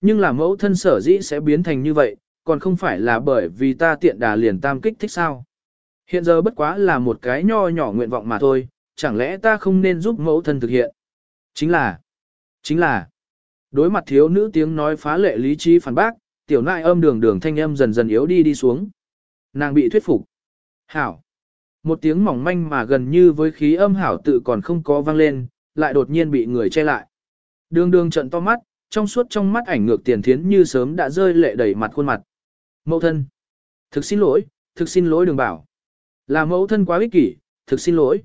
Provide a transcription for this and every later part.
Nhưng là mẫu thân sở dĩ sẽ biến thành như vậy, còn không phải là bởi vì ta tiện đà liền tam kích thích sao. Hiện giờ bất quá là một cái nho nhỏ nguyện vọng mà thôi, chẳng lẽ ta không nên giúp mẫu thân thực hiện? Chính là, chính là, đối mặt thiếu nữ tiếng nói phá lệ lý trí phản bác, tiểu nại âm đường đường thanh âm dần dần yếu đi đi xuống. Nàng bị thuyết phục. Hảo. Một tiếng mỏng manh mà gần như với khí âm hảo tự còn không có vang lên, lại đột nhiên bị người che lại. Đường đường trận to mắt, trong suốt trong mắt ảnh ngược tiền thiến như sớm đã rơi lệ đầy mặt khuôn mặt. Mẫu thân. Thực xin lỗi, thực xin lỗi đường bảo. Là mẫu thân quá ích kỷ, thực xin lỗi.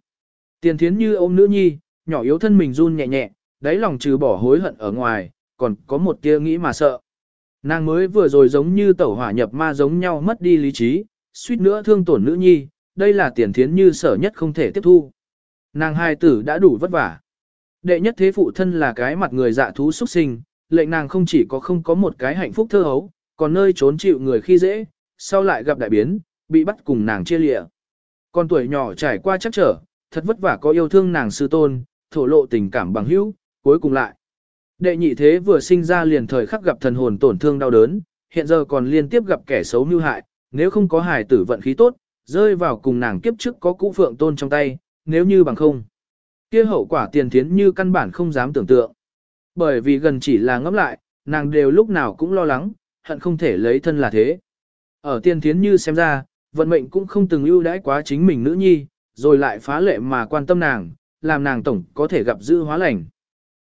Tiền thiến như ôm nữ nhi, nhỏ yếu thân mình run nhẹ nhẹ, đáy lòng trừ bỏ hối hận ở ngoài, còn có một tia nghĩ mà sợ. Nàng mới vừa rồi giống như tẩu hỏa nhập ma giống nhau mất đi lý trí, suýt nữa thương tổn nữ nhi, đây là tiền thiến như sở nhất không thể tiếp thu. Nàng hai tử đã đủ vất vả. Đệ nhất thế phụ thân là cái mặt người dạ thú xuất sinh, lệnh nàng không chỉ có không có một cái hạnh phúc thơ hấu, còn nơi trốn chịu người khi dễ, sau lại gặp đại biến, bị bắt cùng nàng chia lịa. Con tuổi nhỏ trải qua chắc trở, thật vất vả có yêu thương nàng sư tôn, thổ lộ tình cảm bằng hữu, cuối cùng lại. Đệ nhị thế vừa sinh ra liền thời khắc gặp thần hồn tổn thương đau đớn, hiện giờ còn liên tiếp gặp kẻ xấu mưu hại, nếu không có hài tử vận khí tốt, rơi vào cùng nàng kiếp trước có cũ phượng tôn trong tay, nếu như bằng không. kia hậu quả tiền thiến như căn bản không dám tưởng tượng. Bởi vì gần chỉ là ngẫm lại, nàng đều lúc nào cũng lo lắng, hận không thể lấy thân là thế. Ở tiên thiến như xem ra, vận mệnh cũng không từng ưu đãi quá chính mình nữ nhi, rồi lại phá lệ mà quan tâm nàng, làm nàng tổng có thể gặp dư hóa lành.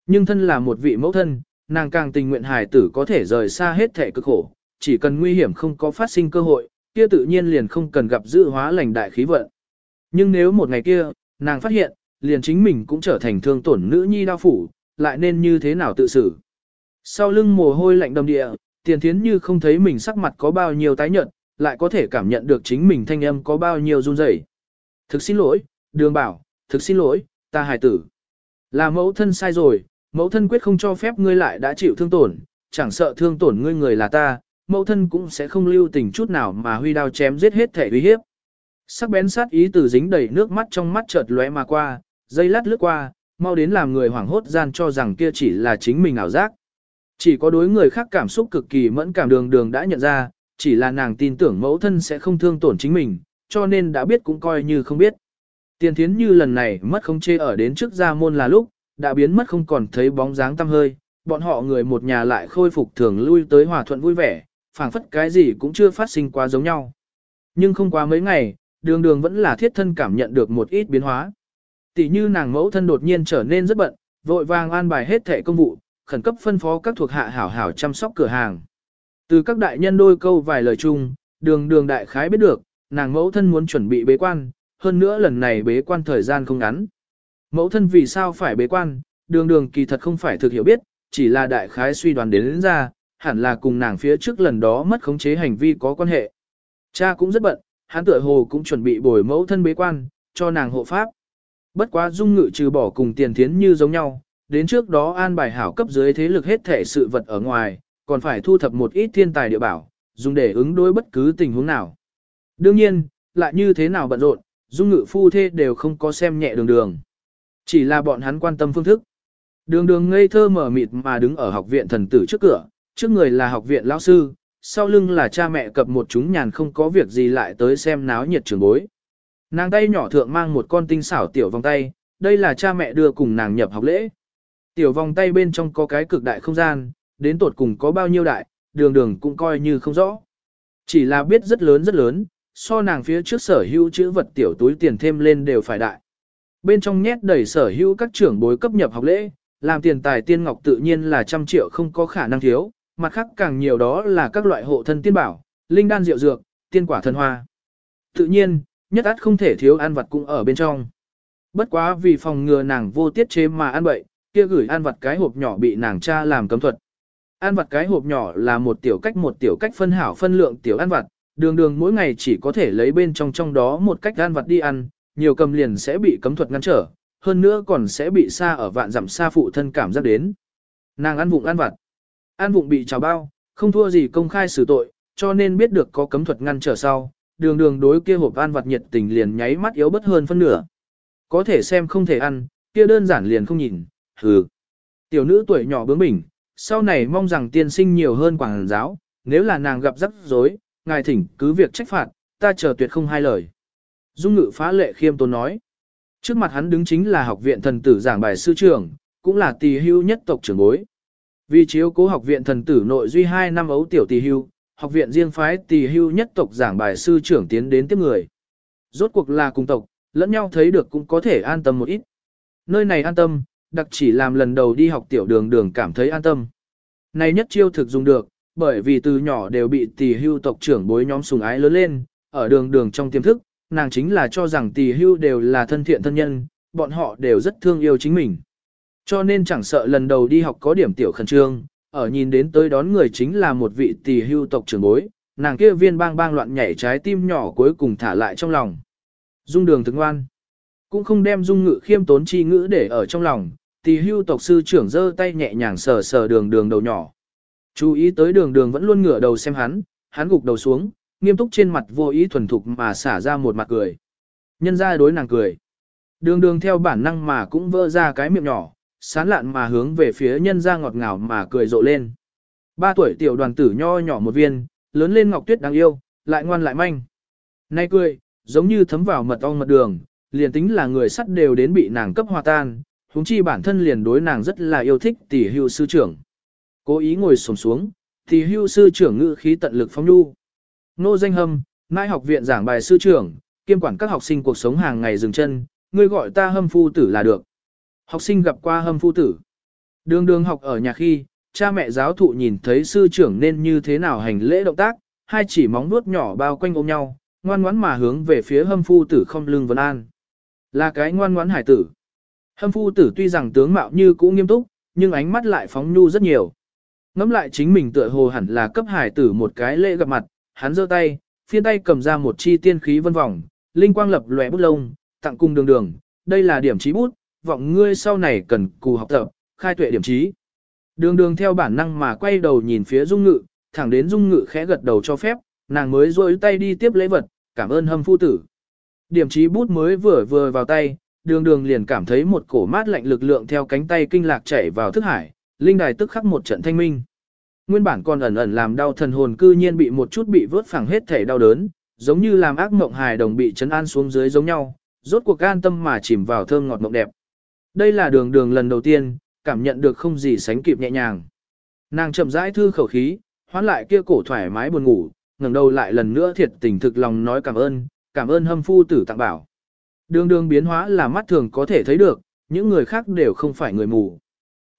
Nhưng thân là một vị mẫu thân, nàng càng tình nguyện hài tử có thể rời xa hết thể cực khổ, chỉ cần nguy hiểm không có phát sinh cơ hội, kia tự nhiên liền không cần gặp dư hóa lành đại khí vận. Nhưng nếu một ngày kia, nàng phát hiện, liền chính mình cũng trở thành thương tổn nữ nhi đau phủ, lại nên như thế nào tự xử. Sau lưng mồ hôi lạnh đầm địa, tiền thiến như không thấy mình sắc mặt có bao nhiêu tái nhợt, lại có thể cảm nhận được chính mình thanh âm có bao nhiêu run rẩy. Thực xin lỗi, đường bảo, thực xin lỗi, ta hài tử. Là mẫu thân sai rồi, mẫu thân quyết không cho phép ngươi lại đã chịu thương tổn, chẳng sợ thương tổn ngươi người là ta, mẫu thân cũng sẽ không lưu tình chút nào mà huy đao chém giết hết thể uy hiếp. Sắc bén sát ý từ dính đầy nước mắt trong mắt chợt lóe mà qua, dây lát lướt qua, mau đến làm người hoảng hốt gian cho rằng kia chỉ là chính mình ảo giác. Chỉ có đối người khác cảm xúc cực kỳ mẫn cảm đường đường đã nhận ra, chỉ là nàng tin tưởng mẫu thân sẽ không thương tổn chính mình, cho nên đã biết cũng coi như không biết. Tiền thiến như lần này mất không chê ở đến trước gia môn là lúc, đã biến mất không còn thấy bóng dáng tăm hơi, bọn họ người một nhà lại khôi phục thường lui tới hòa thuận vui vẻ, phảng phất cái gì cũng chưa phát sinh quá giống nhau. Nhưng không quá mấy ngày, đường đường vẫn là thiết thân cảm nhận được một ít biến hóa. Tỷ như nàng mẫu thân đột nhiên trở nên rất bận, vội vàng an bài hết thẻ công vụ, khẩn cấp phân phó các thuộc hạ hảo hảo chăm sóc cửa hàng. Từ các đại nhân đôi câu vài lời chung, đường đường đại khái biết được, nàng mẫu thân muốn chuẩn bị bế quan, hơn nữa lần này bế quan thời gian không ngắn. Mẫu thân vì sao phải bế quan, đường đường kỳ thật không phải thực hiểu biết, chỉ là đại khái suy đoán đến, đến ra, hẳn là cùng nàng phía trước lần đó mất khống chế hành vi có quan hệ. Cha cũng rất bận, hắn tựa hồ cũng chuẩn bị bồi mẫu thân bế quan, cho nàng hộ pháp. Bất quá dung ngự trừ bỏ cùng tiền thiến như giống nhau, đến trước đó an bài hảo cấp dưới thế lực hết thể sự vật ở ngoài, còn phải thu thập một ít thiên tài địa bảo, dùng để ứng đối bất cứ tình huống nào. Đương nhiên, lại như thế nào bận rộn, dung ngự phu thê đều không có xem nhẹ đường đường. Chỉ là bọn hắn quan tâm phương thức. Đường đường ngây thơ mở mịt mà đứng ở học viện thần tử trước cửa, trước người là học viện lão sư, sau lưng là cha mẹ cập một chúng nhàn không có việc gì lại tới xem náo nhiệt trường bối. Nàng tay nhỏ thượng mang một con tinh xảo tiểu vòng tay, đây là cha mẹ đưa cùng nàng nhập học lễ. Tiểu vòng tay bên trong có cái cực đại không gian, đến tột cùng có bao nhiêu đại, đường đường cũng coi như không rõ. Chỉ là biết rất lớn rất lớn, so nàng phía trước sở hữu chữ vật tiểu túi tiền thêm lên đều phải đại. Bên trong nhét đầy sở hữu các trưởng bối cấp nhập học lễ, làm tiền tài tiên ngọc tự nhiên là trăm triệu không có khả năng thiếu, mặt khác càng nhiều đó là các loại hộ thân tiên bảo, linh đan rượu dược, tiên quả thần hoa. Tự nhiên, nhất át không thể thiếu ăn vật cũng ở bên trong. Bất quá vì phòng ngừa nàng vô tiết chế mà ăn bậy, kia gửi ăn vật cái hộp nhỏ bị nàng cha làm cấm thuật. Ăn vật cái hộp nhỏ là một tiểu cách một tiểu cách phân hảo phân lượng tiểu ăn vật, đường đường mỗi ngày chỉ có thể lấy bên trong trong đó một cách ăn vật đi ăn, nhiều cầm liền sẽ bị cấm thuật ngăn trở, hơn nữa còn sẽ bị xa ở vạn dặm xa phụ thân cảm giác đến. Nàng ăn vụng ăn vặt. Ăn vụng bị trào bao, không thua gì công khai xử tội, cho nên biết được có cấm thuật ngăn trở sau, đường đường đối kia hộp ăn vặt nhiệt tình liền nháy mắt yếu bất hơn phân nửa. Có thể xem không thể ăn, kia đơn giản liền không nhìn, hừ. Tiểu nữ tuổi nhỏ bướng bỉnh, sau này mong rằng tiên sinh nhiều hơn quảng giáo, nếu là nàng gặp rắc rối, ngài thỉnh cứ việc trách phạt, ta chờ tuyệt không hai lời. Dung ngự phá lệ khiêm tốn nói. Trước mặt hắn đứng chính là học viện thần tử giảng bài sư trưởng, cũng là tỳ hưu nhất tộc trưởng bối. Vì chiếu cố học viện thần tử nội duy 2 năm ấu tiểu tỳ hưu, học viện riêng phái tỳ hưu nhất tộc giảng bài sư trưởng tiến đến tiếp người. Rốt cuộc là cùng tộc, lẫn nhau thấy được cũng có thể an tâm một ít. Nơi này an tâm, đặc chỉ làm lần đầu đi học tiểu đường đường cảm thấy an tâm. Này nhất chiêu thực dùng được, bởi vì từ nhỏ đều bị tỳ hưu tộc trưởng bối nhóm sùng ái lớn lên, ở đường đường trong tiềm thức, nàng chính là cho rằng tỳ hưu đều là thân thiện thân nhân, bọn họ đều rất thương yêu chính mình. Cho nên chẳng sợ lần đầu đi học có điểm tiểu khẩn trương, ở nhìn đến tới đón người chính là một vị tỷ hưu tộc trưởng bối, nàng kia viên bang bang loạn nhảy trái tim nhỏ cuối cùng thả lại trong lòng. Dung đường thức ngoan, cũng không đem dung ngự khiêm tốn chi ngữ để ở trong lòng, tỷ hưu tộc sư trưởng giơ tay nhẹ nhàng sờ sờ đường đường đầu nhỏ. Chú ý tới đường đường vẫn luôn ngửa đầu xem hắn, hắn gục đầu xuống, nghiêm túc trên mặt vô ý thuần thục mà xả ra một mặt cười. Nhân ra đối nàng cười. Đường đường theo bản năng mà cũng vỡ ra cái miệng nhỏ, sán lạn mà hướng về phía nhân ra ngọt ngào mà cười rộ lên. Ba tuổi tiểu đoàn tử nho nhỏ một viên, lớn lên ngọc tuyết đáng yêu, lại ngoan lại manh. Nay cười, giống như thấm vào mật ong mật đường, liền tính là người sắt đều đến bị nàng cấp hòa tan, huống chi bản thân liền đối nàng rất là yêu thích tỷ hưu sư trưởng. Cố ý ngồi xổm xuống, tỷ hưu sư trưởng ngự khí tận lực phong nhu. Nô danh hâm, mai học viện giảng bài sư trưởng, kiêm quản các học sinh cuộc sống hàng ngày dừng chân, ngươi gọi ta hâm phu tử là được. Học sinh gặp qua hâm phu tử. Đường đường học ở nhà khi, cha mẹ giáo thụ nhìn thấy sư trưởng nên như thế nào hành lễ động tác, hai chỉ móng nuốt nhỏ bao quanh ôm nhau, ngoan ngoãn mà hướng về phía hâm phu tử không lưng vấn an. Là cái ngoan ngoãn hải tử. Hâm phu tử tuy rằng tướng mạo như cũ nghiêm túc, nhưng ánh mắt lại phóng nhu rất nhiều. Ngắm lại chính mình tựa hồ hẳn là cấp hải tử một cái lễ gặp mặt, hắn giơ tay, phiên tay cầm ra một chi tiên khí vân vòng, linh quang lập lòe bút lông, tặng cùng đường đường, đây là điểm trí bút, vọng ngươi sau này cần cù học tập, khai tuệ điểm trí. Đường đường theo bản năng mà quay đầu nhìn phía dung ngự, thẳng đến dung ngự khẽ gật đầu cho phép, nàng mới rôi tay đi tiếp lễ vật, cảm ơn hâm phu tử. Điểm trí bút mới vừa vừa vào tay, đường đường liền cảm thấy một cổ mát lạnh lực lượng theo cánh tay kinh lạc chảy vào thức hải, linh đài tức khắc một trận thanh minh. Nguyên bản còn ẩn ẩn làm đau thần hồn cư nhiên bị một chút bị vớt phẳng hết thể đau đớn, giống như làm ác mộng hài đồng bị chấn an xuống dưới giống nhau, rốt cuộc an tâm mà chìm vào thơm ngọt mộng đẹp. Đây là đường đường lần đầu tiên, cảm nhận được không gì sánh kịp nhẹ nhàng. Nàng chậm rãi thư khẩu khí, hoán lại kia cổ thoải mái buồn ngủ, ngẩng đầu lại lần nữa thiệt tình thực lòng nói cảm ơn, cảm ơn hâm phu tử tặng bảo. Đường đường biến hóa là mắt thường có thể thấy được, những người khác đều không phải người mù.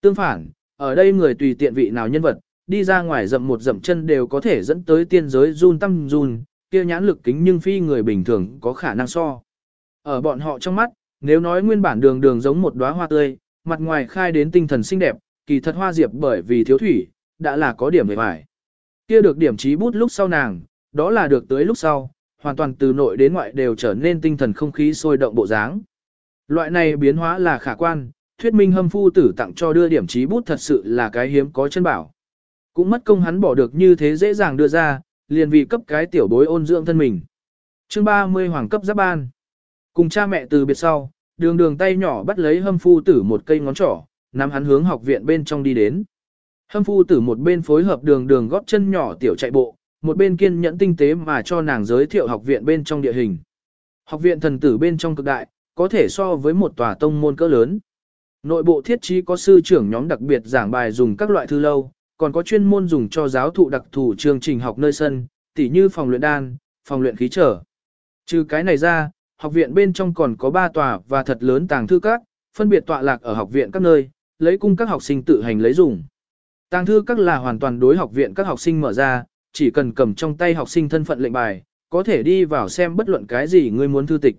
Tương phản, ở đây người tùy tiện vị nào nhân vật, đi ra ngoài dậm một dậm chân đều có thể dẫn tới tiên giới run tâm run, kia nhãn lực kính nhưng phi người bình thường có khả năng so. Ở bọn họ trong mắt, nếu nói nguyên bản đường đường giống một đóa hoa tươi, mặt ngoài khai đến tinh thần xinh đẹp, kỳ thật hoa diệp bởi vì thiếu thủy, đã là có điểm về vải. Kia được điểm trí bút lúc sau nàng, đó là được tới lúc sau, hoàn toàn từ nội đến ngoại đều trở nên tinh thần không khí sôi động bộ dáng. Loại này biến hóa là khả quan, thuyết minh hâm phu tử tặng cho đưa điểm trí bút thật sự là cái hiếm có chân bảo. Cũng mất công hắn bỏ được như thế dễ dàng đưa ra, liền vì cấp cái tiểu bối ôn dưỡng thân mình. chương 30 Hoàng cấp giáp ban. Cùng cha mẹ từ biệt sau, đường đường tay nhỏ bắt lấy hâm phu tử một cây ngón trỏ, nắm hắn hướng học viện bên trong đi đến. Hâm phu tử một bên phối hợp đường đường góp chân nhỏ tiểu chạy bộ, một bên kiên nhẫn tinh tế mà cho nàng giới thiệu học viện bên trong địa hình. Học viện thần tử bên trong cực đại, có thể so với một tòa tông môn cỡ lớn. Nội bộ thiết trí có sư trưởng nhóm đặc biệt giảng bài dùng các loại thư lâu, còn có chuyên môn dùng cho giáo thụ đặc thù chương trình học nơi sân, tỉ như phòng luyện đan, phòng luyện khí trở. Trừ cái này ra, học viện bên trong còn có 3 tòa và thật lớn tàng thư các, phân biệt tọa lạc ở học viện các nơi, lấy cung các học sinh tự hành lấy dùng. Tàng thư các là hoàn toàn đối học viện các học sinh mở ra, chỉ cần cầm trong tay học sinh thân phận lệnh bài, có thể đi vào xem bất luận cái gì ngươi muốn thư tịch.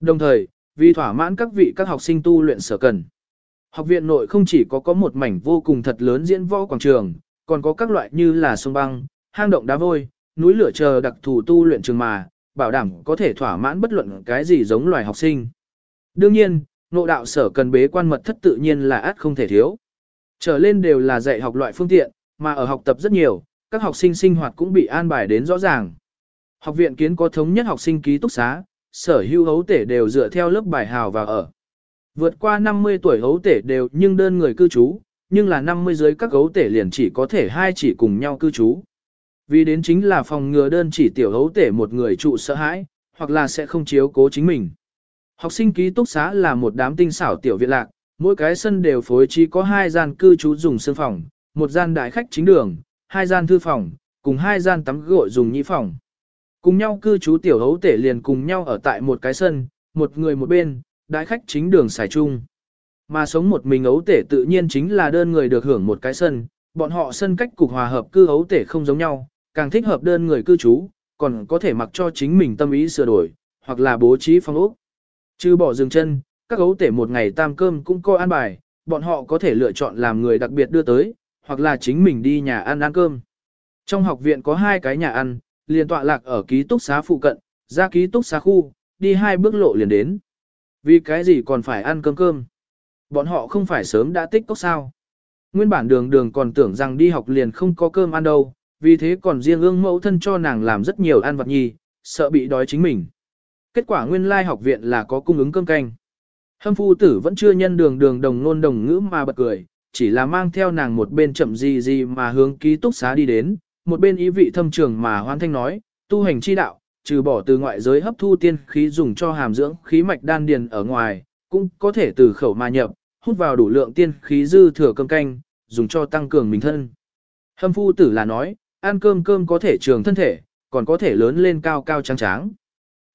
Đồng thời, vì thỏa mãn các vị các học sinh tu luyện sở cần. Học viện nội không chỉ có có một mảnh vô cùng thật lớn diễn võ quảng trường, còn có các loại như là sông băng, hang động đá vôi, núi lửa chờ đặc thù tu luyện trường mà, bảo đảm có thể thỏa mãn bất luận cái gì giống loài học sinh. Đương nhiên, nội đạo sở cần bế quan mật thất tự nhiên là át không thể thiếu. Trở lên đều là dạy học loại phương tiện, mà ở học tập rất nhiều, các học sinh sinh hoạt cũng bị an bài đến rõ ràng. Học viện kiến có thống nhất học sinh ký túc xá, sở hữu hấu tể đều dựa theo lớp bài hào và ở. Vượt qua 50 tuổi hấu tể đều nhưng đơn người cư trú, nhưng là 50 dưới các hấu tể liền chỉ có thể hai chỉ cùng nhau cư trú. Vì đến chính là phòng ngừa đơn chỉ tiểu hấu tể một người trụ sợ hãi, hoặc là sẽ không chiếu cố chính mình. Học sinh ký túc xá là một đám tinh xảo tiểu viện lạc, mỗi cái sân đều phối trí có hai gian cư trú dùng sân phòng, một gian đại khách chính đường, hai gian thư phòng, cùng hai gian tắm gội dùng nhĩ phòng. Cùng nhau cư trú tiểu hấu tể liền cùng nhau ở tại một cái sân, một người một bên, đại khách chính đường xài chung. Mà sống một mình ấu tể tự nhiên chính là đơn người được hưởng một cái sân, bọn họ sân cách cục hòa hợp cư ấu tể không giống nhau, càng thích hợp đơn người cư trú, còn có thể mặc cho chính mình tâm ý sửa đổi, hoặc là bố trí phong ốc. Chứ bỏ dừng chân, các gấu tể một ngày tam cơm cũng coi ăn bài, bọn họ có thể lựa chọn làm người đặc biệt đưa tới, hoặc là chính mình đi nhà ăn ăn cơm. Trong học viện có hai cái nhà ăn, liền tọa lạc ở ký túc xá phụ cận, ra ký túc xá khu, đi hai bước lộ liền đến. Vì cái gì còn phải ăn cơm cơm? Bọn họ không phải sớm đã tích cốc sao? Nguyên bản đường đường còn tưởng rằng đi học liền không có cơm ăn đâu, vì thế còn riêng ương mẫu thân cho nàng làm rất nhiều ăn vặt nhi, sợ bị đói chính mình. Kết quả nguyên lai học viện là có cung ứng cơm canh. Hâm phu tử vẫn chưa nhân đường đường đồng nôn đồng ngữ mà bật cười, chỉ là mang theo nàng một bên chậm gì gì mà hướng ký túc xá đi đến, một bên ý vị thâm trường mà hoan thanh nói, tu hành chi đạo, trừ bỏ từ ngoại giới hấp thu tiên khí dùng cho hàm dưỡng khí mạch đan điền ở ngoài, cũng có thể từ khẩu mà nhập, hút vào đủ lượng tiên khí dư thừa cơm canh, dùng cho tăng cường mình thân. Hâm phu tử là nói, ăn cơm cơm có thể trường thân thể, còn có thể lớn lên cao cao trắng tráng.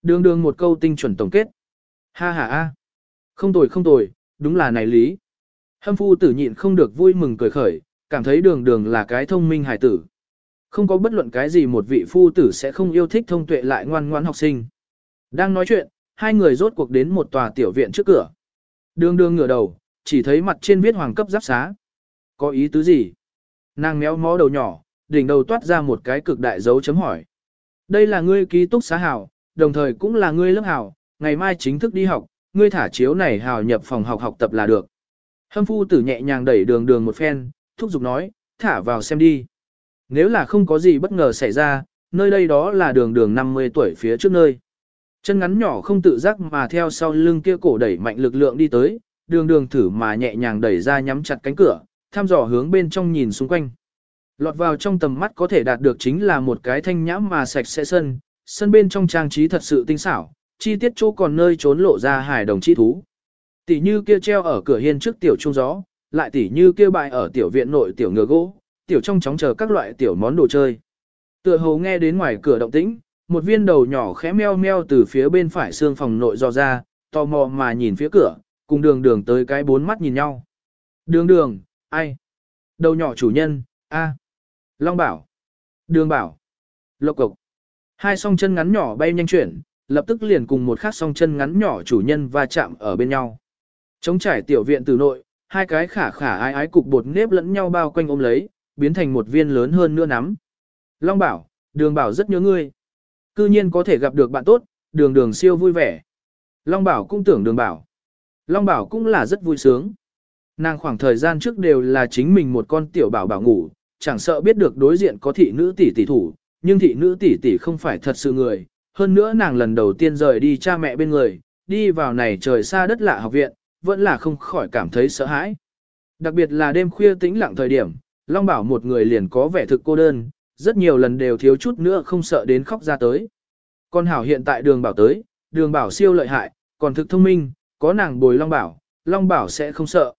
Đường đường một câu tinh chuẩn tổng kết. Ha ha a. Không tồi không tồi, đúng là này lý. Hâm phu tử nhịn không được vui mừng cười khởi, cảm thấy đường đường là cái thông minh hải tử. Không có bất luận cái gì một vị phu tử sẽ không yêu thích thông tuệ lại ngoan ngoãn học sinh. Đang nói chuyện, hai người rốt cuộc đến một tòa tiểu viện trước cửa. Đường đường ngửa đầu, chỉ thấy mặt trên viết hoàng cấp giáp xá. Có ý tứ gì? Nàng méo mó đầu nhỏ, đỉnh đầu toát ra một cái cực đại dấu chấm hỏi. Đây là ngươi ký túc xá hảo, đồng thời cũng là ngươi lớp hảo, ngày mai chính thức đi học, ngươi thả chiếu này hảo nhập phòng học học tập là được. Hâm phu tử nhẹ nhàng đẩy đường đường một phen, thúc giục nói, thả vào xem đi. Nếu là không có gì bất ngờ xảy ra, nơi đây đó là đường đường 50 tuổi phía trước nơi. Chân ngắn nhỏ không tự giác mà theo sau lưng kia cổ đẩy mạnh lực lượng đi tới, đường đường thử mà nhẹ nhàng đẩy ra nhắm chặt cánh cửa, thăm dò hướng bên trong nhìn xung quanh. Lọt vào trong tầm mắt có thể đạt được chính là một cái thanh nhãm mà sạch sẽ sân, sân bên trong trang trí thật sự tinh xảo, chi tiết chỗ còn nơi trốn lộ ra hài đồng chi thú. Tỷ như kia treo ở cửa hiên trước tiểu trung gió, lại tỷ như kia bại ở tiểu viện nội tiểu ngựa gỗ, tiểu trong chóng chờ các loại tiểu món đồ chơi. Tựa hồ nghe đến ngoài cửa động tĩnh, một viên đầu nhỏ khẽ meo meo từ phía bên phải xương phòng nội dò ra, tò mò mà nhìn phía cửa, cùng đường đường tới cái bốn mắt nhìn nhau. Đường đường, ai? Đầu nhỏ chủ nhân, a. Long bảo. Đường bảo. Lộc Cục, Hai song chân ngắn nhỏ bay nhanh chuyển, lập tức liền cùng một khác song chân ngắn nhỏ chủ nhân va chạm ở bên nhau. Trống trải tiểu viện từ nội, hai cái khả khả ái ái cục bột nếp lẫn nhau bao quanh ôm lấy, biến thành một viên lớn hơn nữa nắm. Long bảo, đường bảo rất nhớ ngươi. Cư nhiên có thể gặp được bạn tốt, đường đường siêu vui vẻ. Long bảo cũng tưởng đường bảo. Long bảo cũng là rất vui sướng. Nàng khoảng thời gian trước đều là chính mình một con tiểu bảo bảo ngủ, chẳng sợ biết được đối diện có thị nữ tỷ tỷ thủ, nhưng thị nữ tỷ tỷ không phải thật sự người. Hơn nữa nàng lần đầu tiên rời đi cha mẹ bên người, đi vào này trời xa đất lạ học viện, vẫn là không khỏi cảm thấy sợ hãi. Đặc biệt là đêm khuya tĩnh lặng thời điểm, Long Bảo một người liền có vẻ thực cô đơn, rất nhiều lần đều thiếu chút nữa không sợ đến khóc ra tới. Con Hảo hiện tại đường Bảo tới, đường Bảo siêu lợi hại, còn thực thông minh, có nàng bồi Long Bảo, Long Bảo sẽ không sợ.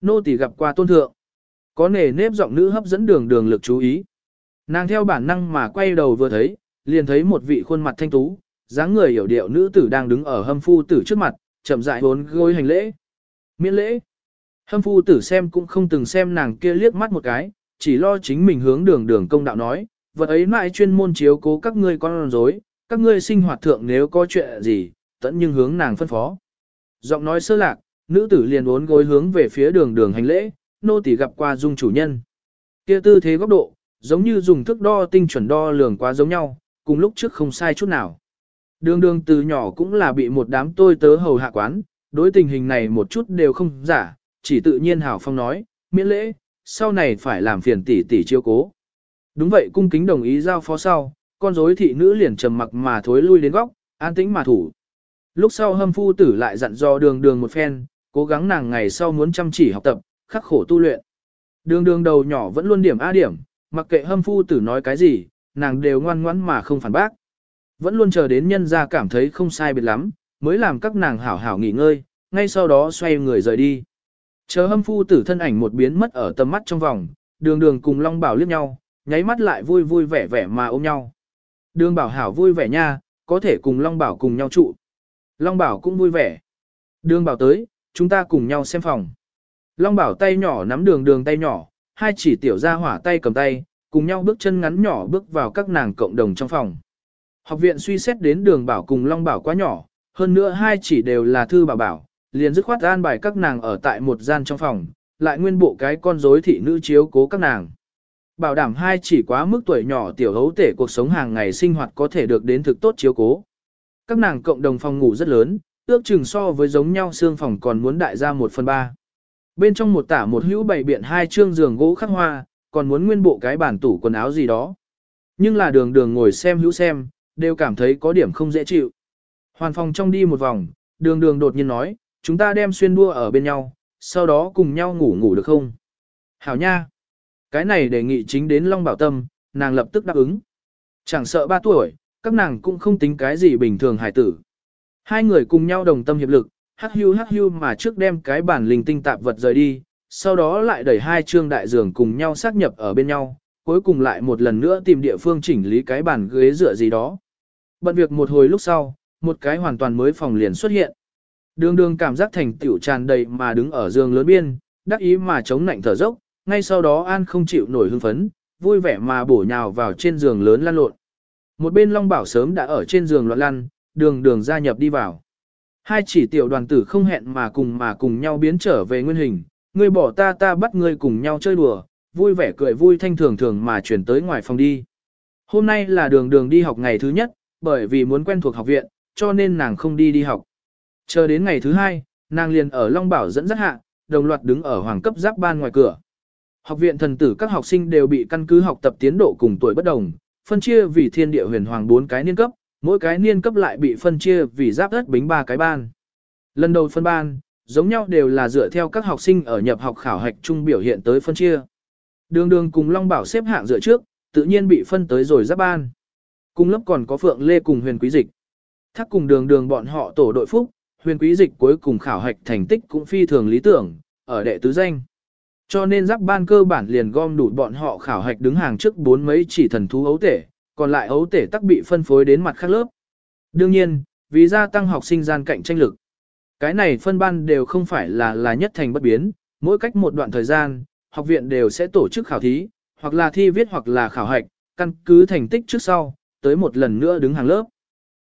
Nô tỳ gặp qua tôn thượng. Có nề nếp giọng nữ hấp dẫn đường đường lực chú ý. Nàng theo bản năng mà quay đầu vừa thấy, liền thấy một vị khuôn mặt thanh tú, dáng người hiểu điệu nữ tử đang đứng ở hâm phu tử trước mặt, chậm rãi bốn gối hành lễ. Miễn lễ. Hâm phu tử xem cũng không từng xem nàng kia liếc mắt một cái, chỉ lo chính mình hướng đường đường công đạo nói, vật ấy mãi chuyên môn chiếu cố các ngươi con rối, các ngươi sinh hoạt thượng nếu có chuyện gì, tận nhưng hướng nàng phân phó. Giọng nói sơ lạc, nữ tử liền bốn gối hướng về phía đường đường hành lễ, nô tỳ gặp qua dung chủ nhân. Kia tư thế góc độ, giống như dùng thước đo tinh chuẩn đo lường quá giống nhau, cùng lúc trước không sai chút nào. Đường đường từ nhỏ cũng là bị một đám tôi tớ hầu hạ quán, đối tình hình này một chút đều không giả, chỉ tự nhiên hảo phong nói, miễn lễ, sau này phải làm phiền tỷ tỷ chiêu cố. Đúng vậy cung kính đồng ý giao phó sau, con rối thị nữ liền trầm mặc mà thối lui đến góc, an tĩnh mà thủ. Lúc sau hâm phu tử lại dặn dò đường đường một phen, cố gắng nàng ngày sau muốn chăm chỉ học tập, khắc khổ tu luyện. Đường đường đầu nhỏ vẫn luôn điểm A điểm, mặc kệ hâm phu tử nói cái gì, nàng đều ngoan ngoãn mà không phản bác. Vẫn luôn chờ đến nhân ra cảm thấy không sai biệt lắm, mới làm các nàng hảo hảo nghỉ ngơi, ngay sau đó xoay người rời đi. Chờ hâm phu tử thân ảnh một biến mất ở tầm mắt trong vòng, đường đường cùng Long Bảo liếc nhau, nháy mắt lại vui vui vẻ vẻ mà ôm nhau. Đường Bảo hảo vui vẻ nha, có thể cùng Long Bảo cùng nhau trụ. Long Bảo cũng vui vẻ. Đường Bảo tới, chúng ta cùng nhau xem phòng. Long Bảo tay nhỏ nắm đường đường tay nhỏ, hai chỉ tiểu ra hỏa tay cầm tay, cùng nhau bước chân ngắn nhỏ bước vào các nàng cộng đồng trong phòng. Học viện suy xét đến đường Bảo cùng Long Bảo quá nhỏ, hơn nữa hai chỉ đều là thư bảo bảo, liền dứt khoát an bài các nàng ở tại một gian trong phòng, lại nguyên bộ cái con rối thị nữ chiếu cố các nàng. Bảo đảm hai chỉ quá mức tuổi nhỏ tiểu hấu tể cuộc sống hàng ngày sinh hoạt có thể được đến thực tốt chiếu cố. Các nàng cộng đồng phòng ngủ rất lớn, ước chừng so với giống nhau xương phòng còn muốn đại ra một phần ba. Bên trong một tả một hữu bày biện hai chương giường gỗ khắc hoa, còn muốn nguyên bộ cái bản tủ quần áo gì đó. Nhưng là đường đường ngồi xem hữu xem, đều cảm thấy có điểm không dễ chịu. Hoàn phòng trong đi một vòng, đường đường đột nhiên nói, chúng ta đem xuyên đua ở bên nhau, sau đó cùng nhau ngủ ngủ được không? Hảo nha! Cái này đề nghị chính đến Long Bảo Tâm, nàng lập tức đáp ứng. Chẳng sợ ba tuổi, các nàng cũng không tính cái gì bình thường hải tử. Hai người cùng nhau đồng tâm hiệp lực, hắc hưu hắc hưu mà trước đem cái bản linh tinh tạp vật rời đi, sau đó lại đẩy hai trương đại giường cùng nhau xác nhập ở bên nhau, cuối cùng lại một lần nữa tìm địa phương chỉnh lý cái bàn ghế dựa gì đó. Bận việc một hồi lúc sau, một cái hoàn toàn mới phòng liền xuất hiện. Đường đường cảm giác thành tiểu tràn đầy mà đứng ở giường lớn biên, đắc ý mà chống nạnh thở dốc, ngay sau đó An không chịu nổi hưng phấn, vui vẻ mà bổ nhào vào trên giường lớn lăn lộn. Một bên Long Bảo sớm đã ở trên giường loạn lăn, đường đường gia nhập đi vào. Hai chỉ tiểu đoàn tử không hẹn mà cùng mà cùng nhau biến trở về nguyên hình, ngươi bỏ ta ta bắt ngươi cùng nhau chơi đùa, vui vẻ cười vui thanh thường thường mà chuyển tới ngoài phòng đi. Hôm nay là đường đường đi học ngày thứ nhất, bởi vì muốn quen thuộc học viện, cho nên nàng không đi đi học. Chờ đến ngày thứ hai, nàng liền ở Long Bảo dẫn dắt hạ, đồng loạt đứng ở hoàng cấp giáp ban ngoài cửa. Học viện thần tử các học sinh đều bị căn cứ học tập tiến độ cùng tuổi bất đồng, phân chia vì thiên địa huyền hoàng bốn cái niên cấp, mỗi cái niên cấp lại bị phân chia vì giáp đất bính ba cái ban. Lần đầu phân ban, giống nhau đều là dựa theo các học sinh ở nhập học khảo hạch chung biểu hiện tới phân chia. Đường đường cùng Long Bảo xếp hạng dựa trước, tự nhiên bị phân tới rồi giáp ban. Cùng lớp còn có Phượng Lê cùng huyền quý dịch. Thác cùng đường đường bọn họ tổ đội phúc, huyền quý dịch cuối cùng khảo hạch thành tích cũng phi thường lý tưởng, ở đệ tứ danh. Cho nên giáp ban cơ bản liền gom đủ bọn họ khảo hạch đứng hàng trước bốn mấy chỉ thần thú ấu tể, còn lại ấu tể tắc bị phân phối đến mặt khác lớp. Đương nhiên, vì gia tăng học sinh gian cạnh tranh lực. Cái này phân ban đều không phải là là nhất thành bất biến, mỗi cách một đoạn thời gian, học viện đều sẽ tổ chức khảo thí, hoặc là thi viết hoặc là khảo hạch, căn cứ thành tích trước sau, tới một lần nữa đứng hàng lớp.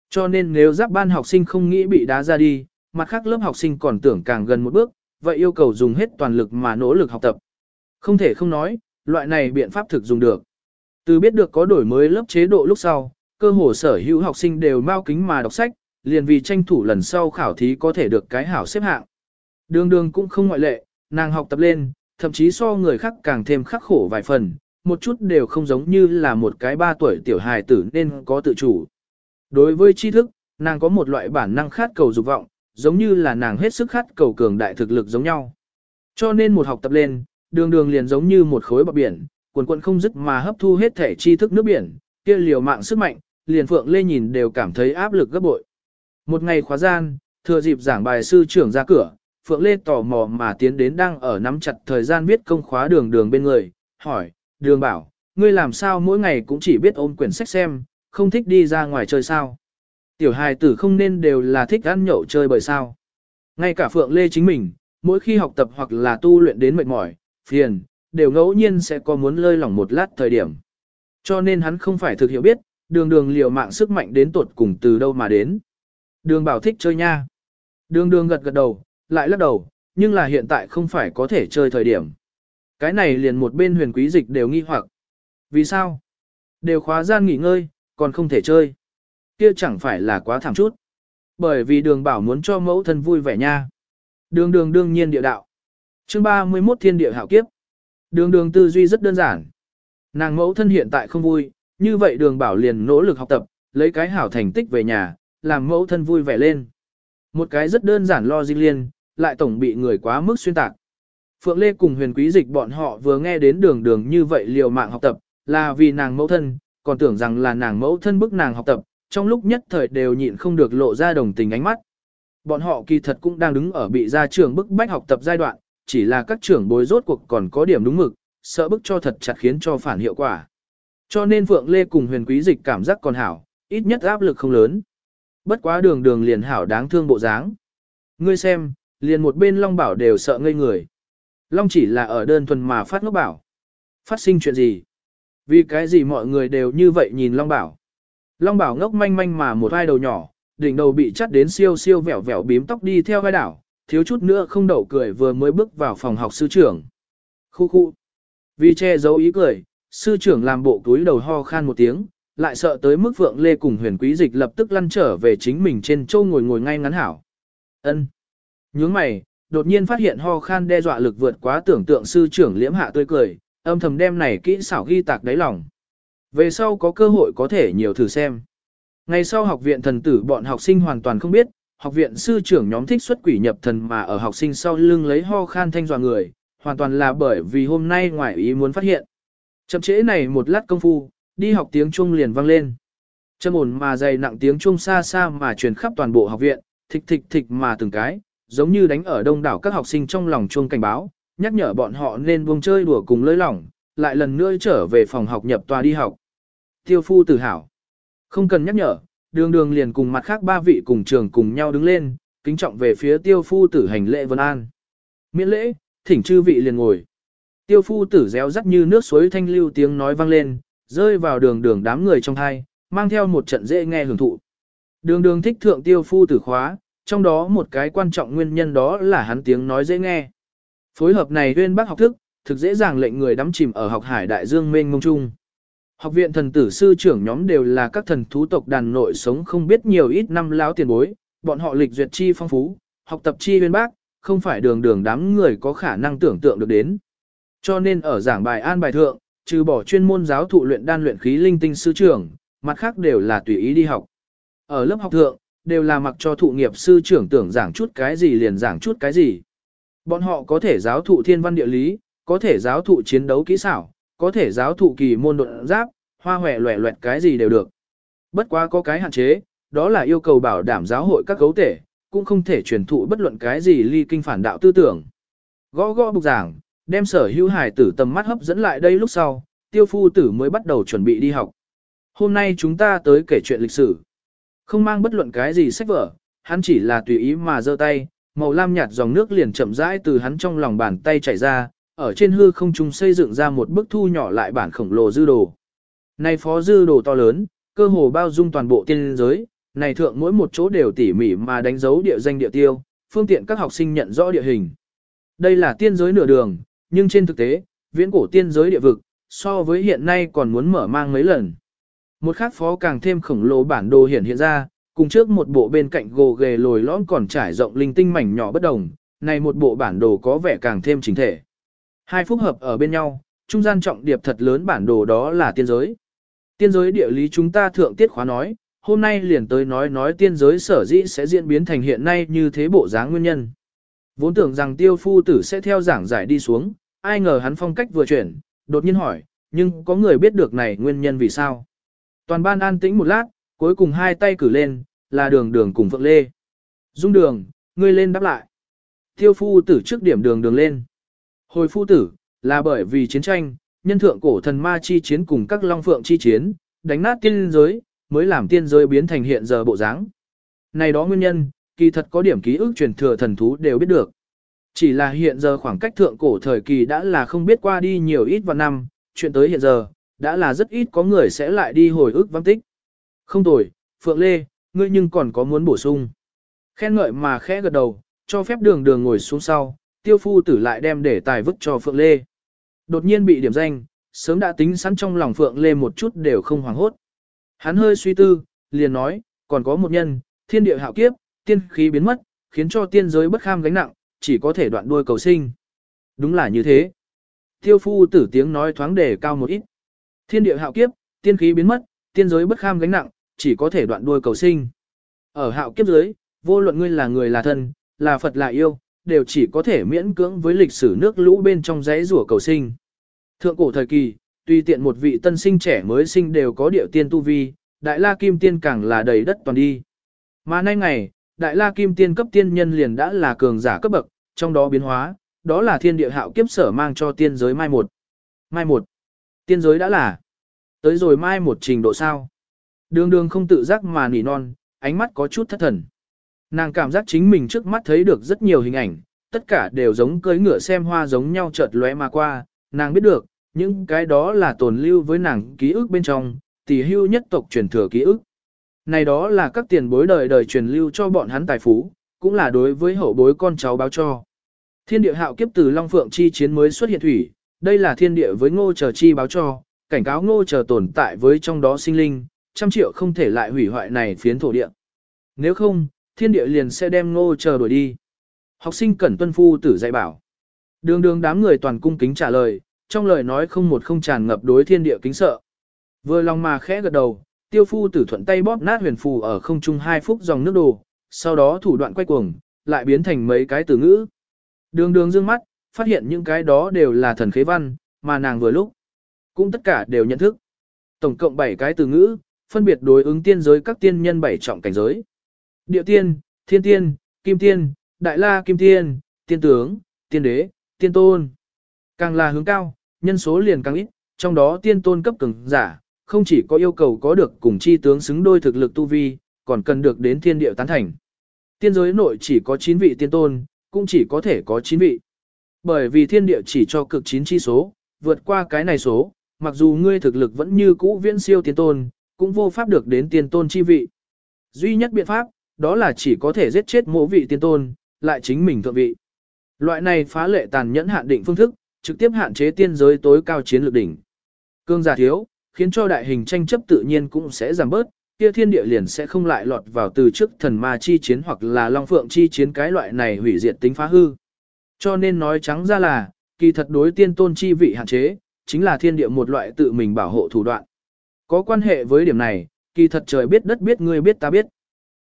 Cho nên nếu giáp ban học sinh không nghĩ bị đá ra đi, mặt khác lớp học sinh còn tưởng càng gần một bước, vậy yêu cầu dùng hết toàn lực mà nỗ lực học tập. Không thể không nói, loại này biện pháp thực dùng được. Từ biết được có đổi mới lớp chế độ lúc sau, cơ hồ sở hữu học sinh đều mau kính mà đọc sách, liền vì tranh thủ lần sau khảo thí có thể được cái hảo xếp hạng. Đường đường cũng không ngoại lệ, nàng học tập lên, thậm chí so người khác càng thêm khắc khổ vài phần, một chút đều không giống như là một cái ba tuổi tiểu hài tử nên có tự chủ. Đối với tri thức, nàng có một loại bản năng khát cầu dục vọng, giống như là nàng hết sức khát cầu cường đại thực lực giống nhau. Cho nên một học tập lên, đường đường liền giống như một khối bọc biển, quần quần không dứt mà hấp thu hết thể tri thức nước biển, kia liều mạng sức mạnh, liền Phượng Lê nhìn đều cảm thấy áp lực gấp bội. Một ngày khóa gian, thừa dịp giảng bài sư trưởng ra cửa, Phượng Lê tò mò mà tiến đến đang ở nắm chặt thời gian viết công khóa đường đường bên người, hỏi, đường bảo, ngươi làm sao mỗi ngày cũng chỉ biết ôm quyển sách xem, không thích đi ra ngoài chơi sao? Tiểu hài tử không nên đều là thích ăn nhậu chơi bởi sao? Ngay cả Phượng Lê chính mình, mỗi khi học tập hoặc là tu luyện đến mệt mỏi, phiền, đều ngẫu nhiên sẽ có muốn lơi lỏng một lát thời điểm. Cho nên hắn không phải thực hiểu biết, đường đường liều mạng sức mạnh đến tuột cùng từ đâu mà đến. Đường bảo thích chơi nha. Đường đường gật gật đầu, lại lắc đầu, nhưng là hiện tại không phải có thể chơi thời điểm. Cái này liền một bên huyền quý dịch đều nghi hoặc. Vì sao? Đều khóa gian nghỉ ngơi, còn không thể chơi. Kia chẳng phải là quá thảm chút. Bởi vì đường bảo muốn cho mẫu thân vui vẻ nha. Đường đường đương nhiên địa đạo. chương 31 thiên địa hạo kiếp. Đường đường tư duy rất đơn giản. Nàng mẫu thân hiện tại không vui, như vậy đường bảo liền nỗ lực học tập, lấy cái hảo thành tích về nhà, làm mẫu thân vui vẻ lên. Một cái rất đơn giản lo dinh liên, lại tổng bị người quá mức xuyên tạc. Phượng Lê cùng huyền quý dịch bọn họ vừa nghe đến đường đường như vậy liều mạng học tập, là vì nàng mẫu thân, còn tưởng rằng là nàng mẫu thân bức nàng học tập, trong lúc nhất thời đều nhịn không được lộ ra đồng tình ánh mắt. Bọn họ kỳ thật cũng đang đứng ở bị gia trưởng bức bách học tập giai đoạn, chỉ là các trưởng bối rốt cuộc còn có điểm đúng mực, sợ bức cho thật chặt khiến cho phản hiệu quả. Cho nên Phượng Lê cùng huyền quý dịch cảm giác còn hảo, ít nhất áp lực không lớn. Bất quá đường đường liền hảo đáng thương bộ dáng. Ngươi xem, liền một bên Long Bảo đều sợ ngây người. Long chỉ là ở đơn thuần mà phát ngốc bảo. Phát sinh chuyện gì? Vì cái gì mọi người đều như vậy nhìn Long Bảo? Long Bảo ngốc manh manh mà một vai đầu nhỏ, đỉnh đầu bị chắt đến siêu siêu vẹo vẹo bím tóc đi theo vai đảo, thiếu chút nữa không đậu cười vừa mới bước vào phòng học sư trưởng. Khu khu. Vì che giấu ý cười, sư trưởng làm bộ túi đầu ho khan một tiếng, lại sợ tới mức vượng Lê cùng huyền quý dịch lập tức lăn trở về chính mình trên châu ngồi ngồi ngay ngắn hảo. ân Nhướng mày, đột nhiên phát hiện ho khan đe dọa lực vượt quá tưởng tượng sư trưởng liễm hạ tươi cười, âm thầm đem này kỹ xảo ghi tạc đáy lòng. Về sau có cơ hội có thể nhiều thử xem. Ngày sau học viện thần tử bọn học sinh hoàn toàn không biết, học viện sư trưởng nhóm thích xuất quỷ nhập thần mà ở học sinh sau lưng lấy ho khan thanh dọa người, hoàn toàn là bởi vì hôm nay ngoại ý muốn phát hiện. Chậm trễ này một lát công phu, đi học tiếng chuông liền vang lên. Châm ổn mà dày nặng tiếng chuông xa xa mà truyền khắp toàn bộ học viện, thịch thịch thịch mà từng cái, giống như đánh ở đông đảo các học sinh trong lòng chuông cảnh báo, nhắc nhở bọn họ nên buông chơi đùa cùng lơi lỏng, lại lần nữa trở về phòng học nhập tòa đi học. Tiêu phu tử hảo. Không cần nhắc nhở, đường đường liền cùng mặt khác ba vị cùng trường cùng nhau đứng lên, kính trọng về phía tiêu phu tử hành lễ vân an. Miễn lễ, thỉnh chư vị liền ngồi. Tiêu phu tử réo rắt như nước suối thanh lưu tiếng nói vang lên, rơi vào đường đường đám người trong thai, mang theo một trận dễ nghe hưởng thụ. Đường đường thích thượng tiêu phu tử khóa, trong đó một cái quan trọng nguyên nhân đó là hắn tiếng nói dễ nghe. Phối hợp này huyên bác học thức, thực dễ dàng lệnh người đắm chìm ở học hải đại dương mênh mông trung. Học viện thần tử sư trưởng nhóm đều là các thần thú tộc đàn nội sống không biết nhiều ít năm láo tiền bối, bọn họ lịch duyệt chi phong phú, học tập chi uyên bác, không phải đường đường đám người có khả năng tưởng tượng được đến. Cho nên ở giảng bài an bài thượng, trừ bỏ chuyên môn giáo thụ luyện đan luyện khí linh tinh sư trưởng, mặt khác đều là tùy ý đi học. Ở lớp học thượng, đều là mặc cho thụ nghiệp sư trưởng tưởng giảng chút cái gì liền giảng chút cái gì. Bọn họ có thể giáo thụ thiên văn địa lý, có thể giáo thụ chiến đấu kỹ xảo, có thể giáo thụ kỳ môn độn giáp, hoa hòe loẹ loẹt cái gì đều được. Bất quá có cái hạn chế, đó là yêu cầu bảo đảm giáo hội các cấu thể, cũng không thể truyền thụ bất luận cái gì ly kinh phản đạo tư tưởng. Gõ gõ bục giảng, đem sở hữu hải tử tầm mắt hấp dẫn lại đây lúc sau, tiêu phu tử mới bắt đầu chuẩn bị đi học. Hôm nay chúng ta tới kể chuyện lịch sử. Không mang bất luận cái gì sách vở, hắn chỉ là tùy ý mà giơ tay, màu lam nhạt dòng nước liền chậm rãi từ hắn trong lòng bàn tay chảy ra, ở trên hư không trung xây dựng ra một bức thu nhỏ lại bản khổng lồ dư đồ. Này phó dư đồ to lớn, cơ hồ bao dung toàn bộ tiên giới, này thượng mỗi một chỗ đều tỉ mỉ mà đánh dấu địa danh địa tiêu, phương tiện các học sinh nhận rõ địa hình. Đây là tiên giới nửa đường, nhưng trên thực tế, viễn cổ tiên giới địa vực, so với hiện nay còn muốn mở mang mấy lần. Một khác phó càng thêm khổng lồ bản đồ hiện hiện ra, cùng trước một bộ bên cạnh gồ ghề lồi lõm còn trải rộng linh tinh mảnh nhỏ bất đồng, này một bộ bản đồ có vẻ càng thêm chính thể. Hai phúc hợp ở bên nhau, trung gian trọng điệp thật lớn bản đồ đó là tiên giới. Tiên giới địa lý chúng ta thượng tiết khóa nói, hôm nay liền tới nói nói tiên giới sở dĩ sẽ diễn biến thành hiện nay như thế bộ dáng nguyên nhân. Vốn tưởng rằng tiêu phu tử sẽ theo giảng giải đi xuống, ai ngờ hắn phong cách vừa chuyển, đột nhiên hỏi, nhưng có người biết được này nguyên nhân vì sao. Toàn ban an tĩnh một lát, cuối cùng hai tay cử lên, là đường đường cùng Phượng Lê. Dung đường, ngươi lên đáp lại. Tiêu phu tử trước điểm đường đường lên. Hồi phu tử, là bởi vì chiến tranh, nhân thượng cổ thần ma chi chiến cùng các long phượng chi chiến, đánh nát tiên giới, mới làm tiên giới biến thành hiện giờ bộ dáng. Này đó nguyên nhân, kỳ thật có điểm ký ức truyền thừa thần thú đều biết được. Chỉ là hiện giờ khoảng cách thượng cổ thời kỳ đã là không biết qua đi nhiều ít vào năm, chuyện tới hiện giờ, đã là rất ít có người sẽ lại đi hồi ức vắng tích. Không tồi, Phượng Lê, ngươi nhưng còn có muốn bổ sung. Khen ngợi mà khẽ gật đầu, cho phép đường đường ngồi xuống sau, tiêu phu tử lại đem để tài vứt cho Phượng Lê. Đột nhiên bị điểm danh, sớm đã tính sẵn trong lòng Phượng Lê một chút đều không hoảng hốt. Hắn hơi suy tư, liền nói, còn có một nhân, thiên địa hạo kiếp, tiên khí biến mất, khiến cho tiên giới bất kham gánh nặng, chỉ có thể đoạn đuôi cầu sinh. Đúng là như thế. Tiêu phu tử tiếng nói thoáng đề cao một ít. Thiên địa hạo kiếp, tiên khí biến mất, tiên giới bất kham gánh nặng, chỉ có thể đoạn đuôi cầu sinh. Ở hạo kiếp giới, vô luận ngươi là người là thân, là Phật là yêu, đều chỉ có thể miễn cưỡng với lịch sử nước lũ bên trong giấy rủa cầu sinh. Thượng cổ thời kỳ, tuy tiện một vị tân sinh trẻ mới sinh đều có điệu tiên tu vi, đại la kim tiên càng là đầy đất toàn đi. Mà nay ngày, đại la kim tiên cấp tiên nhân liền đã là cường giả cấp bậc, trong đó biến hóa, đó là thiên địa hạo kiếp sở mang cho tiên giới mai một. Mai một. Tiên giới đã là. Tới rồi mai một trình độ sao. Đường đường không tự giác mà nỉ non, ánh mắt có chút thất thần. Nàng cảm giác chính mình trước mắt thấy được rất nhiều hình ảnh, tất cả đều giống cưới ngựa xem hoa giống nhau chợt lóe mà qua, nàng biết được, những cái đó là tồn lưu với nàng ký ức bên trong, tỷ hưu nhất tộc truyền thừa ký ức. Này đó là các tiền bối đời đời truyền lưu cho bọn hắn tài phú, cũng là đối với hậu bối con cháu báo cho. Thiên địa hạo kiếp từ Long Phượng chi chiến mới xuất hiện thủy, đây là thiên địa với ngô chờ chi báo cho, cảnh cáo ngô chờ tồn tại với trong đó sinh linh, trăm triệu không thể lại hủy hoại này phiến thổ địa. Nếu không, thiên địa liền sẽ đem ngô chờ đuổi đi. Học sinh cẩn tuân phu tử dạy bảo. Đường đường đám người toàn cung kính trả lời, trong lời nói không một không tràn ngập đối thiên địa kính sợ. Vừa lòng mà khẽ gật đầu, tiêu phu tử thuận tay bóp nát huyền phù ở không trung hai phút dòng nước đồ, sau đó thủ đoạn quay cuồng, lại biến thành mấy cái từ ngữ. Đường đường dương mắt, phát hiện những cái đó đều là thần khế văn, mà nàng vừa lúc, cũng tất cả đều nhận thức. Tổng cộng 7 cái từ ngữ, phân biệt đối ứng tiên giới các tiên nhân bảy trọng cảnh giới. Địa tiên, thiên tiên, kim tiên, đại la kim tiên, tiên tướng, tiên đế, tiên tôn. Càng là hướng cao, nhân số liền càng ít, trong đó tiên tôn cấp cường giả, không chỉ có yêu cầu có được cùng chi tướng xứng đôi thực lực tu vi, còn cần được đến thiên địa tán thành. Tiên giới nội chỉ có 9 vị tiên tôn, cũng chỉ có thể có 9 vị. Bởi vì thiên địa chỉ cho cực 9 chi số, vượt qua cái này số, mặc dù ngươi thực lực vẫn như cũ viễn siêu tiên tôn, cũng vô pháp được đến tiên tôn chi vị. Duy nhất biện pháp, đó là chỉ có thể giết chết mộ vị tiên tôn, lại chính mình thượng vị. Loại này phá lệ tàn nhẫn hạn định phương thức, trực tiếp hạn chế tiên giới tối cao chiến lược đỉnh. Cương giả thiếu, khiến cho đại hình tranh chấp tự nhiên cũng sẽ giảm bớt, kia thiên địa liền sẽ không lại lọt vào từ trước thần ma chi chiến hoặc là long phượng chi chiến cái loại này hủy diệt tính phá hư. Cho nên nói trắng ra là, kỳ thật đối tiên tôn chi vị hạn chế, chính là thiên địa một loại tự mình bảo hộ thủ đoạn. Có quan hệ với điểm này, kỳ thật trời biết đất biết người biết ta biết.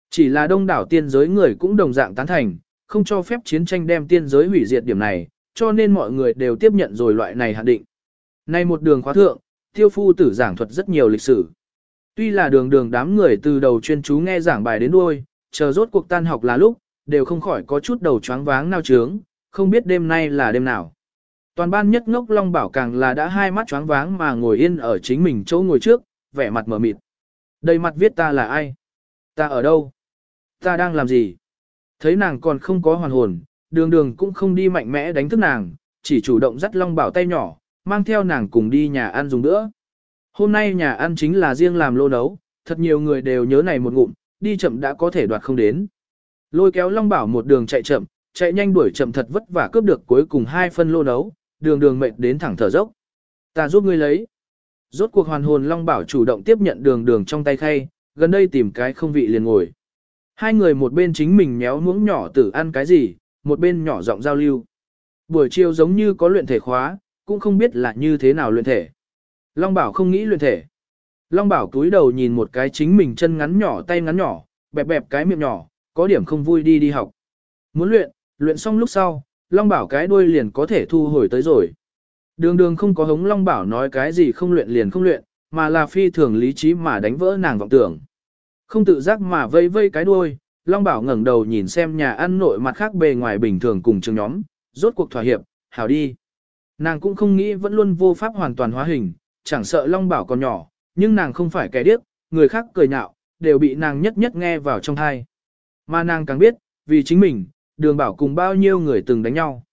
Chỉ là đông đảo tiên giới người cũng đồng dạng tán thành, không cho phép chiến tranh đem tiên giới hủy diệt điểm này, cho nên mọi người đều tiếp nhận rồi loại này hạn định. Nay một đường khóa thượng, tiêu phu tử giảng thuật rất nhiều lịch sử. Tuy là đường đường đám người từ đầu chuyên chú nghe giảng bài đến đuôi, chờ rốt cuộc tan học là lúc, đều không khỏi có chút đầu choáng váng nao trướng, không biết đêm nay là đêm nào. Toàn ban nhất ngốc Long Bảo càng là đã hai mắt choáng váng mà ngồi yên ở chính mình chỗ ngồi trước, vẻ mặt mở mịt. Đầy mặt viết ta là ai? Ta ở đâu? Ta đang làm gì? Thấy nàng còn không có hoàn hồn, đường đường cũng không đi mạnh mẽ đánh thức nàng, chỉ chủ động dắt Long Bảo tay nhỏ, mang theo nàng cùng đi nhà ăn dùng nữa. Hôm nay nhà ăn chính là riêng làm lô nấu, thật nhiều người đều nhớ này một ngụm, đi chậm đã có thể đoạt không đến. Lôi kéo Long Bảo một đường chạy chậm, chạy nhanh đuổi chậm thật vất vả cướp được cuối cùng hai phân lô nấu, đường đường mệt đến thẳng thở dốc. Ta giúp ngươi lấy. Rốt cuộc hoàn hồn Long Bảo chủ động tiếp nhận đường đường trong tay khay, gần đây tìm cái không vị liền ngồi. Hai người một bên chính mình méo muỗng nhỏ tử ăn cái gì, một bên nhỏ giọng giao lưu. Buổi chiều giống như có luyện thể khóa, cũng không biết là như thế nào luyện thể. Long Bảo không nghĩ luyện thể. Long Bảo cúi đầu nhìn một cái chính mình chân ngắn nhỏ tay ngắn nhỏ, bẹp bẹp cái miệng nhỏ, có điểm không vui đi đi học. Muốn luyện, luyện xong lúc sau, Long Bảo cái đuôi liền có thể thu hồi tới rồi. Đường đường không có hống Long Bảo nói cái gì không luyện liền không luyện, mà là phi thường lý trí mà đánh vỡ nàng vọng tưởng. Không tự giác mà vây vây cái đuôi, Long Bảo ngẩng đầu nhìn xem nhà ăn nội mặt khác bề ngoài bình thường cùng trường nhóm, rốt cuộc thỏa hiệp, hảo đi. Nàng cũng không nghĩ vẫn luôn vô pháp hoàn toàn hóa hình, chẳng sợ Long Bảo còn nhỏ, nhưng nàng không phải kẻ điếc, người khác cười nhạo, đều bị nàng nhất nhất nghe vào trong thai. Mà nàng càng biết, vì chính mình, đường bảo cùng bao nhiêu người từng đánh nhau.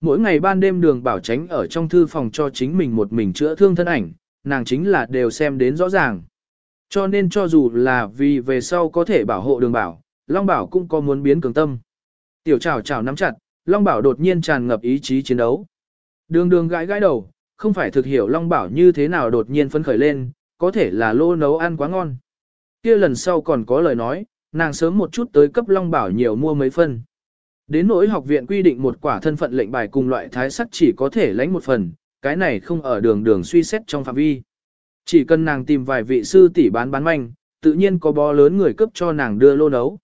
Mỗi ngày ban đêm đường bảo tránh ở trong thư phòng cho chính mình một mình chữa thương thân ảnh, nàng chính là đều xem đến rõ ràng. Cho nên cho dù là vì về sau có thể bảo hộ đường bảo, Long Bảo cũng có muốn biến cường tâm. Tiểu trào trào nắm chặt, Long Bảo đột nhiên tràn ngập ý chí chiến đấu. Đường đường gãi gãi đầu, không phải thực hiểu Long Bảo như thế nào đột nhiên phấn khởi lên, có thể là lô nấu ăn quá ngon. kia lần sau còn có lời nói, nàng sớm một chút tới cấp Long Bảo nhiều mua mấy phân. Đến nỗi học viện quy định một quả thân phận lệnh bài cùng loại thái sắc chỉ có thể lãnh một phần, cái này không ở đường đường suy xét trong phạm vi. Chỉ cần nàng tìm vài vị sư tỷ bán bán manh, tự nhiên có bó lớn người cấp cho nàng đưa lô nấu.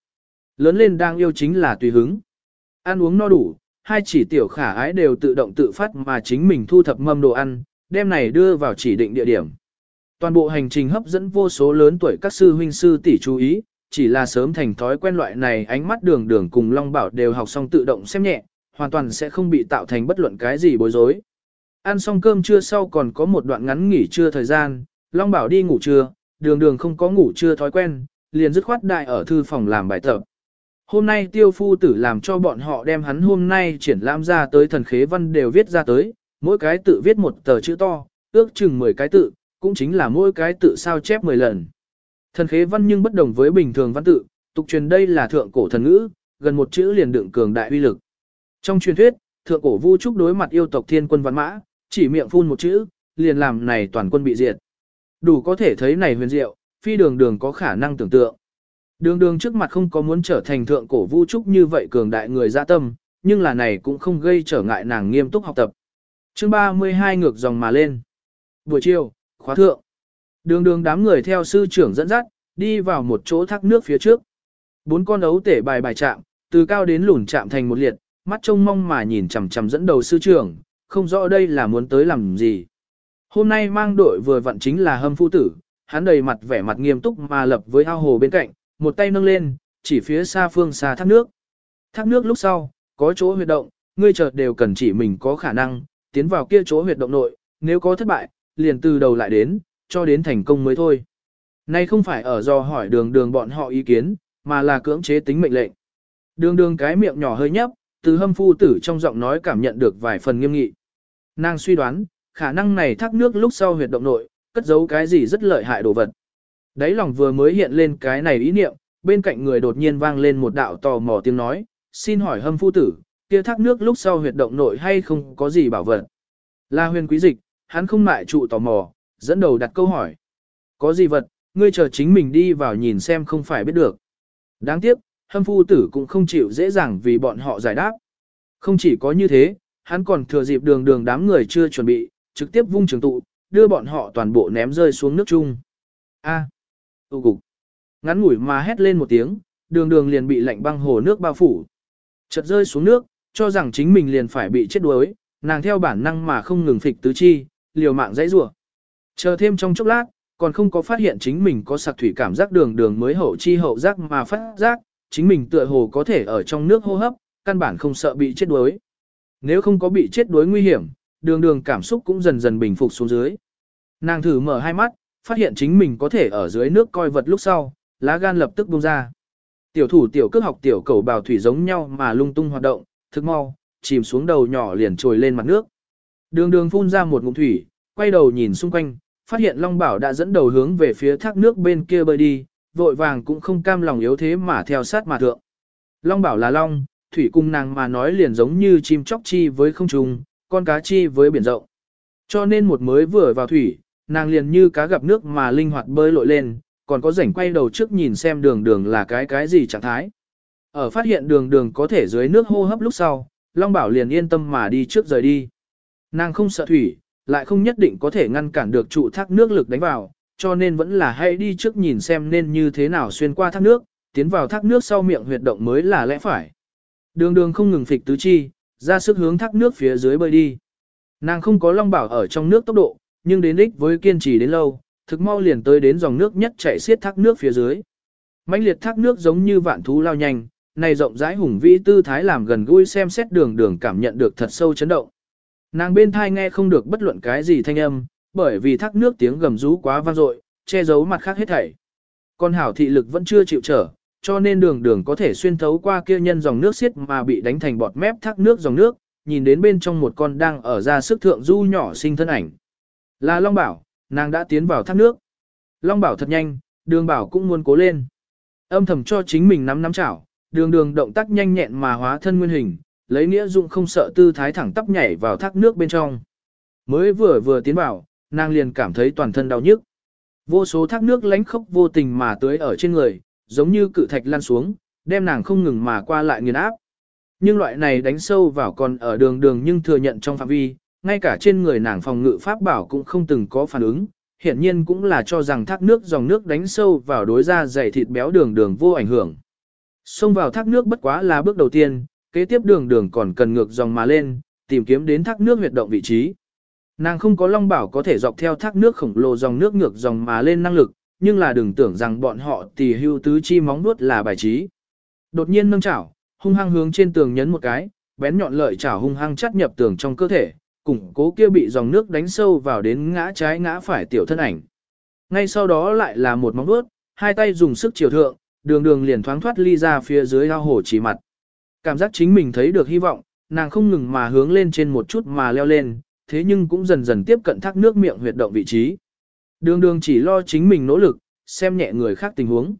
Lớn lên đang yêu chính là tùy hứng. Ăn uống no đủ, hai chỉ tiểu khả ái đều tự động tự phát mà chính mình thu thập mâm đồ ăn, đem này đưa vào chỉ định địa điểm. Toàn bộ hành trình hấp dẫn vô số lớn tuổi các sư huynh sư tỷ chú ý, chỉ là sớm thành thói quen loại này ánh mắt đường đường cùng Long Bảo đều học xong tự động xem nhẹ, hoàn toàn sẽ không bị tạo thành bất luận cái gì bối rối. Ăn xong cơm trưa sau còn có một đoạn ngắn nghỉ trưa thời gian, Long Bảo đi ngủ trưa, đường đường không có ngủ trưa thói quen, liền dứt khoát đại ở thư phòng làm bài tập. Hôm nay tiêu phu tử làm cho bọn họ đem hắn hôm nay triển lãm ra tới thần khế văn đều viết ra tới, mỗi cái tự viết một tờ chữ to, ước chừng 10 cái tự, cũng chính là mỗi cái tự sao chép 10 lần. Thần khế văn nhưng bất đồng với bình thường văn tự, tục truyền đây là thượng cổ thần ngữ, gần một chữ liền đựng cường đại uy lực. Trong truyền thuyết, thượng cổ Vu Trúc đối mặt yêu tộc thiên quân văn mã, chỉ miệng phun một chữ, liền làm này toàn quân bị diệt. Đủ có thể thấy này huyền diệu, phi đường đường có khả năng tưởng tượng. Đường đường trước mặt không có muốn trở thành thượng cổ vũ Trúc như vậy cường đại người dạ tâm, nhưng là này cũng không gây trở ngại nàng nghiêm túc học tập. Chương 32 ngược dòng mà lên. Buổi chiều, khóa thượng. Đường đường đám người theo sư trưởng dẫn dắt, đi vào một chỗ thác nước phía trước. Bốn con ấu tể bài bài chạm, từ cao đến lùn chạm thành một liệt, mắt trông mong mà nhìn chằm chằm dẫn đầu sư trưởng, không rõ đây là muốn tới làm gì. Hôm nay mang đội vừa vặn chính là hâm phu tử, hắn đầy mặt vẻ mặt nghiêm túc mà lập với ao hồ bên cạnh, một tay nâng lên, chỉ phía xa phương xa thác nước. Thác nước lúc sau, có chỗ huyệt động, ngươi chợt đều cần chỉ mình có khả năng, tiến vào kia chỗ huyệt động nội, nếu có thất bại, liền từ đầu lại đến, cho đến thành công mới thôi. Nay không phải ở do hỏi đường đường bọn họ ý kiến, mà là cưỡng chế tính mệnh lệnh. Đường đường cái miệng nhỏ hơi nhấp, từ hâm phu tử trong giọng nói cảm nhận được vài phần nghiêm nghị. Nàng suy đoán, khả năng này thác nước lúc sau huyệt động nội, cất giấu cái gì rất lợi hại đồ vật. Đấy lòng vừa mới hiện lên cái này ý niệm, bên cạnh người đột nhiên vang lên một đạo tò mò tiếng nói, xin hỏi hâm phu tử, kia thác nước lúc sau huyệt động nội hay không có gì bảo vật. Là huyền quý dịch, hắn không mại trụ tò mò, dẫn đầu đặt câu hỏi. Có gì vật, ngươi chờ chính mình đi vào nhìn xem không phải biết được. Đáng tiếc, hâm phu tử cũng không chịu dễ dàng vì bọn họ giải đáp. Không chỉ có như thế, hắn còn thừa dịp đường đường đám người chưa chuẩn bị, trực tiếp vung trường tụ, đưa bọn họ toàn bộ ném rơi xuống nước chung. A. Tụ cục. Ngắn ngủi mà hét lên một tiếng, đường đường liền bị lạnh băng hồ nước bao phủ. Chợt rơi xuống nước, cho rằng chính mình liền phải bị chết đuối, nàng theo bản năng mà không ngừng phịch tứ chi, liều mạng dãy rủa. Chờ thêm trong chốc lát, còn không có phát hiện chính mình có sạc thủy cảm giác đường đường mới hậu chi hậu giác mà phát giác, chính mình tựa hồ có thể ở trong nước hô hấp, căn bản không sợ bị chết đuối. Nếu không có bị chết đuối nguy hiểm, đường đường cảm xúc cũng dần dần bình phục xuống dưới. Nàng thử mở hai mắt, phát hiện chính mình có thể ở dưới nước coi vật lúc sau, lá gan lập tức bung ra. Tiểu thủ tiểu cước học tiểu cầu bào thủy giống nhau mà lung tung hoạt động, thức mau, chìm xuống đầu nhỏ liền trồi lên mặt nước. Đường đường phun ra một ngụm thủy, quay đầu nhìn xung quanh, phát hiện Long Bảo đã dẫn đầu hướng về phía thác nước bên kia bơi đi, vội vàng cũng không cam lòng yếu thế mà theo sát mà thượng. Long Bảo là Long, thủy cung nàng mà nói liền giống như chim chóc chi với không trùng con cá chi với biển rộng. Cho nên một mới vừa vào thủy, nàng liền như cá gặp nước mà linh hoạt bơi lội lên, còn có rảnh quay đầu trước nhìn xem đường đường là cái cái gì trạng thái. Ở phát hiện đường đường có thể dưới nước hô hấp lúc sau, Long Bảo liền yên tâm mà đi trước rời đi. Nàng không sợ thủy, lại không nhất định có thể ngăn cản được trụ thác nước lực đánh vào, cho nên vẫn là hãy đi trước nhìn xem nên như thế nào xuyên qua thác nước, tiến vào thác nước sau miệng huyệt động mới là lẽ phải. Đường đường không ngừng phịch tứ chi, ra sức hướng thác nước phía dưới bơi đi. Nàng không có long bảo ở trong nước tốc độ, nhưng đến đích với kiên trì đến lâu, thực mau liền tới đến dòng nước nhất chạy xiết thác nước phía dưới. mãnh liệt thác nước giống như vạn thú lao nhanh, này rộng rãi hùng vĩ tư thái làm gần gũi xem xét đường đường cảm nhận được thật sâu chấn động. Nàng bên thai nghe không được bất luận cái gì thanh âm, bởi vì thác nước tiếng gầm rú quá vang dội, che giấu mặt khác hết thảy. Con hảo thị lực vẫn chưa chịu trở, cho nên đường đường có thể xuyên thấu qua kia nhân dòng nước xiết mà bị đánh thành bọt mép thác nước dòng nước, nhìn đến bên trong một con đang ở ra sức thượng du nhỏ sinh thân ảnh. Là Long Bảo, nàng đã tiến vào thác nước. Long Bảo thật nhanh, đường Bảo cũng muốn cố lên. Âm thầm cho chính mình nắm nắm chảo, đường đường động tác nhanh nhẹn mà hóa thân nguyên hình, lấy nghĩa dụng không sợ tư thái thẳng tắp nhảy vào thác nước bên trong. Mới vừa vừa tiến vào, nàng liền cảm thấy toàn thân đau nhức. Vô số thác nước lánh khốc vô tình mà tưới ở trên người, giống như cự thạch lăn xuống, đem nàng không ngừng mà qua lại nghiền áp. Nhưng loại này đánh sâu vào còn ở đường đường nhưng thừa nhận trong phạm vi, ngay cả trên người nàng phòng ngự pháp bảo cũng không từng có phản ứng, hiển nhiên cũng là cho rằng thác nước dòng nước đánh sâu vào đối ra dày thịt béo đường đường vô ảnh hưởng. Xông vào thác nước bất quá là bước đầu tiên, kế tiếp đường đường còn cần ngược dòng mà lên, tìm kiếm đến thác nước huyệt động vị trí. Nàng không có long bảo có thể dọc theo thác nước khổng lồ dòng nước ngược dòng mà lên năng lực, nhưng là đừng tưởng rằng bọn họ tỳ hưu tứ chi móng nuốt là bài trí. Đột nhiên nâng chảo, hung hăng hướng trên tường nhấn một cái, bén nhọn lợi chảo hung hăng chắt nhập tường trong cơ thể, củng cố kia bị dòng nước đánh sâu vào đến ngã trái ngã phải tiểu thân ảnh. Ngay sau đó lại là một móng nuốt, hai tay dùng sức chiều thượng, đường đường liền thoáng thoát ly ra phía dưới ao hồ chỉ mặt. Cảm giác chính mình thấy được hy vọng, nàng không ngừng mà hướng lên trên một chút mà leo lên, thế nhưng cũng dần dần tiếp cận thác nước miệng huyệt động vị trí. Đường đường chỉ lo chính mình nỗ lực, xem nhẹ người khác tình huống.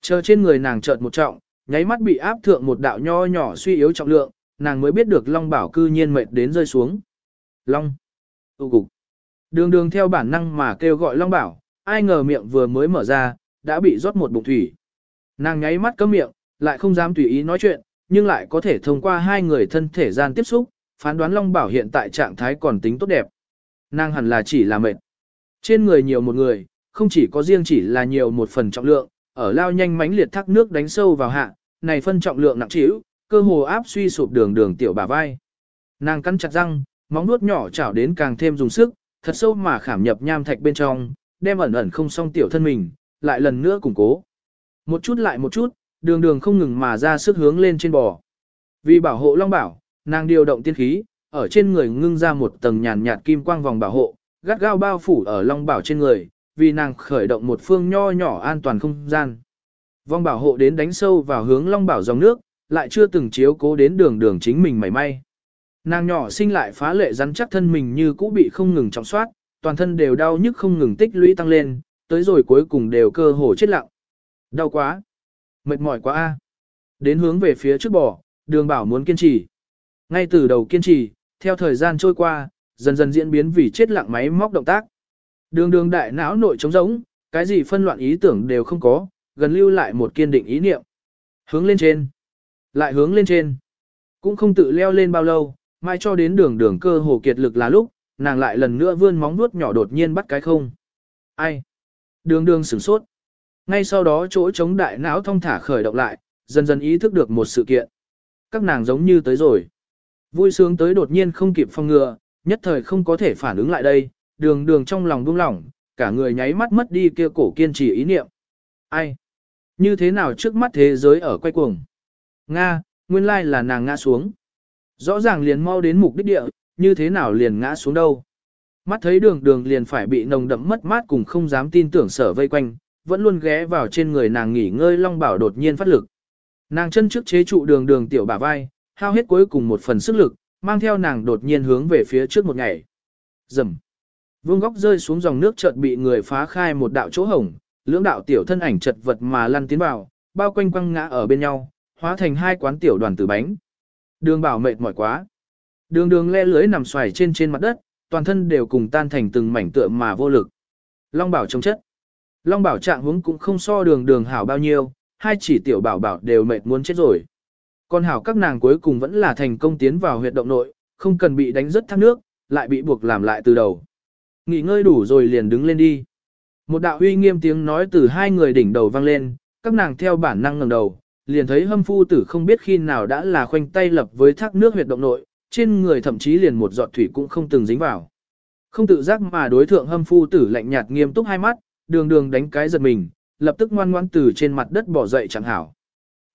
Chờ trên người nàng chợt một trọng, nháy mắt bị áp thượng một đạo nho nhỏ suy yếu trọng lượng, nàng mới biết được Long Bảo cư nhiên mệt đến rơi xuống. Long. Tụ cục. Đường đường theo bản năng mà kêu gọi Long Bảo, ai ngờ miệng vừa mới mở ra, đã bị rót một bụng thủy. Nàng nháy mắt cấm miệng, lại không dám tùy ý nói chuyện, nhưng lại có thể thông qua hai người thân thể gian tiếp xúc, phán đoán Long Bảo hiện tại trạng thái còn tính tốt đẹp. Nàng hẳn là chỉ là mệt. Trên người nhiều một người, không chỉ có riêng chỉ là nhiều một phần trọng lượng, ở lao nhanh mãnh liệt thác nước đánh sâu vào hạ, này phân trọng lượng nặng trĩu, cơ hồ áp suy sụp đường đường tiểu bà vai. Nàng cắn chặt răng, móng nuốt nhỏ chảo đến càng thêm dùng sức, thật sâu mà khảm nhập nham thạch bên trong, đem ẩn ẩn không xong tiểu thân mình, lại lần nữa củng cố. Một chút lại một chút, đường đường không ngừng mà ra sức hướng lên trên bò. Vì bảo hộ Long Bảo, nàng điều động tiên khí, ở trên người ngưng ra một tầng nhàn nhạt kim quang vòng bảo hộ, gắt gao bao phủ ở Long Bảo trên người, vì nàng khởi động một phương nho nhỏ an toàn không gian. vong bảo hộ đến đánh sâu vào hướng Long Bảo dòng nước, lại chưa từng chiếu cố đến đường đường chính mình mảy may. Nàng nhỏ sinh lại phá lệ rắn chắc thân mình như cũ bị không ngừng trọng soát, toàn thân đều đau nhức không ngừng tích lũy tăng lên, tới rồi cuối cùng đều cơ hồ chết lặng. Đau quá. Mệt mỏi quá a. Đến hướng về phía trước bò, đường bảo muốn kiên trì. Ngay từ đầu kiên trì, theo thời gian trôi qua, dần dần diễn biến vì chết lặng máy móc động tác. Đường đường đại não nội trống rỗng, cái gì phân loạn ý tưởng đều không có, gần lưu lại một kiên định ý niệm. Hướng lên trên. Lại hướng lên trên. Cũng không tự leo lên bao lâu, mai cho đến đường đường cơ hồ kiệt lực là lúc, nàng lại lần nữa vươn móng vuốt nhỏ đột nhiên bắt cái không. Ai? Đường đường sửng sốt. Ngay sau đó chỗ chống đại não thông thả khởi động lại, dần dần ý thức được một sự kiện. Các nàng giống như tới rồi. Vui sướng tới đột nhiên không kịp phòng ngừa, nhất thời không có thể phản ứng lại đây, đường đường trong lòng buông lỏng, cả người nháy mắt mất đi kia cổ kiên trì ý niệm. Ai? Như thế nào trước mắt thế giới ở quay cuồng? Nga, nguyên lai là nàng ngã xuống. Rõ ràng liền mau đến mục đích địa, như thế nào liền ngã xuống đâu. Mắt thấy đường đường liền phải bị nồng đậm mất mát cùng không dám tin tưởng sở vây quanh, vẫn luôn ghé vào trên người nàng nghỉ ngơi long bảo đột nhiên phát lực. Nàng chân trước chế trụ đường đường tiểu bả vai, hao hết cuối cùng một phần sức lực, mang theo nàng đột nhiên hướng về phía trước một ngày. Dầm. Vương góc rơi xuống dòng nước chợt bị người phá khai một đạo chỗ hổng, lưỡng đạo tiểu thân ảnh chật vật mà lăn tiến vào, bao quanh quăng ngã ở bên nhau, hóa thành hai quán tiểu đoàn tử bánh. Đường bảo mệt mỏi quá. Đường đường le lưới nằm xoài trên trên mặt đất, toàn thân đều cùng tan thành từng mảnh tựa mà vô lực. Long bảo trông chất. Long bảo trạng huống cũng không so đường đường hảo bao nhiêu, hai chỉ tiểu bảo bảo đều mệt muốn chết rồi. Còn hảo các nàng cuối cùng vẫn là thành công tiến vào huyệt động nội, không cần bị đánh rất thác nước, lại bị buộc làm lại từ đầu. Nghỉ ngơi đủ rồi liền đứng lên đi. Một đạo uy nghiêm tiếng nói từ hai người đỉnh đầu vang lên, các nàng theo bản năng ngẩng đầu, liền thấy hâm phu tử không biết khi nào đã là khoanh tay lập với thác nước huyệt động nội, trên người thậm chí liền một giọt thủy cũng không từng dính vào. Không tự giác mà đối thượng hâm phu tử lạnh nhạt nghiêm túc hai mắt, đường đường đánh cái giật mình, lập tức ngoan ngoãn từ trên mặt đất bỏ dậy chẳng hảo.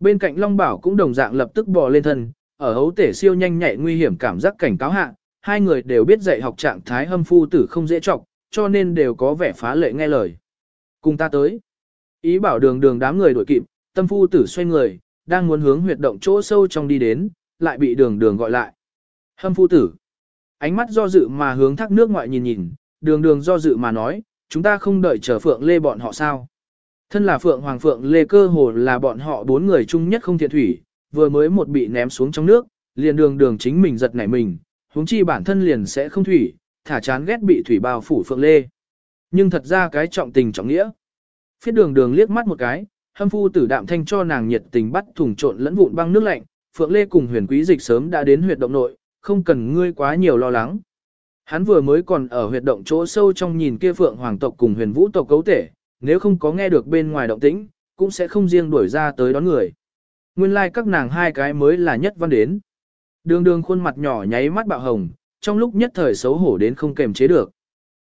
Bên cạnh Long Bảo cũng đồng dạng lập tức bò lên thân, ở hấu tể siêu nhanh nhạy nguy hiểm cảm giác cảnh cáo hạ, hai người đều biết dạy học trạng thái hâm phu tử không dễ trọng, cho nên đều có vẻ phá lệ nghe lời. Cùng ta tới. Ý bảo đường đường đám người đuổi kịp, tâm phu tử xoay người, đang muốn hướng huyệt động chỗ sâu trong đi đến, lại bị đường đường gọi lại. Hâm phu tử. Ánh mắt do dự mà hướng thác nước ngoại nhìn nhìn, đường đường do dự mà nói, chúng ta không đợi chờ Phượng Lê bọn họ sao. Thân là Phượng Hoàng Phượng Lê cơ hồ là bọn họ bốn người chung nhất không thiện thủy, vừa mới một bị ném xuống trong nước, liền đường đường chính mình giật nảy mình, huống chi bản thân liền sẽ không thủy, thả chán ghét bị thủy bao phủ Phượng Lê. Nhưng thật ra cái trọng tình trọng nghĩa. Phiết đường đường liếc mắt một cái, hâm phu tử đạm thanh cho nàng nhiệt tình bắt thùng trộn lẫn vụn băng nước lạnh, Phượng Lê cùng huyền quý dịch sớm đã đến huyệt động nội, không cần ngươi quá nhiều lo lắng. Hắn vừa mới còn ở huyệt động chỗ sâu trong nhìn kia Phượng Hoàng tộc cùng huyền vũ tộc cấu thể, nếu không có nghe được bên ngoài động tĩnh, cũng sẽ không riêng đuổi ra tới đón người. Nguyên lai like các nàng hai cái mới là nhất văn đến. Đường đường khuôn mặt nhỏ nháy mắt bạo hồng, trong lúc nhất thời xấu hổ đến không kềm chế được.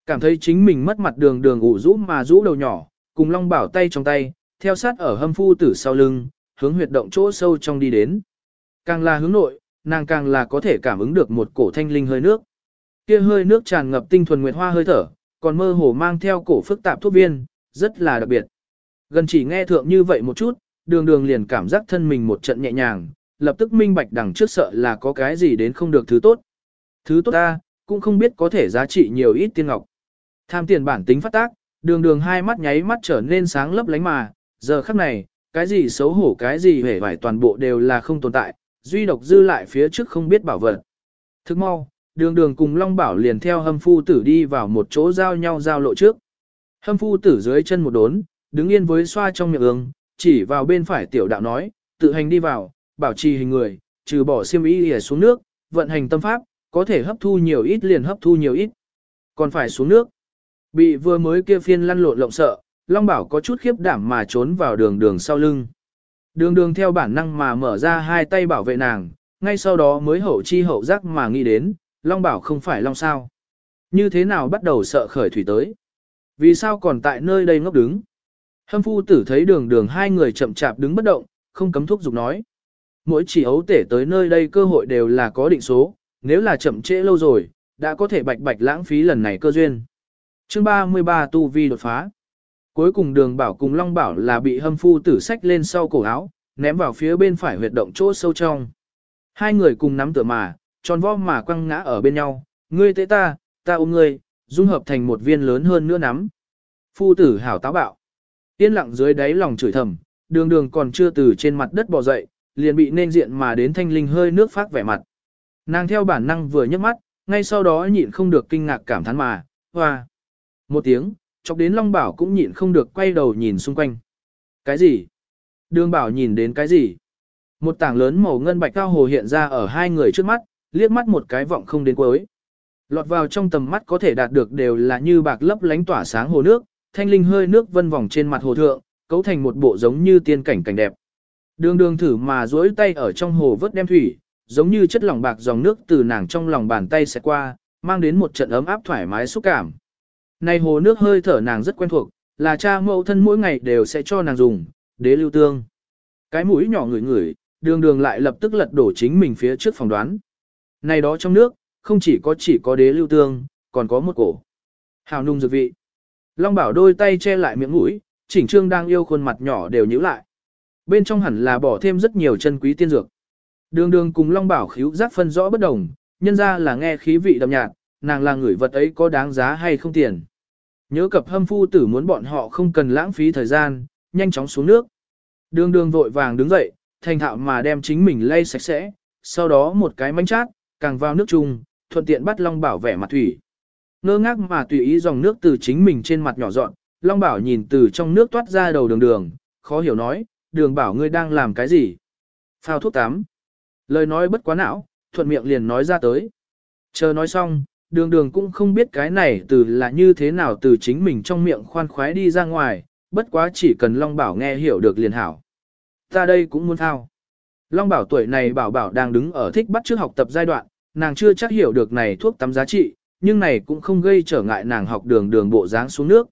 Cảm thấy chính mình mất mặt đường đường ủ rũ mà rũ đầu nhỏ, cùng Long Bảo tay trong tay, theo sát ở hâm phu tử sau lưng, hướng huyệt động chỗ sâu trong đi đến. Càng là hướng nội, nàng càng là có thể cảm ứng được một cổ thanh linh hơi nước. Kia hơi nước tràn ngập tinh thuần nguyệt hoa hơi thở, còn mơ hồ mang theo cổ phức tạp thuốc viên, rất là đặc biệt. Gần chỉ nghe thượng như vậy một chút, đường đường liền cảm giác thân mình một trận nhẹ nhàng, lập tức minh bạch đằng trước sợ là có cái gì đến không được thứ tốt. Thứ tốt ta, cũng không biết có thể giá trị nhiều ít tiên ngọc. Tham tiền bản tính phát tác, đường đường hai mắt nháy mắt trở nên sáng lấp lánh mà, giờ khắc này, cái gì xấu hổ cái gì hề vải toàn bộ đều là không tồn tại, duy độc dư lại phía trước không biết bảo vật. Thức mau, đường đường cùng Long Bảo liền theo hâm phu tử đi vào một chỗ giao nhau giao lộ trước. Hâm phu tử dưới chân một đốn, đứng yên với xoa trong miệng ương, chỉ vào bên phải tiểu đạo nói, tự hành đi vào, bảo trì hình người, trừ bỏ xiêm y ỉa xuống nước, vận hành tâm pháp, có thể hấp thu nhiều ít liền hấp thu nhiều ít. Còn phải xuống nước. Bị vừa mới kia phiên lăn lộn lộng sợ, Long Bảo có chút khiếp đảm mà trốn vào đường đường sau lưng. Đường đường theo bản năng mà mở ra hai tay bảo vệ nàng, ngay sau đó mới hậu chi hậu giác mà nghĩ đến, Long Bảo không phải Long sao. Như thế nào bắt đầu sợ khởi thủy tới? Vì sao còn tại nơi đây ngốc đứng? Hâm phu tử thấy đường đường hai người chậm chạp đứng bất động, không cấm thúc giục nói. Mỗi chỉ ấu tể tới nơi đây cơ hội đều là có định số, nếu là chậm trễ lâu rồi, đã có thể bạch bạch lãng phí lần này cơ duyên. Chương 33 Tu Vi đột phá. Cuối cùng đường bảo cùng Long Bảo là bị hâm phu tử sách lên sau cổ áo, ném vào phía bên phải huyệt động chỗ sâu trong. Hai người cùng nắm tựa mà, tròn vo mà quăng ngã ở bên nhau, ngươi tế ta, ta ôm ngươi, dung hợp thành một viên lớn hơn nữa nắm. Phu tử hảo táo bạo. Yên lặng dưới đáy lòng chửi thầm, đường đường còn chưa từ trên mặt đất bò dậy, liền bị nên diện mà đến thanh linh hơi nước phát vẻ mặt. Nàng theo bản năng vừa nhấc mắt, ngay sau đó nhịn không được kinh ngạc cảm thán mà, hoa. Một tiếng, chọc đến Long Bảo cũng nhịn không được quay đầu nhìn xung quanh. Cái gì? Đường Bảo nhìn đến cái gì? Một tảng lớn màu ngân bạch cao hồ hiện ra ở hai người trước mắt, liếc mắt một cái vọng không đến cuối. Lọt vào trong tầm mắt có thể đạt được đều là như bạc lấp lánh tỏa sáng hồ nước, thanh linh hơi nước vân vòng trên mặt hồ thượng, cấu thành một bộ giống như tiên cảnh cảnh đẹp. Đường đường thử mà duỗi tay ở trong hồ vớt đem thủy, giống như chất lỏng bạc dòng nước từ nàng trong lòng bàn tay sẽ qua, mang đến một trận ấm áp thoải mái xúc cảm. Này hồ nước hơi thở nàng rất quen thuộc, là cha mẫu thân mỗi ngày đều sẽ cho nàng dùng, đế lưu tương. Cái mũi nhỏ ngửi ngửi, đường đường lại lập tức lật đổ chính mình phía trước phòng đoán. Này đó trong nước, không chỉ có chỉ có đế lưu tương, còn có một cổ. Hào nung dược vị. Long bảo đôi tay che lại miệng mũi, chỉnh trương đang yêu khuôn mặt nhỏ đều nhíu lại. Bên trong hẳn là bỏ thêm rất nhiều chân quý tiên dược. Đường đường cùng Long bảo khíu giác phân rõ bất đồng, nhân ra là nghe khí vị đậm nhạt, nàng là người vật ấy có đáng giá hay không tiền. Nhớ cập hâm phu tử muốn bọn họ không cần lãng phí thời gian, nhanh chóng xuống nước. Đường đường vội vàng đứng dậy, thành thạo mà đem chính mình lay sạch sẽ, sau đó một cái mánh chát, càng vào nước chung, thuận tiện bắt Long Bảo vẻ mặt thủy. Ngơ ngác mà tùy ý dòng nước từ chính mình trên mặt nhỏ dọn, Long Bảo nhìn từ trong nước toát ra đầu đường đường, khó hiểu nói, đường bảo ngươi đang làm cái gì? Phao thuốc tắm. Lời nói bất quá não, thuận miệng liền nói ra tới. Chờ nói xong, đường đường cũng không biết cái này từ là như thế nào từ chính mình trong miệng khoan khoái đi ra ngoài, bất quá chỉ cần Long Bảo nghe hiểu được liền hảo. Ta đây cũng muốn thao. Long Bảo tuổi này bảo bảo đang đứng ở thích bắt trước học tập giai đoạn, nàng chưa chắc hiểu được này thuốc tắm giá trị, nhưng này cũng không gây trở ngại nàng học đường đường bộ dáng xuống nước.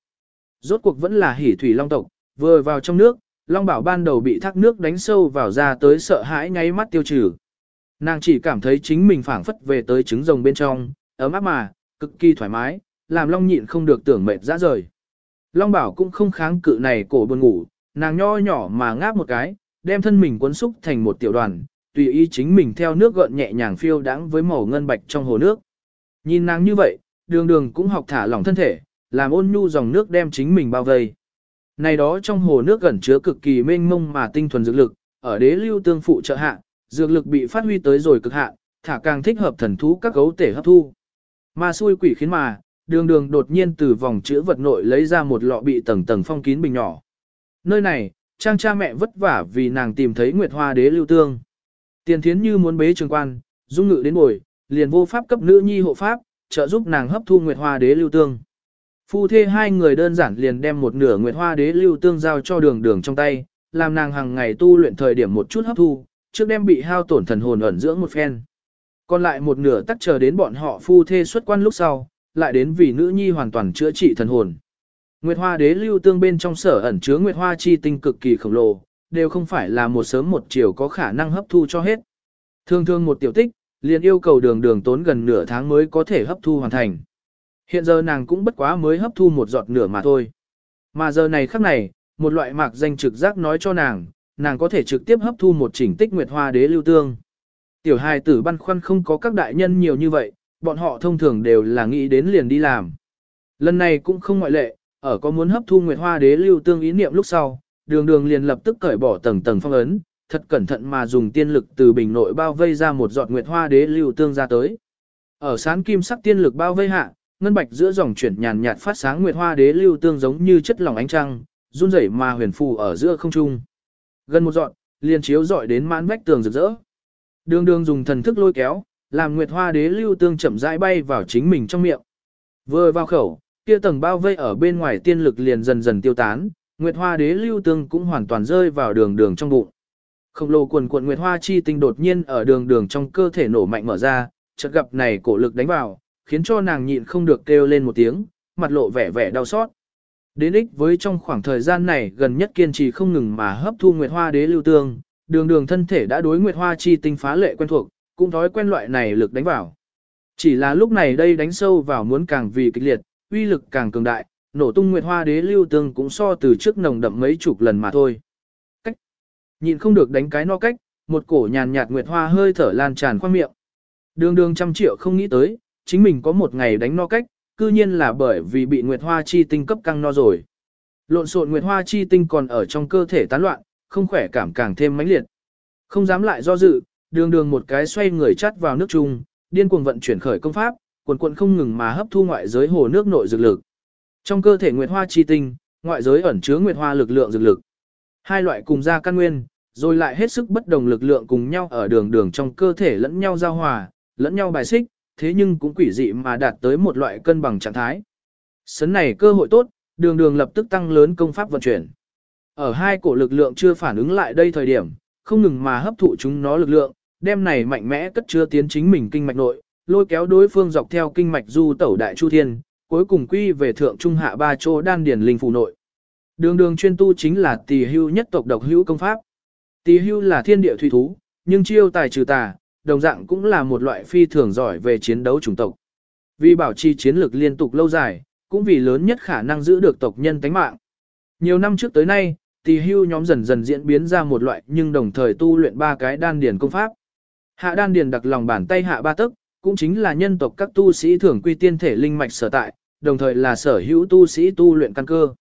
Rốt cuộc vẫn là hỉ thủy long tộc, vừa vào trong nước, Long Bảo ban đầu bị thác nước đánh sâu vào ra tới sợ hãi nháy mắt tiêu trừ. Nàng chỉ cảm thấy chính mình phảng phất về tới trứng rồng bên trong, ấm áp mà, cực kỳ thoải mái, làm Long nhịn không được tưởng mệt ra rời. Long Bảo cũng không kháng cự này cổ buồn ngủ, nàng nho nhỏ mà ngáp một cái, đem thân mình cuốn xúc thành một tiểu đoàn, tùy ý chính mình theo nước gợn nhẹ nhàng phiêu đãng với màu ngân bạch trong hồ nước. Nhìn nàng như vậy, đường đường cũng học thả lỏng thân thể, làm ôn nhu dòng nước đem chính mình bao vây. Này đó trong hồ nước gần chứa cực kỳ mênh mông mà tinh thuần dược lực, ở đế lưu tương phụ trợ hạ, dược lực bị phát huy tới rồi cực hạn, thả càng thích hợp thần thú các gấu tể hấp thu. Mà xui quỷ khiến mà, đường đường đột nhiên từ vòng chữ vật nội lấy ra một lọ bị tầng tầng phong kín bình nhỏ. Nơi này, trang cha mẹ vất vả vì nàng tìm thấy Nguyệt Hoa đế lưu tương. Tiền thiến như muốn bế trường quan, dung ngự đến bồi, liền vô pháp cấp nữ nhi hộ pháp, trợ giúp nàng hấp thu Nguyệt Hoa đế lưu tương. Phu thê hai người đơn giản liền đem một nửa Nguyệt Hoa đế lưu tương giao cho đường đường trong tay, làm nàng hàng ngày tu luyện thời điểm một chút hấp thu, trước đem bị hao tổn thần hồn ẩn dưỡng một phen. Còn lại một nửa tắc chờ đến bọn họ phu thê xuất quan lúc sau, lại đến vì nữ nhi hoàn toàn chữa trị thần hồn. Nguyệt Hoa Đế lưu tương bên trong sở ẩn chứa Nguyệt Hoa chi tinh cực kỳ khổng lồ, đều không phải là một sớm một chiều có khả năng hấp thu cho hết. Thường thường một tiểu tích, liền yêu cầu đường đường tốn gần nửa tháng mới có thể hấp thu hoàn thành. Hiện giờ nàng cũng bất quá mới hấp thu một giọt nửa mà thôi. Mà giờ này khắc này, một loại mạc danh trực giác nói cho nàng, nàng có thể trực tiếp hấp thu một chỉnh tích Nguyệt Hoa Đế lưu tương. Tiểu hài tử băn khoăn không có các đại nhân nhiều như vậy, bọn họ thông thường đều là nghĩ đến liền đi làm. Lần này cũng không ngoại lệ, ở có muốn hấp thu Nguyệt Hoa Đế lưu tương ý niệm lúc sau, đường đường liền lập tức cởi bỏ tầng tầng phong ấn, thật cẩn thận mà dùng tiên lực từ bình nội bao vây ra một giọt Nguyệt Hoa Đế lưu tương ra tới. Ở sán kim sắc tiên lực bao vây hạ, ngân bạch giữa dòng chuyển nhàn nhạt phát sáng Nguyệt Hoa Đế lưu tương giống như chất lỏng ánh trăng, run rẩy mà huyền phù ở giữa không trung. Gần một giọt, liền chiếu dọi đến mãn vách tường rực rỡ. Đường đường dùng thần thức lôi kéo, làm Nguyệt Hoa Đế lưu tương chậm rãi bay vào chính mình trong miệng. Vừa vào khẩu, kia tầng bao vây ở bên ngoài tiên lực liền dần dần tiêu tán, Nguyệt Hoa Đế lưu tương cũng hoàn toàn rơi vào đường đường trong bụng. Khổng lồ quần quần Nguyệt Hoa chi tinh đột nhiên ở đường đường trong cơ thể nổ mạnh mở ra, chợt gặp này cổ lực đánh vào, khiến cho nàng nhịn không được kêu lên một tiếng, mặt lộ vẻ vẻ đau xót. Đến ích với trong khoảng thời gian này gần nhất kiên trì không ngừng mà hấp thu Nguyệt Hoa Đế lưu tương, đường đường thân thể đã đối Nguyệt Hoa chi tinh phá lệ quen thuộc, cũng thói quen loại này lực đánh vào. Chỉ là lúc này đây đánh sâu vào muốn càng vì kịch liệt, uy lực càng cường đại, nổ tung Nguyệt Hoa Đế lưu tương cũng so từ trước nồng đậm mấy chục lần mà thôi. Cách. Nhìn không được đánh cái no cách, một cổ nhàn nhạt Nguyệt Hoa hơi thở lan tràn qua miệng. Đường đường trăm triệu không nghĩ tới, chính mình có một ngày đánh no cách, cư nhiên là bởi vì bị Nguyệt Hoa chi tinh cấp căng no rồi. Lộn xộn Nguyệt Hoa chi tinh còn ở trong cơ thể tán loạn, không khỏe cảm càng thêm mãnh liệt. Không dám lại do dự, đường đường một cái xoay người chắt vào nước chung, điên cuồng vận chuyển khởi công pháp, quần quần không ngừng mà hấp thu ngoại giới hồ nước nội dược lực. Trong cơ thể Nguyệt Hoa chi tinh, ngoại giới ẩn chứa Nguyệt Hoa lực lượng dược lực. Hai loại cùng ra căn nguyên, rồi lại hết sức bất đồng lực lượng cùng nhau ở đường đường trong cơ thể lẫn nhau giao hòa, lẫn nhau bài xích, thế nhưng cũng quỷ dị mà đạt tới một loại cân bằng trạng thái. Sấn này cơ hội tốt, đường đường lập tức tăng lớn công pháp vận chuyển. Ở hai cổ lực lượng chưa phản ứng lại đây thời điểm, không ngừng mà hấp thụ chúng nó lực lượng, đem này mạnh mẽ cất chứa tiến chính mình kinh mạch nội, lôi kéo đối phương dọc theo kinh mạch du tẩu đại chu thiên, cuối cùng quy về thượng trung hạ ba chỗ đan điển linh phù nội. Đường đường chuyên tu chính là tỳ hưu nhất tộc độc hữu công pháp. Tỳ hưu là thiên địa thủy thú, nhưng chiêu tài trừ tà, đồng dạng cũng là một loại phi thường giỏi về chiến đấu chủng tộc. Vì bảo trì chiến lược liên tục lâu dài, cũng vì lớn nhất khả năng giữ được tộc nhân tánh mạng. Nhiều năm trước tới nay, tỳ hưu nhóm dần dần diễn biến ra một loại nhưng đồng thời tu luyện ba cái đan điển công pháp. Hạ đan điển đặc lòng bàn tay hạ ba tức, cũng chính là nhân tộc các tu sĩ thường quy tiên thể linh mạch sở tại, đồng thời là sở hữu tu sĩ tu luyện căn cơ.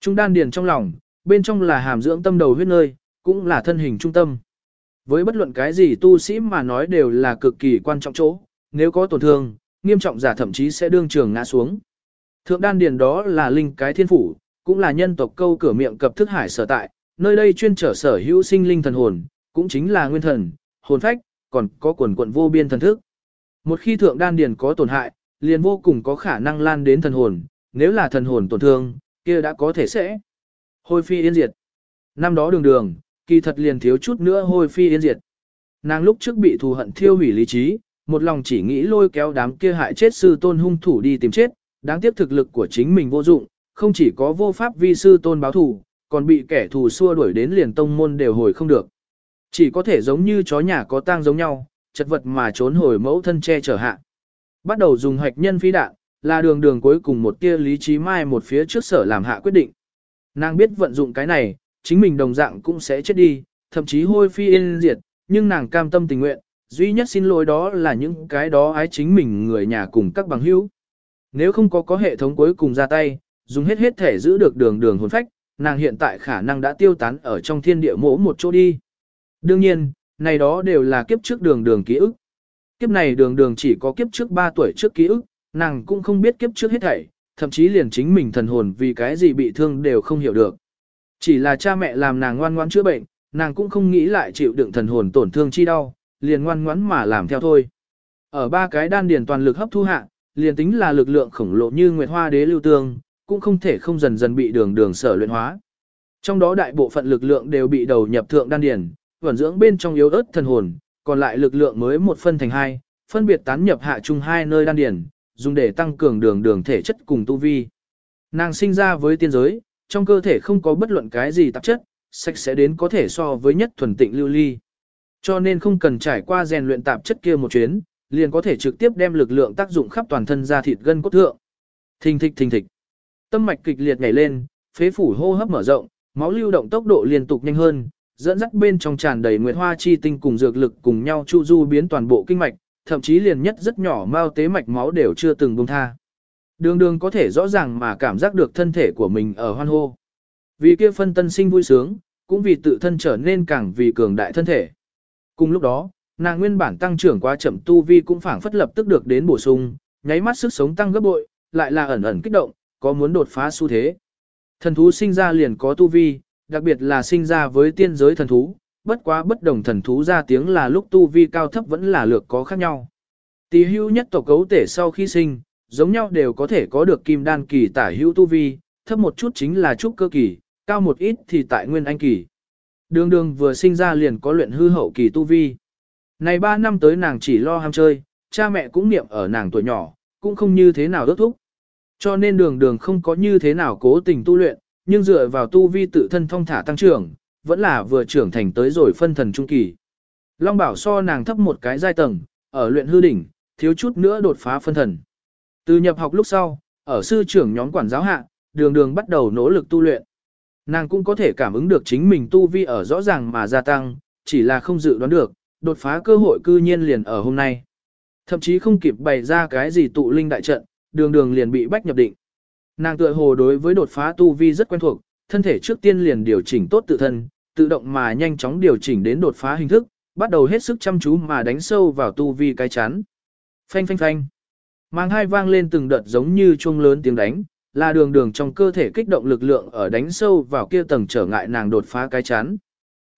Trung đan điển trong lòng, bên trong là hàm dưỡng tâm đầu huyết nơi, cũng là thân hình trung tâm. Với bất luận cái gì tu sĩ mà nói đều là cực kỳ quan trọng chỗ, nếu có tổn thương, nghiêm trọng giả thậm chí sẽ đương trường ngã xuống. Thượng đan điền đó là linh cái thiên phủ, cũng là nhân tộc câu cửa miệng cập thức hải sở tại, nơi đây chuyên trở sở hữu sinh linh thần hồn, cũng chính là nguyên thần, hồn phách, còn có quần quận vô biên thần thức. Một khi thượng đan điền có tổn hại, liền vô cùng có khả năng lan đến thần hồn, nếu là thần hồn tổn thương, kia đã có thể sẽ hôi phi yên diệt. Năm đó đường đường, kỳ thật liền thiếu chút nữa hôi phi yên diệt. Nàng lúc trước bị thù hận thiêu hủy lý trí, một lòng chỉ nghĩ lôi kéo đám kia hại chết sư tôn hung thủ đi tìm chết, đáng tiếc thực lực của chính mình vô dụng, không chỉ có vô pháp vi sư tôn báo thù, còn bị kẻ thù xua đuổi đến liền tông môn đều hồi không được. Chỉ có thể giống như chó nhà có tang giống nhau, chật vật mà trốn hồi mẫu thân che chở hạ. Bắt đầu dùng hạch nhân phi đạn, là đường đường cuối cùng một tia lý trí mai một phía trước sở làm hạ quyết định. Nàng biết vận dụng cái này, chính mình đồng dạng cũng sẽ chết đi, thậm chí hôi phi yên diệt, nhưng nàng cam tâm tình nguyện, duy nhất xin lỗi đó là những cái đó ái chính mình người nhà cùng các bằng hữu. Nếu không có có hệ thống cuối cùng ra tay, dùng hết hết thể giữ được đường đường hồn phách, nàng hiện tại khả năng đã tiêu tán ở trong thiên địa mỗ một chỗ đi. Đương nhiên, này đó đều là kiếp trước đường đường ký ức. Kiếp này đường đường chỉ có kiếp trước 3 tuổi trước ký ức, nàng cũng không biết kiếp trước hết thảy, thậm chí liền chính mình thần hồn vì cái gì bị thương đều không hiểu được. Chỉ là cha mẹ làm nàng ngoan ngoãn chữa bệnh, nàng cũng không nghĩ lại chịu đựng thần hồn tổn thương chi đau, liền ngoan ngoãn mà làm theo thôi. Ở ba cái đan điền toàn lực hấp thu hạ, liền tính là lực lượng khổng lồ như Nguyệt Hoa Đế lưu tương, cũng không thể không dần dần bị đường đường sở luyện hóa. Trong đó đại bộ phận lực lượng đều bị đầu nhập thượng đan điền, vận dưỡng bên trong yếu ớt thần hồn, còn lại lực lượng mới một phân thành hai, phân biệt tán nhập hạ trung hai nơi đan điển, dùng để tăng cường đường đường thể chất cùng tu vi. Nàng sinh ra với tiên giới, trong cơ thể không có bất luận cái gì tạp chất, sạch sẽ đến có thể so với nhất thuần tịnh lưu ly. Cho nên không cần trải qua rèn luyện tạp chất kia một chuyến, liền có thể trực tiếp đem lực lượng tác dụng khắp toàn thân ra thịt gân cốt thượng. Thình thịch thình thịch. Tâm mạch kịch liệt nhảy lên, phế phủ hô hấp mở rộng, máu lưu động tốc độ liên tục nhanh hơn, dẫn dắt bên trong tràn đầy nguyệt hoa chi tinh cùng dược lực cùng nhau chu du biến toàn bộ kinh mạch, thậm chí liền nhất rất nhỏ mao tế mạch máu đều chưa từng buông tha. Đường đường có thể rõ ràng mà cảm giác được thân thể của mình ở hoan hô. Vì kia phân tân sinh vui sướng, cũng vì tự thân trở nên càng vì cường đại thân thể. Cùng lúc đó, nàng nguyên bản tăng trưởng quá chậm tu vi cũng phảng phất lập tức được đến bổ sung, nháy mắt sức sống tăng gấp bội, lại là ẩn ẩn kích động, có muốn đột phá xu thế. Thần thú sinh ra liền có tu vi, đặc biệt là sinh ra với tiên giới thần thú, bất quá bất đồng thần thú ra tiếng là lúc tu vi cao thấp vẫn là lược có khác nhau. Tỷ hưu nhất tộc cấu tể sau khi sinh, giống nhau đều có thể có được kim đan kỳ tả hữu tu vi, thấp một chút chính là trúc cơ kỳ, cao một ít thì tại nguyên anh kỳ. Đường đường vừa sinh ra liền có luyện hư hậu kỳ tu vi. Này 3 năm tới nàng chỉ lo ham chơi, cha mẹ cũng niệm ở nàng tuổi nhỏ, cũng không như thế nào đốt thúc. Cho nên đường đường không có như thế nào cố tình tu luyện, nhưng dựa vào tu vi tự thân thông thả tăng trưởng, vẫn là vừa trưởng thành tới rồi phân thần trung kỳ. Long bảo so nàng thấp một cái giai tầng, ở luyện hư đỉnh, thiếu chút nữa đột phá phân thần. Từ nhập học lúc sau, ở sư trưởng nhóm quản giáo hạ, đường đường bắt đầu nỗ lực tu luyện. Nàng cũng có thể cảm ứng được chính mình tu vi ở rõ ràng mà gia tăng, chỉ là không dự đoán được, đột phá cơ hội cư nhiên liền ở hôm nay. Thậm chí không kịp bày ra cái gì tụ linh đại trận, đường đường liền bị bách nhập định. Nàng tựa hồ đối với đột phá tu vi rất quen thuộc, thân thể trước tiên liền điều chỉnh tốt tự thân, tự động mà nhanh chóng điều chỉnh đến đột phá hình thức, bắt đầu hết sức chăm chú mà đánh sâu vào tu vi cái chắn. Phanh phanh phanh. Mang hai vang lên từng đợt giống như chuông lớn tiếng đánh, là đường đường trong cơ thể kích động lực lượng ở đánh sâu vào kia tầng trở ngại nàng đột phá cái chắn.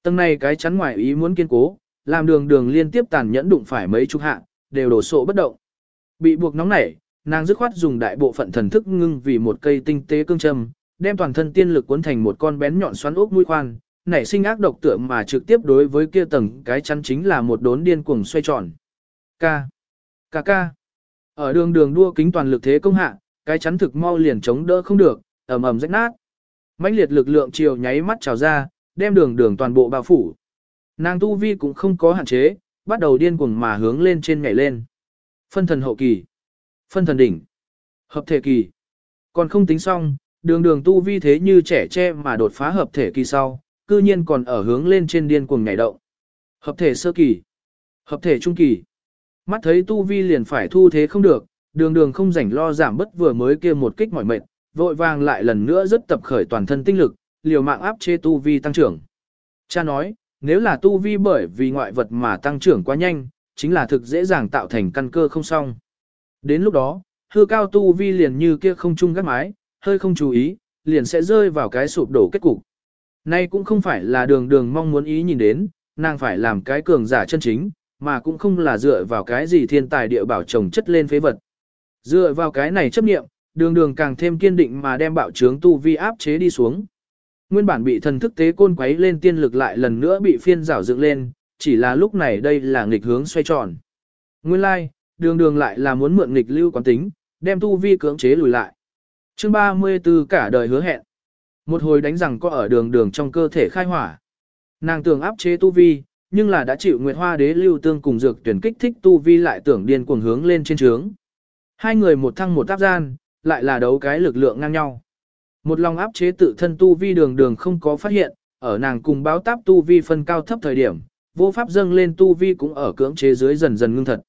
Tầng này cái chắn ngoài ý muốn kiên cố, làm đường đường liên tiếp tàn nhẫn đụng phải mấy chục hạ, đều đổ sộ bất động. Bị buộc nóng nảy, nàng dứt khoát dùng đại bộ phận thần thức ngưng vì một cây tinh tế cương châm, đem toàn thân tiên lực cuốn thành một con bén nhọn xoắn ốc mũi khoan, nảy sinh ác độc tượng mà trực tiếp đối với kia tầng cái chắn chính là một đốn điên cuồng xoay tròn. Ca. Ca ca. Ở đường đường đua kính toàn lực thế công hạ, cái chắn thực mau liền chống đỡ không được, ầm ầm rách nát. mãnh liệt lực lượng chiều nháy mắt trào ra, đem đường đường toàn bộ bao phủ. Nàng tu vi cũng không có hạn chế, bắt đầu điên cuồng mà hướng lên trên nhảy lên. Phân thần hậu kỳ, phân thần đỉnh, hợp thể kỳ. Còn không tính xong, đường đường tu vi thế như trẻ tre mà đột phá hợp thể kỳ sau, cư nhiên còn ở hướng lên trên điên cuồng nhảy động. Hợp thể sơ kỳ, hợp thể trung kỳ. Mắt thấy tu vi liền phải thu thế không được, đường đường không rảnh lo giảm bất vừa mới kia một kích mỏi mệt, vội vàng lại lần nữa rất tập khởi toàn thân tinh lực, liều mạng áp chế tu vi tăng trưởng. Cha nói, nếu là tu vi bởi vì ngoại vật mà tăng trưởng quá nhanh, chính là thực dễ dàng tạo thành căn cơ không xong. Đến lúc đó, hư cao tu vi liền như kia không chung gác mái, hơi không chú ý, liền sẽ rơi vào cái sụp đổ kết cục. Nay cũng không phải là đường đường mong muốn ý nhìn đến, nàng phải làm cái cường giả chân chính, mà cũng không là dựa vào cái gì thiên tài địa bảo trồng chất lên phế vật. Dựa vào cái này chấp nghiệm, đường đường càng thêm kiên định mà đem bạo trướng tu vi áp chế đi xuống. Nguyên bản bị thần thức tế côn quấy lên tiên lực lại lần nữa bị phiên rảo dựng lên, chỉ là lúc này đây là nghịch hướng xoay tròn. Nguyên lai, like, đường đường lại là muốn mượn nghịch lưu quán tính, đem tu vi cưỡng chế lùi lại. chương 34 cả đời hứa hẹn. Một hồi đánh rằng có ở đường đường trong cơ thể khai hỏa. Nàng tưởng áp chế tu vi, nhưng là đã chịu Nguyệt Hoa Đế lưu tương cùng dược tuyển kích thích tu vi lại tưởng điên cuồng hướng lên trên trướng. Hai người một thăng một áp gian, lại là đấu cái lực lượng ngang nhau. Một lòng áp chế tự thân tu vi đường đường không có phát hiện, ở nàng cùng báo táp tu vi phân cao thấp thời điểm, vô pháp dâng lên tu vi cũng ở cưỡng chế dưới dần dần ngưng thật.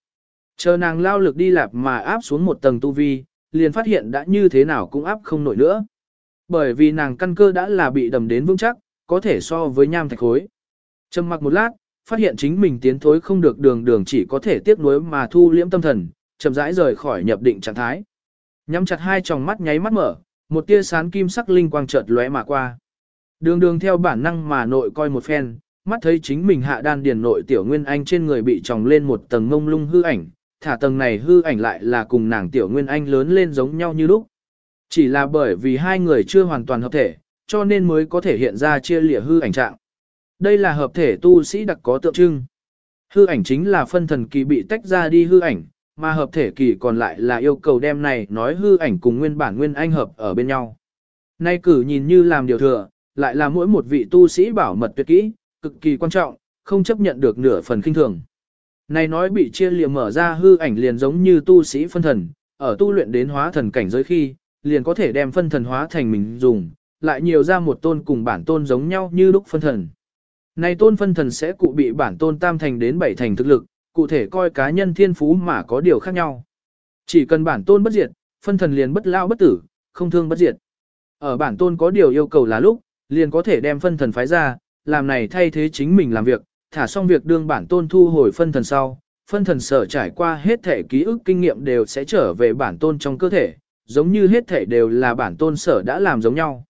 Chờ nàng lao lực đi lạp mà áp xuống một tầng tu vi, liền phát hiện đã như thế nào cũng áp không nổi nữa. Bởi vì nàng căn cơ đã là bị đầm đến vững chắc, có thể so với nham thạch khối. Trầm mặc một lát, phát hiện chính mình tiến thối không được đường đường chỉ có thể tiếp nối mà thu liễm tâm thần, chậm rãi rời khỏi nhập định trạng thái. Nhắm chặt hai tròng mắt nháy mắt mở, một tia sán kim sắc linh quang chợt lóe mà qua. Đường đường theo bản năng mà nội coi một phen, mắt thấy chính mình hạ đan điền nội tiểu nguyên anh trên người bị tròng lên một tầng ngông lung hư ảnh, thả tầng này hư ảnh lại là cùng nàng tiểu nguyên anh lớn lên giống nhau như lúc. Chỉ là bởi vì hai người chưa hoàn toàn hợp thể, cho nên mới có thể hiện ra chia lìa hư ảnh trạng. Đây là hợp thể tu sĩ đặc có tượng trưng. Hư ảnh chính là phân thần kỳ bị tách ra đi hư ảnh, mà hợp thể kỳ còn lại là yêu cầu đem này nói hư ảnh cùng nguyên bản nguyên anh hợp ở bên nhau. Nay cử nhìn như làm điều thừa, lại là mỗi một vị tu sĩ bảo mật tuyệt kỹ, cực kỳ quan trọng, không chấp nhận được nửa phần kinh thường. Này nói bị chia liệm mở ra hư ảnh liền giống như tu sĩ phân thần, ở tu luyện đến hóa thần cảnh giới khi, liền có thể đem phân thần hóa thành mình dùng, lại nhiều ra một tôn cùng bản tôn giống nhau như lúc phân thần. Này tôn phân thần sẽ cụ bị bản tôn tam thành đến bảy thành thực lực, cụ thể coi cá nhân thiên phú mà có điều khác nhau. Chỉ cần bản tôn bất diệt, phân thần liền bất lao bất tử, không thương bất diệt. Ở bản tôn có điều yêu cầu là lúc, liền có thể đem phân thần phái ra, làm này thay thế chính mình làm việc, thả xong việc đương bản tôn thu hồi phân thần sau. Phân thần sở trải qua hết thể ký ức kinh nghiệm đều sẽ trở về bản tôn trong cơ thể, giống như hết thể đều là bản tôn sở đã làm giống nhau.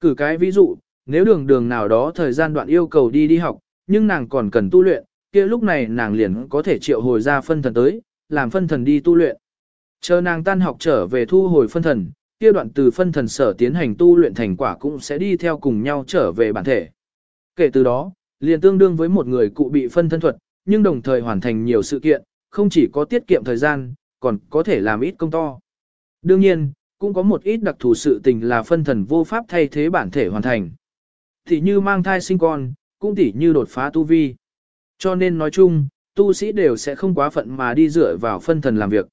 Cử cái ví dụ, nếu đường đường nào đó thời gian đoạn yêu cầu đi đi học, nhưng nàng còn cần tu luyện, kia lúc này nàng liền có thể triệu hồi ra phân thần tới, làm phân thần đi tu luyện. Chờ nàng tan học trở về thu hồi phân thần, kia đoạn từ phân thần sở tiến hành tu luyện thành quả cũng sẽ đi theo cùng nhau trở về bản thể. Kể từ đó, liền tương đương với một người cụ bị phân thân thuật, nhưng đồng thời hoàn thành nhiều sự kiện, không chỉ có tiết kiệm thời gian, còn có thể làm ít công to. Đương nhiên, cũng có một ít đặc thù sự tình là phân thần vô pháp thay thế bản thể hoàn thành. Thì như mang thai sinh con, cũng tỷ như đột phá tu vi. Cho nên nói chung, tu sĩ đều sẽ không quá phận mà đi dựa vào phân thần làm việc.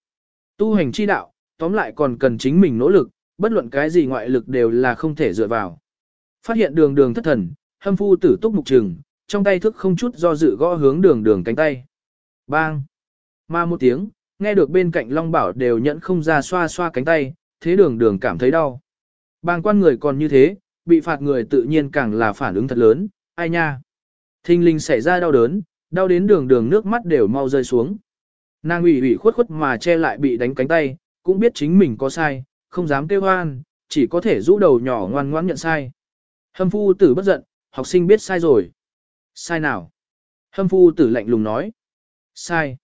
Tu hành chi đạo, tóm lại còn cần chính mình nỗ lực, bất luận cái gì ngoại lực đều là không thể dựa vào. Phát hiện đường đường thất thần, hâm phu tử túc mục trừng, trong tay thức không chút do dự gõ hướng đường đường cánh tay. Bang! Ma một tiếng, nghe được bên cạnh Long Bảo đều nhận không ra xoa xoa cánh tay, thế đường đường cảm thấy đau. Bang quan người còn như thế, bị phạt người tự nhiên càng là phản ứng thật lớn, ai nha. Thinh linh xảy ra đau đớn, đau đến đường đường nước mắt đều mau rơi xuống. Nàng ủy ủy khuất khuất mà che lại bị đánh cánh tay, cũng biết chính mình có sai, không dám kêu hoan, chỉ có thể rũ đầu nhỏ ngoan ngoãn nhận sai. Hâm phu tử bất giận, học sinh biết sai rồi. Sai nào? Hâm phu tử lạnh lùng nói. Sai.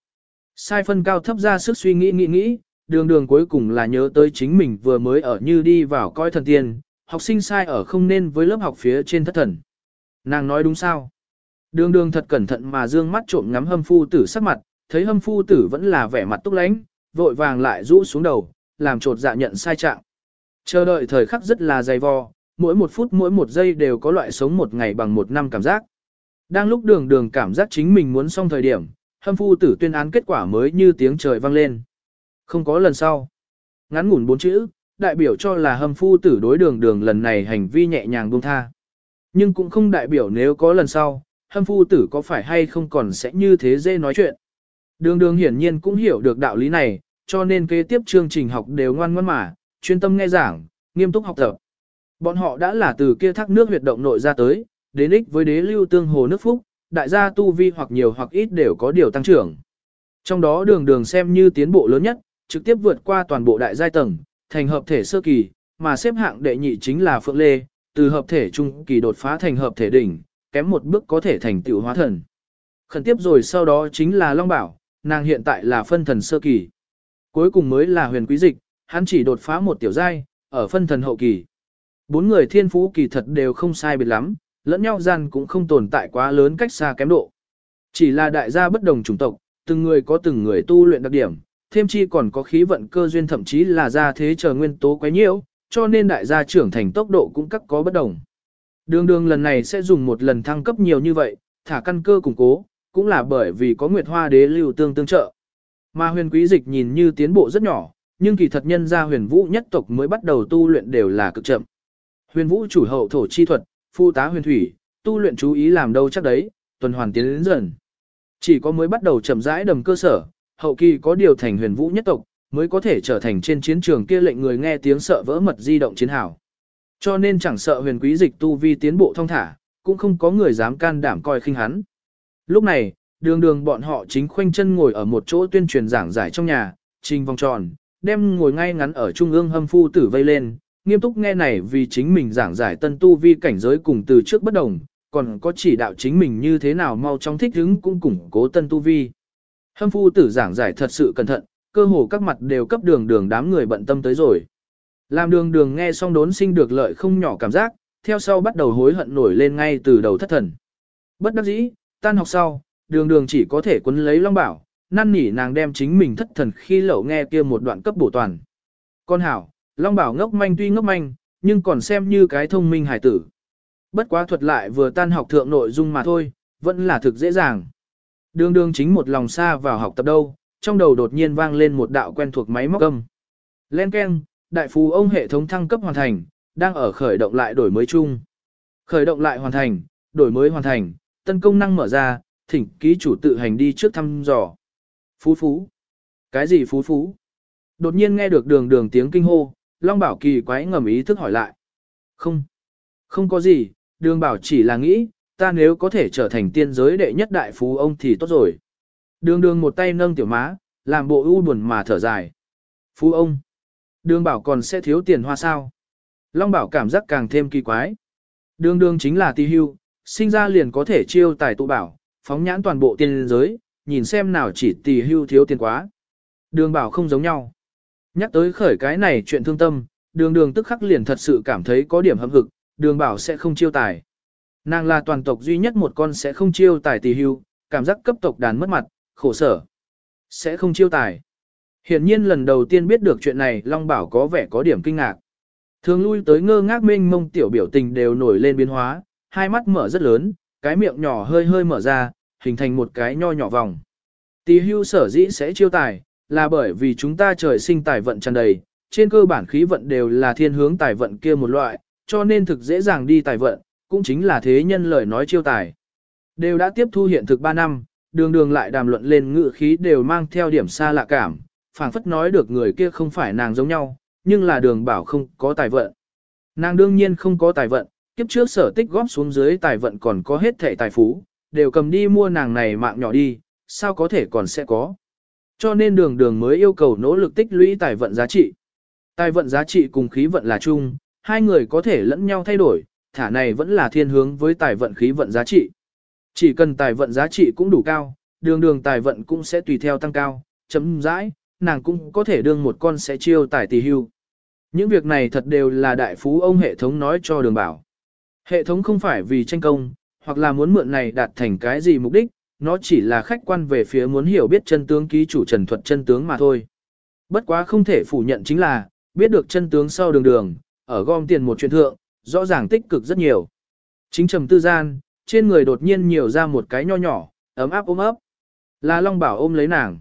Sai phân cao thấp ra sức suy nghĩ nghĩ nghĩ, đường đường cuối cùng là nhớ tới chính mình vừa mới ở như đi vào coi thần tiên, học sinh sai ở không nên với lớp học phía trên thất thần. Nàng nói đúng sao? Đường đường thật cẩn thận mà dương mắt trộm ngắm hâm phu tử sắc mặt, thấy hâm phu tử vẫn là vẻ mặt túc lánh, vội vàng lại rũ xuống đầu, làm trột dạ nhận sai trạng. Chờ đợi thời khắc rất là dày vò, mỗi một phút mỗi một giây đều có loại sống một ngày bằng một năm cảm giác. Đang lúc đường đường cảm giác chính mình muốn xong thời điểm, hâm phu tử tuyên án kết quả mới như tiếng trời vang lên. Không có lần sau. Ngắn ngủn bốn chữ, đại biểu cho là hâm phu tử đối đường đường lần này hành vi nhẹ nhàng buông tha. Nhưng cũng không đại biểu nếu có lần sau, hâm phu tử có phải hay không còn sẽ như thế dễ nói chuyện. Đường đường hiển nhiên cũng hiểu được đạo lý này, cho nên kế tiếp chương trình học đều ngoan ngoãn mà, chuyên tâm nghe giảng, nghiêm túc học tập. Bọn họ đã là từ kia thác nước huyệt động nội ra tới, đến ích với đế lưu tương hồ nước phúc, đại gia tu vi hoặc nhiều hoặc ít đều có điều tăng trưởng. Trong đó đường đường xem như tiến bộ lớn nhất, trực tiếp vượt qua toàn bộ đại giai tầng, thành hợp thể sơ kỳ, mà xếp hạng đệ nhị chính là Phượng Lê, từ hợp thể trung kỳ đột phá thành hợp thể đỉnh, kém một bước có thể thành tiểu hóa thần. Khẩn tiếp rồi sau đó chính là Long Bảo, nàng hiện tại là phân thần sơ kỳ. Cuối cùng mới là huyền quý dịch, hắn chỉ đột phá một tiểu giai, ở phân thần hậu kỳ. Bốn người thiên phú kỳ thật đều không sai biệt lắm, lẫn nhau gian cũng không tồn tại quá lớn cách xa kém độ. Chỉ là đại gia bất đồng chủng tộc, từng người có từng người tu luyện đặc điểm, thêm chi còn có khí vận cơ duyên thậm chí là gia thế chờ nguyên tố quá nhiều cho nên đại gia trưởng thành tốc độ cũng các có bất đồng. Đường đường lần này sẽ dùng một lần thăng cấp nhiều như vậy, thả căn cơ củng cố, cũng là bởi vì có Nguyệt Hoa Đế lưu tương tương trợ. Mà huyền quý dịch nhìn như tiến bộ rất nhỏ, nhưng kỳ thật nhân gia huyền vũ nhất tộc mới bắt đầu tu luyện đều là cực chậm. Huyền vũ chủ hậu thổ chi thuật, phu tá huyền thủy, tu luyện chú ý làm đâu chắc đấy, tuần hoàn tiến đến dần. Chỉ có mới bắt đầu chậm rãi đầm cơ sở, hậu kỳ có điều thành huyền vũ nhất tộc, mới có thể trở thành trên chiến trường kia lệnh người nghe tiếng sợ vỡ mật di động chiến hào. Cho nên chẳng sợ huyền quý dịch tu vi tiến bộ thông thả, cũng không có người dám can đảm coi khinh hắn. Lúc này, đường đường bọn họ chính khoanh chân ngồi ở một chỗ tuyên truyền giảng giải trong nhà, trình vòng tròn, đem ngồi ngay ngắn ở trung ương hâm phu tử vây lên, nghiêm túc nghe này vì chính mình giảng giải tân tu vi cảnh giới cùng từ trước bất đồng, còn có chỉ đạo chính mình như thế nào mau chóng thích ứng cũng củng cố tân tu vi. Hâm phu tử giảng giải thật sự cẩn thận, cơ hồ các mặt đều cấp đường đường đám người bận tâm tới rồi. Làm đường đường nghe xong đốn sinh được lợi không nhỏ cảm giác, theo sau bắt đầu hối hận nổi lên ngay từ đầu thất thần. Bất đắc dĩ, tan học sau, đường đường chỉ có thể quấn lấy Long Bảo, năn nỉ nàng đem chính mình thất thần khi lậu nghe kia một đoạn cấp bổ toàn. Con hảo, Long Bảo ngốc manh tuy ngốc manh, nhưng còn xem như cái thông minh hải tử. Bất quá thuật lại vừa tan học thượng nội dung mà thôi, vẫn là thực dễ dàng. Đường đường chính một lòng xa vào học tập đâu, trong đầu đột nhiên vang lên một đạo quen thuộc máy móc âm. Len Ken, đại phú ông hệ thống thăng cấp hoàn thành, đang ở khởi động lại đổi mới chung. Khởi động lại hoàn thành, đổi mới hoàn thành, tân công năng mở ra, thỉnh ký chủ tự hành đi trước thăm dò. Phú phú. Cái gì phú phú? Đột nhiên nghe được đường đường tiếng kinh hô, Long Bảo kỳ quái ngầm ý thức hỏi lại. Không. Không có gì, đường bảo chỉ là nghĩ, ta nếu có thể trở thành tiên giới đệ nhất đại phú ông thì tốt rồi. Đường đường một tay nâng tiểu má, làm bộ u buồn mà thở dài. Phú ông. Đường bảo còn sẽ thiếu tiền hoa sao. Long bảo cảm giác càng thêm kỳ quái. Đường đường chính là ti hưu, sinh ra liền có thể chiêu tài tụ bảo, phóng nhãn toàn bộ tiên giới, nhìn xem nào chỉ tỷ hưu thiếu tiền quá. Đường bảo không giống nhau. Nhắc tới khởi cái này chuyện thương tâm, đường đường tức khắc liền thật sự cảm thấy có điểm hâm hực, đường bảo sẽ không chiêu tài. Nàng là toàn tộc duy nhất một con sẽ không chiêu tài tỷ hưu, cảm giác cấp tộc đàn mất mặt, khổ sở. Sẽ không chiêu tài. Hiển nhiên lần đầu tiên biết được chuyện này Long Bảo có vẻ có điểm kinh ngạc. Thường lui tới ngơ ngác mênh mông tiểu biểu tình đều nổi lên biến hóa, hai mắt mở rất lớn, cái miệng nhỏ hơi hơi mở ra, hình thành một cái nho nhỏ vòng. Tỷ hưu sở dĩ sẽ chiêu tài, là bởi vì chúng ta trời sinh tài vận tràn đầy, trên cơ bản khí vận đều là thiên hướng tài vận kia một loại, cho nên thực dễ dàng đi tài vận, cũng chính là thế nhân lời nói chiêu tài. Đều đã tiếp thu hiện thực 3 năm, đường đường lại đàm luận lên ngự khí đều mang theo điểm xa lạ cảm, phảng phất nói được người kia không phải nàng giống nhau, nhưng là đường bảo không có tài vận. Nàng đương nhiên không có tài vận, kiếp trước sở tích góp xuống dưới tài vận còn có hết thẻ tài phú, đều cầm đi mua nàng này mạng nhỏ đi, sao có thể còn sẽ có. Cho nên đường đường mới yêu cầu nỗ lực tích lũy tài vận giá trị. Tài vận giá trị cùng khí vận là chung, hai người có thể lẫn nhau thay đổi, thả này vẫn là thiên hướng với tài vận khí vận giá trị. Chỉ cần tài vận giá trị cũng đủ cao, đường đường tài vận cũng sẽ tùy theo tăng cao, chấm dãi, nàng cũng có thể đương một con sẽ chiêu tài tỷ hưu. Những việc này thật đều là đại phú ông hệ thống nói cho đường bảo. Hệ thống không phải vì tranh công, hoặc là muốn mượn này đạt thành cái gì mục đích, nó chỉ là khách quan về phía muốn hiểu biết chân tướng ký chủ trần thuật chân tướng mà thôi. Bất quá không thể phủ nhận chính là, biết được chân tướng sau đường đường, ở gom tiền một chuyện thượng, rõ ràng tích cực rất nhiều. Chính trầm tư gian, trên người đột nhiên nhiều ra một cái nho nhỏ, ấm áp ôm ấp. Là Long Bảo ôm lấy nàng.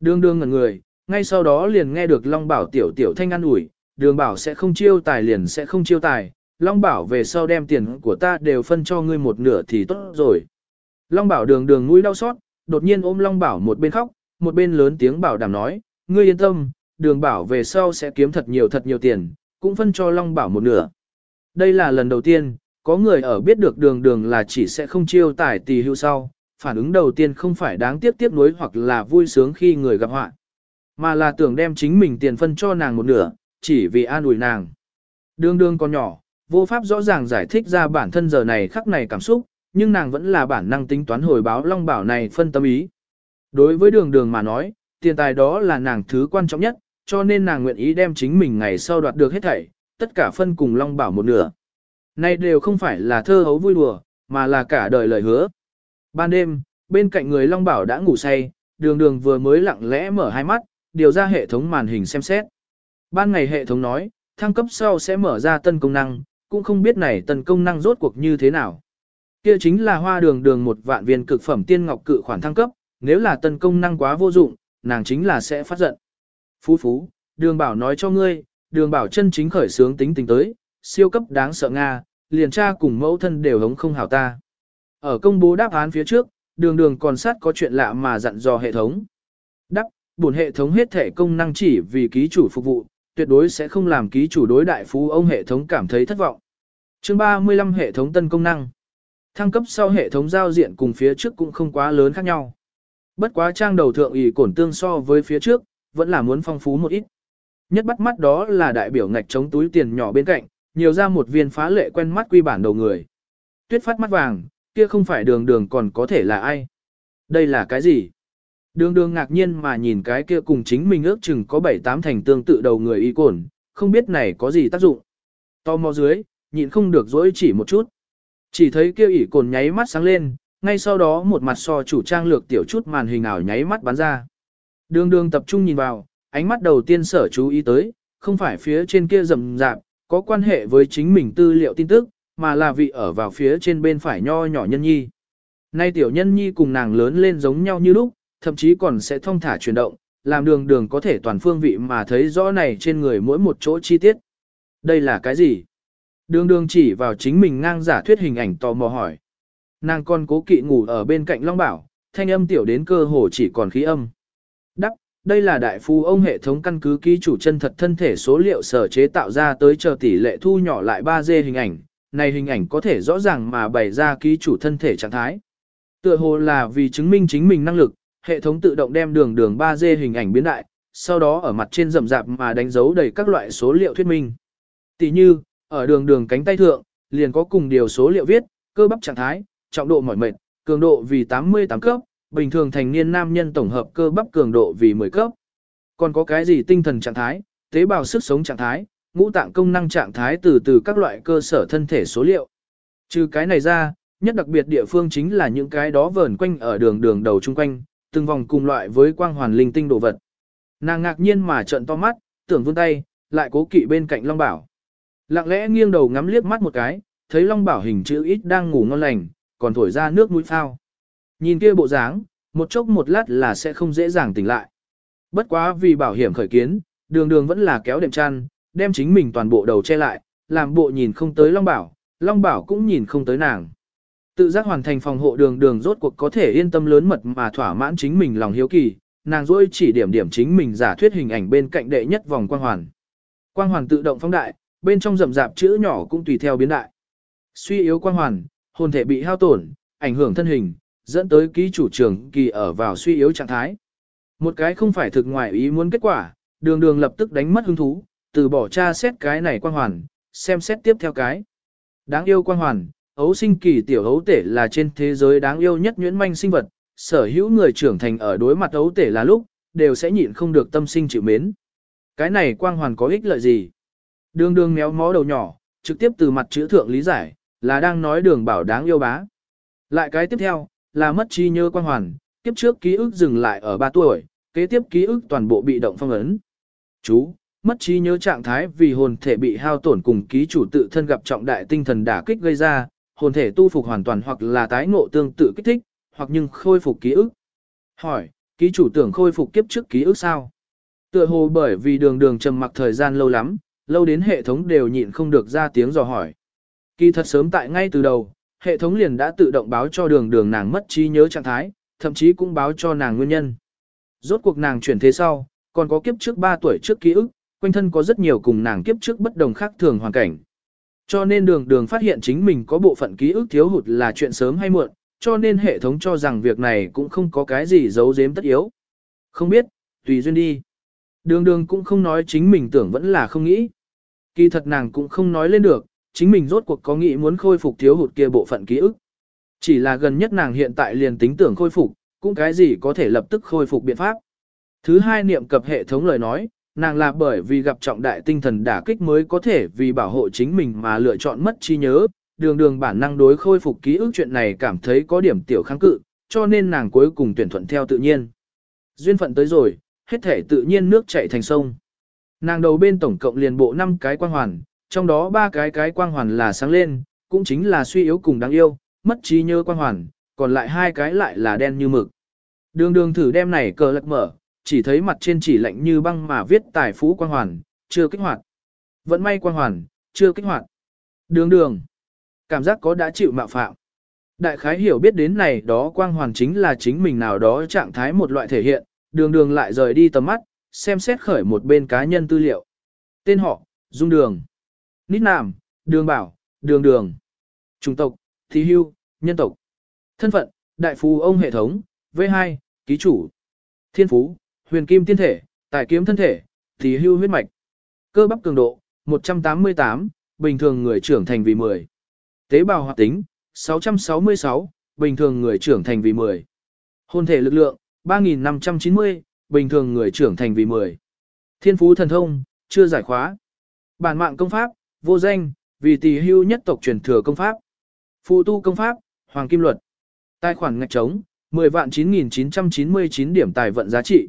Đường đường ngẩn người, ngay sau đó liền nghe được Long Bảo tiểu tiểu thanh ăn ủi, đường bảo sẽ không chiêu tài liền sẽ không chiêu tài, Long Bảo về sau đem tiền của ta đều phân cho ngươi một nửa thì tốt rồi. Long Bảo đường đường mũi đau xót, đột nhiên ôm Long Bảo một bên khóc, một bên lớn tiếng bảo đảm nói, ngươi yên tâm, đường bảo về sau sẽ kiếm thật nhiều thật nhiều tiền, cũng phân cho Long Bảo một nửa. Đây là lần đầu tiên, có người ở biết được đường đường là chỉ sẽ không chiêu tải tì hưu sau, phản ứng đầu tiên không phải đáng tiếc tiếc nuối hoặc là vui sướng khi người gặp họa, mà là tưởng đem chính mình tiền phân cho nàng một nửa, chỉ vì an ủi nàng. Đường đường còn nhỏ, vô pháp rõ ràng giải thích ra bản thân giờ này khắc này cảm xúc, nhưng nàng vẫn là bản năng tính toán hồi báo Long Bảo này phân tâm ý. Đối với đường đường mà nói, tiền tài đó là nàng thứ quan trọng nhất, cho nên nàng nguyện ý đem chính mình ngày sau đoạt được hết thảy, tất cả phân cùng Long Bảo một nửa. Này đều không phải là thơ hấu vui đùa, mà là cả đời lời hứa. Ban đêm, bên cạnh người Long Bảo đã ngủ say, đường đường vừa mới lặng lẽ mở hai mắt, điều ra hệ thống màn hình xem xét. Ban ngày hệ thống nói, thăng cấp sau sẽ mở ra tân công năng, cũng không biết này tân công năng rốt cuộc như thế nào. Kia chính là hoa đường đường một vạn viên cực phẩm tiên ngọc cự khoản thăng cấp, nếu là tân công năng quá vô dụng, nàng chính là sẽ phát giận. Phú phú, đường bảo nói cho ngươi, đường bảo chân chính khởi sướng tính tình tới, siêu cấp đáng sợ Nga, liền cha cùng mẫu thân đều hống không hảo ta. Ở công bố đáp án phía trước, đường đường còn sát có chuyện lạ mà dặn dò hệ thống. Đáp, bổn hệ thống hết thể công năng chỉ vì ký chủ phục vụ, tuyệt đối sẽ không làm ký chủ đối đại phú ông hệ thống cảm thấy thất vọng. Chương 35 hệ thống tân công năng. Thăng cấp sau hệ thống giao diện cùng phía trước cũng không quá lớn khác nhau. Bất quá trang đầu thượng ủy cổn tương so với phía trước, vẫn là muốn phong phú một ít. Nhất bắt mắt đó là đại biểu ngạch chống túi tiền nhỏ bên cạnh, nhiều ra một viên phá lệ quen mắt quy bản đầu người. Tuyết phát mắt vàng, kia không phải đường đường còn có thể là ai. Đây là cái gì? Đường đường ngạc nhiên mà nhìn cái kia cùng chính mình ước chừng có 7-8 thành tương tự đầu người y cổn, không biết này có gì tác dụng. To mò dưới, nhịn không được dỗi chỉ một chút. Chỉ thấy kêu ỉ cồn nháy mắt sáng lên, ngay sau đó một mặt so chủ trang lược tiểu chút màn hình ảo nháy mắt bắn ra. Đường đường tập trung nhìn vào, ánh mắt đầu tiên sở chú ý tới, không phải phía trên kia rầm rạp, có quan hệ với chính mình tư liệu tin tức, mà là vị ở vào phía trên bên phải nho nhỏ nhân nhi. Nay tiểu nhân nhi cùng nàng lớn lên giống nhau như lúc, thậm chí còn sẽ thông thả chuyển động, làm đường đường có thể toàn phương vị mà thấy rõ này trên người mỗi một chỗ chi tiết. Đây là cái gì? Đường đường chỉ vào chính mình ngang giả thuyết hình ảnh tò mò hỏi. Nàng con cố kỵ ngủ ở bên cạnh Long Bảo, thanh âm tiểu đến cơ hồ chỉ còn khí âm. Đắc, đây là đại phu ông hệ thống căn cứ ký chủ chân thật thân thể số liệu sở chế tạo ra tới chờ tỷ lệ thu nhỏ lại 3D hình ảnh. Này hình ảnh có thể rõ ràng mà bày ra ký chủ thân thể trạng thái. Tựa hồ là vì chứng minh chính mình năng lực, hệ thống tự động đem đường đường 3D hình ảnh biến đại, sau đó ở mặt trên rậm rạp mà đánh dấu đầy các loại số liệu thuyết minh. Tỷ như, ở đường đường cánh tay thượng, liền có cùng điều số liệu viết, cơ bắp trạng thái, trọng độ mỏi mệt, cường độ vì 88 cấp, bình thường thành niên nam nhân tổng hợp cơ bắp cường độ vì 10 cấp. Còn có cái gì tinh thần trạng thái, tế bào sức sống trạng thái, ngũ tạng công năng trạng thái từ từ các loại cơ sở thân thể số liệu. Trừ cái này ra, nhất đặc biệt địa phương chính là những cái đó vờn quanh ở đường đường đầu chung quanh, từng vòng cùng loại với quang hoàn linh tinh đồ vật. Nàng ngạc nhiên mà trợn to mắt, tưởng vươn tay, lại cố kỵ bên cạnh Long Bảo. Lặng lẽ nghiêng đầu ngắm liếc mắt một cái, thấy Long Bảo hình chữ ít đang ngủ ngon lành, còn thổi ra nước mũi phao. Nhìn kia bộ dáng, một chốc một lát là sẽ không dễ dàng tỉnh lại. Bất quá vì bảo hiểm khởi kiến, đường đường vẫn là kéo đệm chăn, đem chính mình toàn bộ đầu che lại, làm bộ nhìn không tới Long Bảo, Long Bảo cũng nhìn không tới nàng. Tự giác hoàn thành phòng hộ đường đường rốt cuộc có thể yên tâm lớn mật mà thỏa mãn chính mình lòng hiếu kỳ, nàng dỗi chỉ điểm điểm chính mình giả thuyết hình ảnh bên cạnh đệ nhất vòng quang hoàn. Quang hoàn tự động phóng đại, bên trong rậm rạp chữ nhỏ cũng tùy theo biến đại. Suy yếu quang hoàn, hồn thể bị hao tổn, ảnh hưởng thân hình, dẫn tới ký chủ trường kỳ ở vào suy yếu trạng thái. Một cái không phải thực ngoại ý muốn kết quả, đường đường lập tức đánh mất hứng thú, từ bỏ tra xét cái này quang hoàn, xem xét tiếp theo cái. Đáng yêu quang hoàn, ấu sinh kỳ tiểu ấu tể là trên thế giới đáng yêu nhất nhuyễn manh sinh vật, sở hữu người trưởng thành ở đối mặt ấu tể là lúc, đều sẽ nhịn không được tâm sinh chịu mến. Cái này quang hoàn có ích lợi gì? Đường đường méo mó đầu nhỏ, trực tiếp từ mặt chữ thượng lý giải, là đang nói đường bảo đáng yêu bá. Lại cái tiếp theo, là mất trí nhớ quan hoàn, kiếp trước ký ức dừng lại ở 3 tuổi, kế tiếp ký ức toàn bộ bị động phong ấn. Chú, mất trí nhớ trạng thái vì hồn thể bị hao tổn cùng ký chủ tự thân gặp trọng đại tinh thần đả kích gây ra, hồn thể tu phục hoàn toàn hoặc là tái ngộ tương tự kích thích, hoặc nhưng khôi phục ký ức. Hỏi, ký chủ tưởng khôi phục kiếp trước ký ức sao? Tựa hồ bởi vì đường đường trầm mặc thời gian lâu lắm, lâu đến hệ thống đều nhịn không được ra tiếng dò hỏi. Kỳ thật sớm tại ngay từ đầu, hệ thống liền đã tự động báo cho đường đường nàng mất trí nhớ trạng thái, thậm chí cũng báo cho nàng nguyên nhân. Rốt cuộc nàng chuyển thế sau, còn có kiếp trước 3 tuổi trước ký ức, quanh thân có rất nhiều cùng nàng kiếp trước bất đồng khác thường hoàn cảnh. Cho nên đường đường phát hiện chính mình có bộ phận ký ức thiếu hụt là chuyện sớm hay muộn, cho nên hệ thống cho rằng việc này cũng không có cái gì giấu giếm tất yếu. Không biết, tùy duyên đi. Đường đường cũng không nói chính mình tưởng vẫn là không nghĩ. Kỳ thật nàng cũng không nói lên được, chính mình rốt cuộc có nghĩ muốn khôi phục thiếu hụt kia bộ phận ký ức. Chỉ là gần nhất nàng hiện tại liền tính tưởng khôi phục, cũng cái gì có thể lập tức khôi phục biện pháp. Thứ hai niệm cập hệ thống lời nói, nàng là bởi vì gặp trọng đại tinh thần đả kích mới có thể vì bảo hộ chính mình mà lựa chọn mất trí nhớ, đường đường bản năng đối khôi phục ký ức chuyện này cảm thấy có điểm tiểu kháng cự, cho nên nàng cuối cùng tuyển thuận theo tự nhiên. Duyên phận tới rồi, hết thể tự nhiên nước chảy thành sông. Nàng đầu bên tổng cộng liền bộ 5 cái quang hoàn, trong đó ba cái cái quang hoàn là sáng lên, cũng chính là suy yếu cùng đáng yêu, mất trí nhớ quang hoàn, còn lại hai cái lại là đen như mực. Đường đường thử đem này cờ lật mở, chỉ thấy mặt trên chỉ lạnh như băng mà viết tài phú quang hoàn, chưa kích hoạt. Vẫn may quang hoàn, chưa kích hoạt. Đường đường. Cảm giác có đã chịu mạo phạm. Đại khái hiểu biết đến này đó quang hoàn chính là chính mình nào đó trạng thái một loại thể hiện, đường đường lại rời đi tầm mắt, xem xét khởi một bên cá nhân tư liệu. Tên họ, Dung Đường. Nít Nam, Đường Bảo, Đường Đường. Trung tộc, Thí Hưu, Nhân tộc. Thân phận, Đại Phú ông hệ thống, V2, Ký chủ. Thiên Phú, Huyền Kim Tiên Thể, Tài Kiếm Thân Thể, Thí Hưu huyết mạch. Cơ bắp cường độ, 188, bình thường người trưởng thành vì 10. Tế bào hoạt tính, 666, bình thường người trưởng thành vì 10. Hôn thể lực lượng, 3590, bình thường người trưởng thành vì 10. Thiên phú thần thông, chưa giải khóa. Bản mạng công pháp, vô danh, vì tỷ hưu nhất tộc truyền thừa công pháp. Phụ tu công pháp, Hoàng Kim Luật. Tài khoản ngạch trống, 10 vạn 9.999 điểm tài vận giá trị.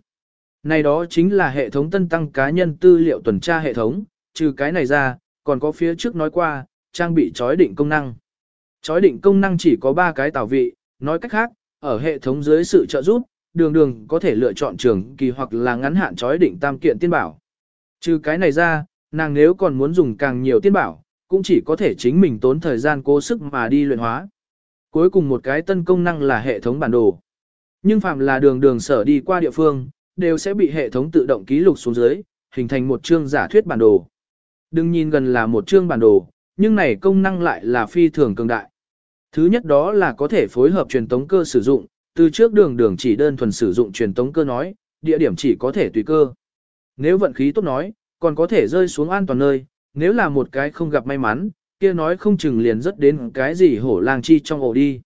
Này đó chính là hệ thống tân tăng cá nhân tư liệu tuần tra hệ thống, trừ cái này ra, còn có phía trước nói qua, trang bị chói định công năng. Chói định công năng chỉ có 3 cái tảo vị, nói cách khác, ở hệ thống dưới sự trợ giúp, đường đường có thể lựa chọn trường kỳ hoặc là ngắn hạn trói định tam kiện tiên bảo. Trừ cái này ra, nàng nếu còn muốn dùng càng nhiều tiên bảo, cũng chỉ có thể chính mình tốn thời gian cố sức mà đi luyện hóa. Cuối cùng một cái tân công năng là hệ thống bản đồ. Nhưng phạm là đường đường sở đi qua địa phương, đều sẽ bị hệ thống tự động ký lục xuống dưới, hình thành một chương giả thuyết bản đồ. Đừng nhìn gần là một chương bản đồ, nhưng này công năng lại là phi thường cường đại. Thứ nhất đó là có thể phối hợp truyền tống cơ sử dụng, từ trước đường đường chỉ đơn thuần sử dụng truyền tống cơ nói, địa điểm chỉ có thể tùy cơ. Nếu vận khí tốt nói, còn có thể rơi xuống an toàn nơi, nếu là một cái không gặp may mắn, kia nói không chừng liền rất đến cái gì hổ lang chi trong ổ đi.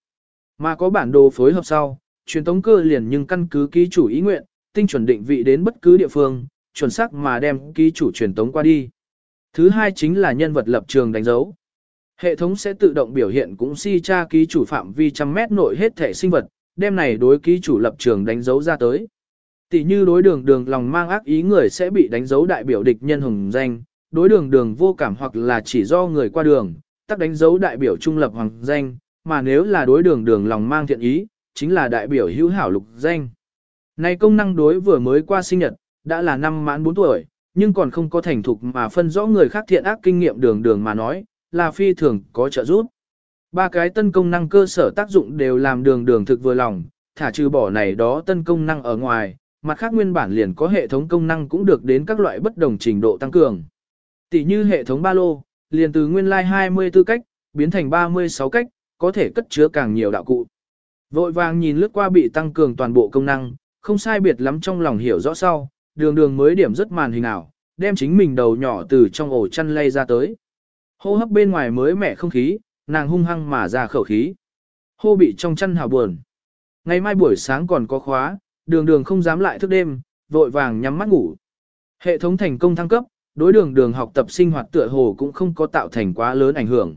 Mà có bản đồ phối hợp sau, truyền tống cơ liền nhưng căn cứ ký chủ ý nguyện, tinh chuẩn định vị đến bất cứ địa phương, chuẩn xác mà đem ký chủ truyền tống qua đi. Thứ hai chính là nhân vật lập trường đánh dấu. Hệ thống sẽ tự động biểu hiện cũng si tra ký chủ phạm vi trăm mét nội hết thể sinh vật, đem này đối ký chủ lập trường đánh dấu ra tới. Tỷ như đối đường đường lòng mang ác ý người sẽ bị đánh dấu đại biểu địch nhân hùng danh, đối đường đường vô cảm hoặc là chỉ do người qua đường, tắc đánh dấu đại biểu trung lập hoàng danh, mà nếu là đối đường đường lòng mang thiện ý, chính là đại biểu hữu hảo lục danh. Này công năng đối vừa mới qua sinh nhật, đã là năm mãn 4 tuổi, nhưng còn không có thành thục mà phân rõ người khác thiện ác kinh nghiệm đường đường mà nói, là phi thường có trợ giúp. Ba cái tân công năng cơ sở tác dụng đều làm đường đường thực vừa lòng, thả trừ bỏ này đó tân công năng ở ngoài, mặt khác nguyên bản liền có hệ thống công năng cũng được đến các loại bất đồng trình độ tăng cường. Tỷ như hệ thống ba lô, liền từ nguyên lai like 24 cách, biến thành 36 cách, có thể cất chứa càng nhiều đạo cụ. Vội vàng nhìn lướt qua bị tăng cường toàn bộ công năng, không sai biệt lắm trong lòng hiểu rõ sau, đường đường mới điểm rất màn hình ảo, đem chính mình đầu nhỏ từ trong ổ chăn lay ra tới. Hô hấp bên ngoài mới mẻ không khí, nàng hung hăng mà ra khẩu khí. Hô bị trong chăn hào buồn. Ngày mai buổi sáng còn có khóa, đường đường không dám lại thức đêm, vội vàng nhắm mắt ngủ. Hệ thống thành công thăng cấp, đối đường đường học tập sinh hoạt tựa hồ cũng không có tạo thành quá lớn ảnh hưởng.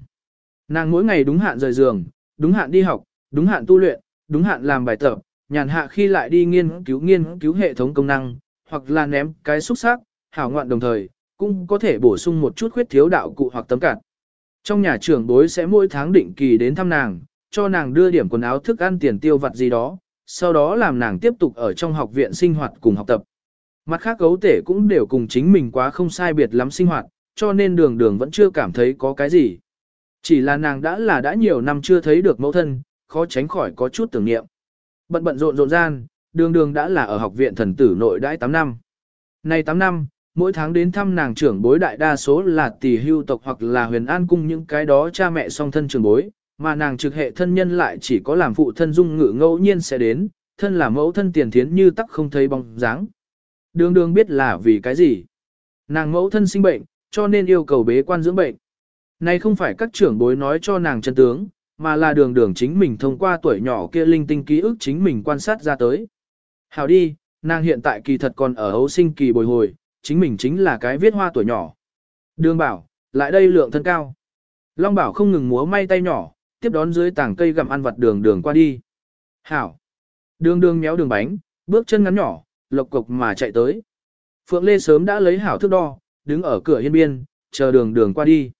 Nàng mỗi ngày đúng hạn rời giường, đúng hạn đi học, đúng hạn tu luyện, đúng hạn làm bài tập, nhàn hạ khi lại đi nghiên cứu nghiên cứu hệ thống công năng, hoặc là ném cái xúc xác, hảo ngoạn đồng thời, cũng có thể bổ sung một chút khuyết thiếu đạo cụ hoặc tấm cản. Trong nhà trưởng bối sẽ mỗi tháng định kỳ đến thăm nàng, cho nàng đưa điểm quần áo thức ăn tiền tiêu vặt gì đó, sau đó làm nàng tiếp tục ở trong học viện sinh hoạt cùng học tập. Mặt khác gấu tể cũng đều cùng chính mình quá không sai biệt lắm sinh hoạt, cho nên đường đường vẫn chưa cảm thấy có cái gì. Chỉ là nàng đã là đã nhiều năm chưa thấy được mẫu thân, khó tránh khỏi có chút tưởng niệm. Bận bận rộn rộn gian, đường đường đã là ở học viện thần tử nội đãi 8 năm. Nay 8 năm, mỗi tháng đến thăm nàng trưởng bối đại đa số là tỷ hưu tộc hoặc là huyền an cung những cái đó cha mẹ song thân trưởng bối, mà nàng trực hệ thân nhân lại chỉ có làm phụ thân dung ngự ngẫu nhiên sẽ đến, thân là mẫu thân tiền thiến như tắc không thấy bóng dáng. Đường đường biết là vì cái gì. Nàng mẫu thân sinh bệnh, cho nên yêu cầu bế quan dưỡng bệnh. Này không phải các trưởng bối nói cho nàng chân tướng, mà là đường đường chính mình thông qua tuổi nhỏ kia linh tinh ký ức chính mình quan sát ra tới. Hào đi, nàng hiện tại kỳ thật còn ở hấu sinh kỳ bồi hồi, chính mình chính là cái viết hoa tuổi nhỏ. Đường bảo, lại đây lượng thân cao. Long bảo không ngừng múa may tay nhỏ, tiếp đón dưới tảng cây gặm ăn vặt đường đường qua đi. Hảo. Đường đường méo đường bánh, bước chân ngắn nhỏ, lộc cục mà chạy tới. Phượng Lê sớm đã lấy hảo thước đo, đứng ở cửa hiên biên, chờ đường đường qua đi.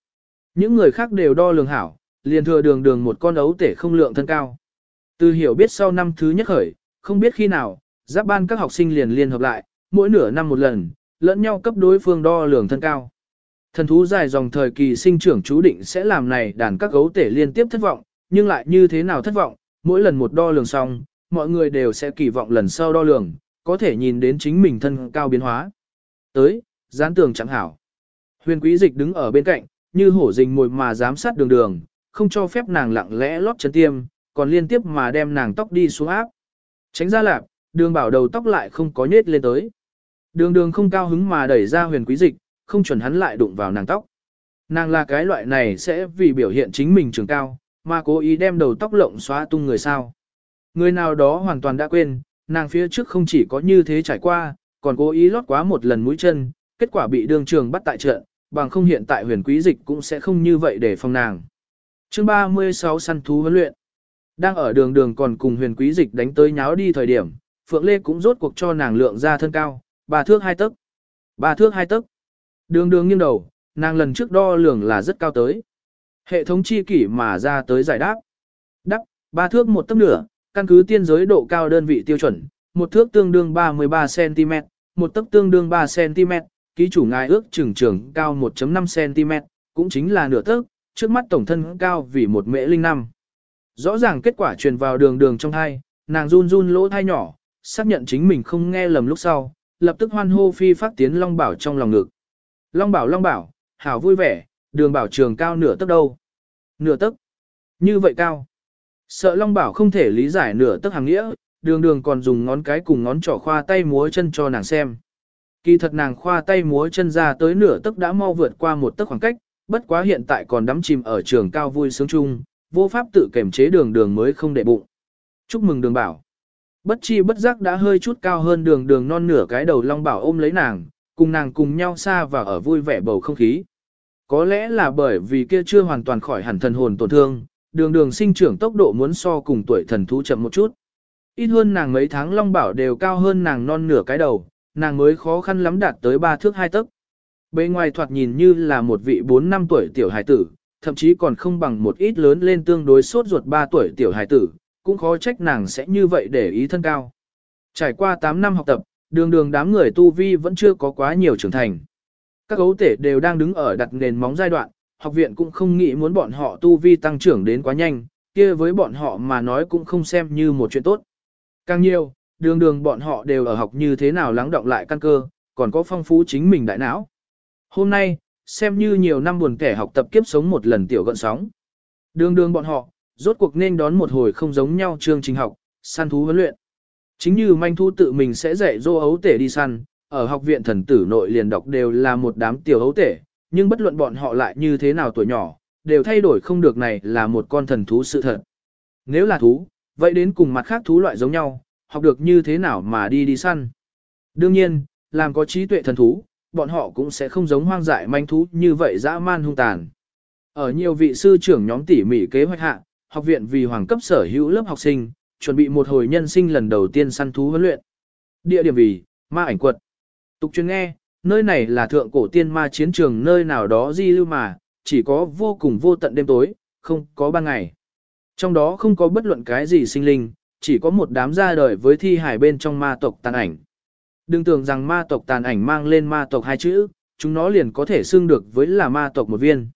Những người khác đều đo lường hảo, liền thừa đường đường một con ấu tể không lượng thân cao. Từ hiểu biết sau năm thứ nhất khởi, không biết khi nào, giáp ban các học sinh liền liên hợp lại, mỗi nửa năm một lần, lẫn nhau cấp đối phương đo lường thân cao. Thần thú dài dòng thời kỳ sinh trưởng chú định sẽ làm này đàn các gấu tể liên tiếp thất vọng, nhưng lại như thế nào thất vọng, mỗi lần một đo lường xong, mọi người đều sẽ kỳ vọng lần sau đo lường, có thể nhìn đến chính mình thân cao biến hóa. Tới, gián tường chẳng hảo. Huyền quý dịch đứng ở bên cạnh, như hổ rình mồi mà giám sát đường đường, không cho phép nàng lặng lẽ lót chân tiêm, còn liên tiếp mà đem nàng tóc đi xuống áp. Tránh ra lạp, đường bảo đầu tóc lại không có nhết lên tới. Đường đường không cao hứng mà đẩy ra huyền quý dịch, không chuẩn hắn lại đụng vào nàng tóc. Nàng là cái loại này sẽ vì biểu hiện chính mình trường cao, mà cố ý đem đầu tóc lộng xóa tung người sao. Người nào đó hoàn toàn đã quên, nàng phía trước không chỉ có như thế trải qua, còn cố ý lót quá một lần mũi chân, kết quả bị đường trường bắt tại trận, bằng không hiện tại huyền quý dịch cũng sẽ không như vậy để phòng nàng. Chương 36 săn thú huấn luyện. Đang ở đường đường còn cùng huyền quý dịch đánh tới nháo đi thời điểm, Phượng Lê cũng rốt cuộc cho nàng lượng ra thân cao, ba thước hai tấc. Ba thước hai tấc. Đường đường nghiêng đầu, nàng lần trước đo lường là rất cao tới. Hệ thống chi kỷ mà ra tới giải đáp. Đắc, ba thước một tấc nửa, căn cứ tiên giới độ cao đơn vị tiêu chuẩn, một thước tương đương 33cm, một tấc tương đương 3cm, ký chủ ngài ước trưởng trưởng cao 1.5cm, cũng chính là nửa tấc, trước mắt tổng thân cao vì một mễ linh năm. Rõ ràng kết quả truyền vào đường đường trong thai, nàng run run lỗ thai nhỏ, xác nhận chính mình không nghe lầm lúc sau, lập tức hoan hô phi phát tiến Long Bảo trong lòng ngực. Long Bảo Long Bảo, hảo vui vẻ, đường bảo trường cao nửa tấc đâu. Nửa tấc. Như vậy cao. Sợ Long Bảo không thể lý giải nửa tấc hàng nghĩa, đường đường còn dùng ngón cái cùng ngón trỏ khoa tay múa chân cho nàng xem. Kỳ thật nàng khoa tay múa chân ra tới nửa tấc đã mau vượt qua một tấc khoảng cách, bất quá hiện tại còn đắm chìm ở trường cao vui sướng chung, vô pháp tự kiểm chế đường đường mới không để bụng. Chúc mừng đường bảo. Bất chi bất giác đã hơi chút cao hơn đường đường non nửa cái đầu long bảo ôm lấy nàng, cùng nàng cùng nhau xa và ở vui vẻ bầu không khí. Có lẽ là bởi vì kia chưa hoàn toàn khỏi hẳn thần hồn tổn thương, đường đường sinh trưởng tốc độ muốn so cùng tuổi thần thú chậm một chút. Ít hơn nàng mấy tháng long bảo đều cao hơn nàng non nửa cái đầu, nàng mới khó khăn lắm đạt tới ba thước hai tấc. Bên ngoài thoạt nhìn như là một vị 4 năm tuổi tiểu hài tử, thậm chí còn không bằng một ít lớn lên tương đối sốt ruột 3 tuổi tiểu hài tử, cũng khó trách nàng sẽ như vậy để ý thân cao. Trải qua 8 năm học tập, đường đường đám người tu vi vẫn chưa có quá nhiều trưởng thành. Các gấu tể đều đang đứng ở đặt nền móng giai đoạn, học viện cũng không nghĩ muốn bọn họ tu vi tăng trưởng đến quá nhanh, kia với bọn họ mà nói cũng không xem như một chuyện tốt. Càng nhiều, đường đường bọn họ đều ở học như thế nào lắng động lại căn cơ, còn có phong phú chính mình đại não. Hôm nay, xem như nhiều năm buồn kẻ học tập kiếp sống một lần tiểu gọn sóng. Đường đường bọn họ, rốt cuộc nên đón một hồi không giống nhau chương trình học, săn thú huấn luyện. Chính như manh thu tự mình sẽ dạy dô ấu tể đi săn, ở học viện thần tử nội liền đọc đều là một đám tiểu ấu tể, nhưng bất luận bọn họ lại như thế nào tuổi nhỏ, đều thay đổi không được này là một con thần thú sự thật. Nếu là thú, vậy đến cùng mặt khác thú loại giống nhau, học được như thế nào mà đi đi săn. Đương nhiên, làm có trí tuệ thần thú, bọn họ cũng sẽ không giống hoang dại manh thú như vậy dã man hung tàn. Ở nhiều vị sư trưởng nhóm tỉ mỉ kế hoạch hạ, học viện vì hoàng cấp sở hữu lớp học sinh, chuẩn bị một hồi nhân sinh lần đầu tiên săn thú huấn luyện. Địa điểm vì, ma ảnh quật. Tục chuyên nghe, nơi này là thượng cổ tiên ma chiến trường nơi nào đó di lưu mà, chỉ có vô cùng vô tận đêm tối, không có ban ngày. Trong đó không có bất luận cái gì sinh linh, chỉ có một đám ra đời với thi hải bên trong ma tộc tàn ảnh. Đừng tưởng rằng ma tộc tàn ảnh mang lên ma tộc hai chữ, chúng nó liền có thể xưng được với là ma tộc một viên.